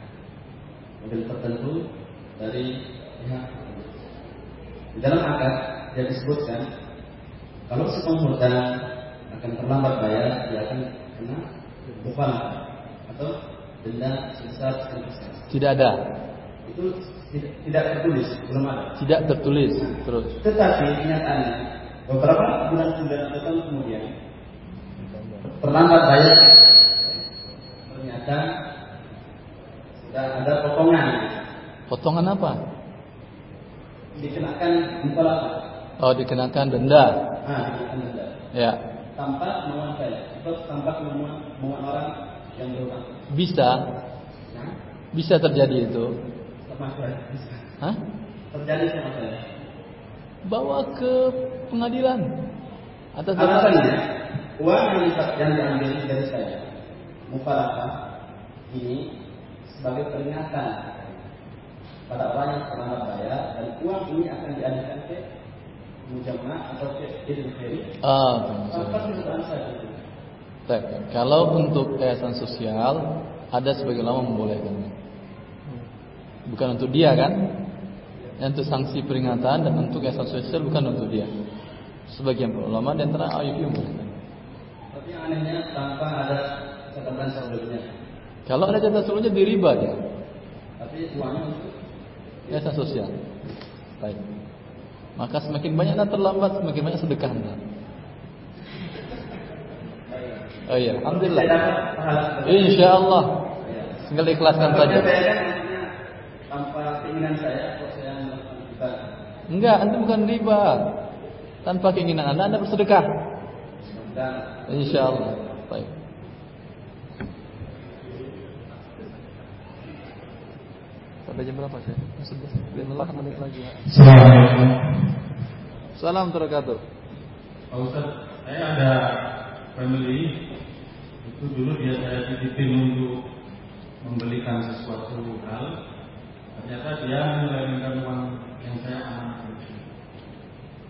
mobil tertentu dari pihak. Di dalam akad dia disebutkan kalau si penghutang akan terlambat bayar, dia akan kena mufalah atau denda sebesar persen. Tidak ada. Itu tidak, tidak tertulis, belum ada. Tidak tertulis. Terus. Tetapi kenyataannya beberapa bulan kemudian atau tahun kemudian terlambat bayar ternyata sudah ada potongan Potongan apa? dikenakan mukalafah Oh, dikenakan denda. ah dikenakan denda Ya. tanpa kemauan saya atau tanpa kemauan orang yang berutang Bisa, nah bisa terjadi itu. bisa Hah? terjadi sama saya Bawa ke pengadilan. Atas alasannya uang yang, di- yang diambil dari saya mukalafah ini sebagai peringatan pada orang yang terlambat bayar dan uang ini akan dialihkan ke mujamah atau ke idul khairi Ah, Baik, kalau untuk yayasan sosial ada sebagian ulama membolehkannya. Bukan untuk dia kan? Yang untuk sanksi peringatan dan untuk yayasan sosial bukan untuk dia. Sebagian ulama dan antara AIP membolehkan. Anehnya tanpa ada catatan sebelumnya Kalau ada catatan sebelumnya di riba dia. tapi uangnya untuk Yayasan sosial. Baik. Maka semakin banyak anda terlambat, semakin banyak sedekah anda. Oh iya, alhamdulillah. Insya Allah. Tinggal ikhlaskan saja. kan tanpa keinginan saya kok saya melakukan Enggak, anda bukan riba. Tanpa keinginan anda, anda bersedekah. dan Insya Allah. Baik. Sampai jam berapa saya? Sebelas. Lelah menit lagi. ya. Assalamualaikum. Salam terkatuh. Pak Ustaz, saya ada family itu dulu dia saya titipin untuk membelikan sesuatu hal ternyata dia menyelewengkan uang yang saya amankan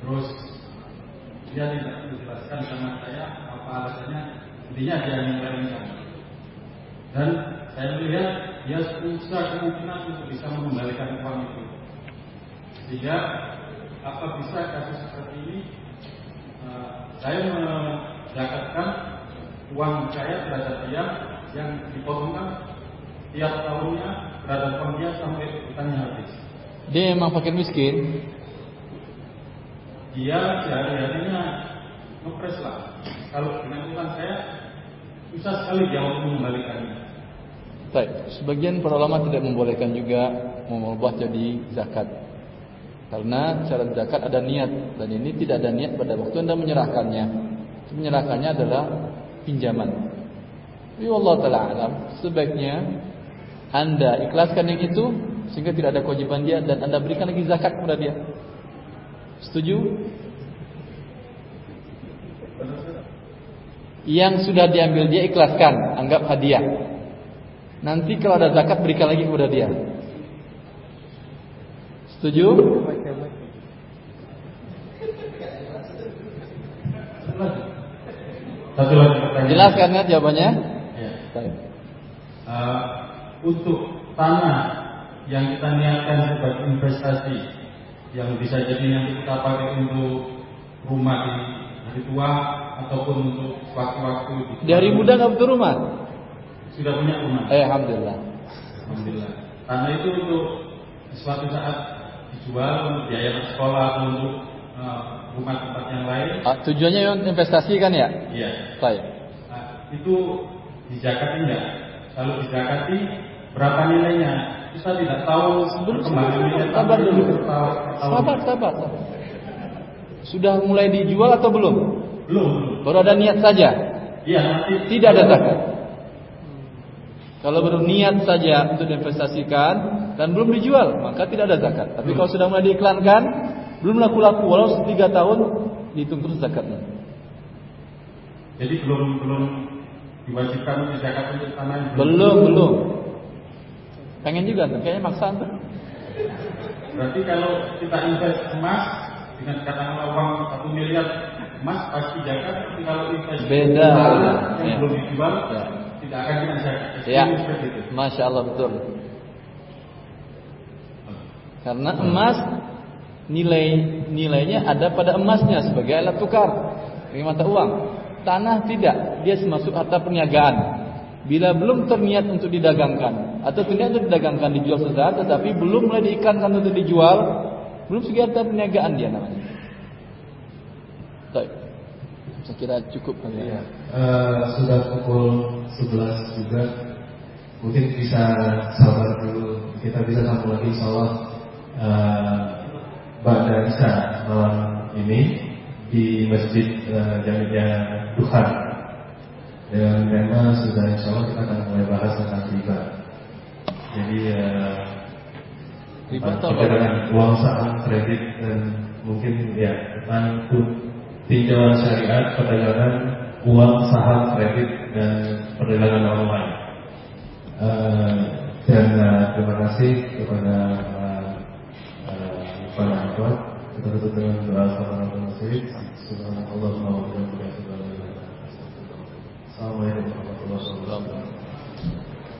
terus dia tidak menjelaskan sama saya apa alasannya intinya dia menyelewengkan dan saya melihat dia susah kemungkinan untuk bisa mengembalikan uang itu sehingga apa bisa kasus seperti ini uh, saya mendapatkan uang saya terhadap dia yang dipotongkan tiap tahunnya terhadap uang dia sampai hutannya habis. Dia memang fakir miskin. Dia sehari-harinya ngepres lah. Kalau dengan utang saya susah sekali dia untuk mengembalikannya. Baik, sebagian para ulama tidak membolehkan juga mengubah jadi zakat. Karena syarat zakat ada niat dan ini tidak ada niat pada waktu Anda menyerahkannya. Menyerahkannya adalah pinjaman. Tapi Allah taala alam, sebaiknya Anda ikhlaskan yang itu sehingga tidak ada kewajiban dia dan Anda berikan lagi zakat kepada dia. Setuju? Yang sudah diambil dia ikhlaskan, anggap hadiah. Nanti kalau ada zakat berikan lagi kepada dia. Setuju? Satu lagi pertanyaan. Jelas kan ya jawabannya? Ya. Uh, untuk tanah yang kita niatkan sebagai investasi yang bisa jadi nanti kita pakai untuk rumah di hari tua ataupun untuk waktu-waktu Dari muda nggak butuh rumah? sudah punya rumah. Eh, alhamdulillah. Alhamdulillah. Tanah itu untuk suatu saat dijual untuk biaya sekolah atau untuk uh, rumah tempat yang lain. Ah, tujuannya investasi kan ya? Iya. Baik. Nah, itu dijakati enggak? Kalau dijakati berapa nilainya? Kita tidak tahu Sebelum sabar dulu. Sabar, sabar, sabar. Sudah mulai dijual atau belum? Belum. Baru ada niat saja. Iya, nanti Tidak ada zakat. Kalau baru niat saja untuk diinvestasikan dan belum dijual, maka tidak ada zakat. Tapi kalau sudah mulai diiklankan, belum laku-laku, walau tiga tahun, dihitung terus zakatnya. Jadi belum belum diwajibkan untuk zakat untuk tanah Belum, belum. Pengen juga tuh, kayaknya maksa tuh. Berarti kalau kita invest emas dengan katakanlah uang satu miliar emas pasti zakat. Tapi kalau invest Beda. yang Ya. belum dijual Ya. tidak akan kena zakat. Ya, masya Allah betul. Karena emas nilai nilainya ada pada emasnya sebagai alat tukar, mata uang. Tanah tidak, dia masuk harta perniagaan. Bila belum terniat untuk didagangkan atau terniat untuk didagangkan dijual sesaat, tetapi belum mulai diiklankan untuk dijual, belum segi harta perniagaan dia namanya. Baik. Saya kira cukup ya. Eh, sudah pukul 11 juga Mungkin bisa sabar dulu Kita bisa sambung lagi insya Allah eh, Ba'da Isya malam ini Di Masjid eh, Jami'nya Tuhan Dengan tema sudah insya Allah kita akan mulai bahas tentang riba Jadi eh, Riba atau uang saham kredit dan mungkin ya tentang tinjauan syariat perdagangan uang saham kredit dan perdagangan online. Eh, dan eh, terima kasih kepada eh, para akhwat. Kita tutup dengan doa Rasul Subhanallah wa bihamdihi Assalamualaikum warahmatullahi wabarakatuh.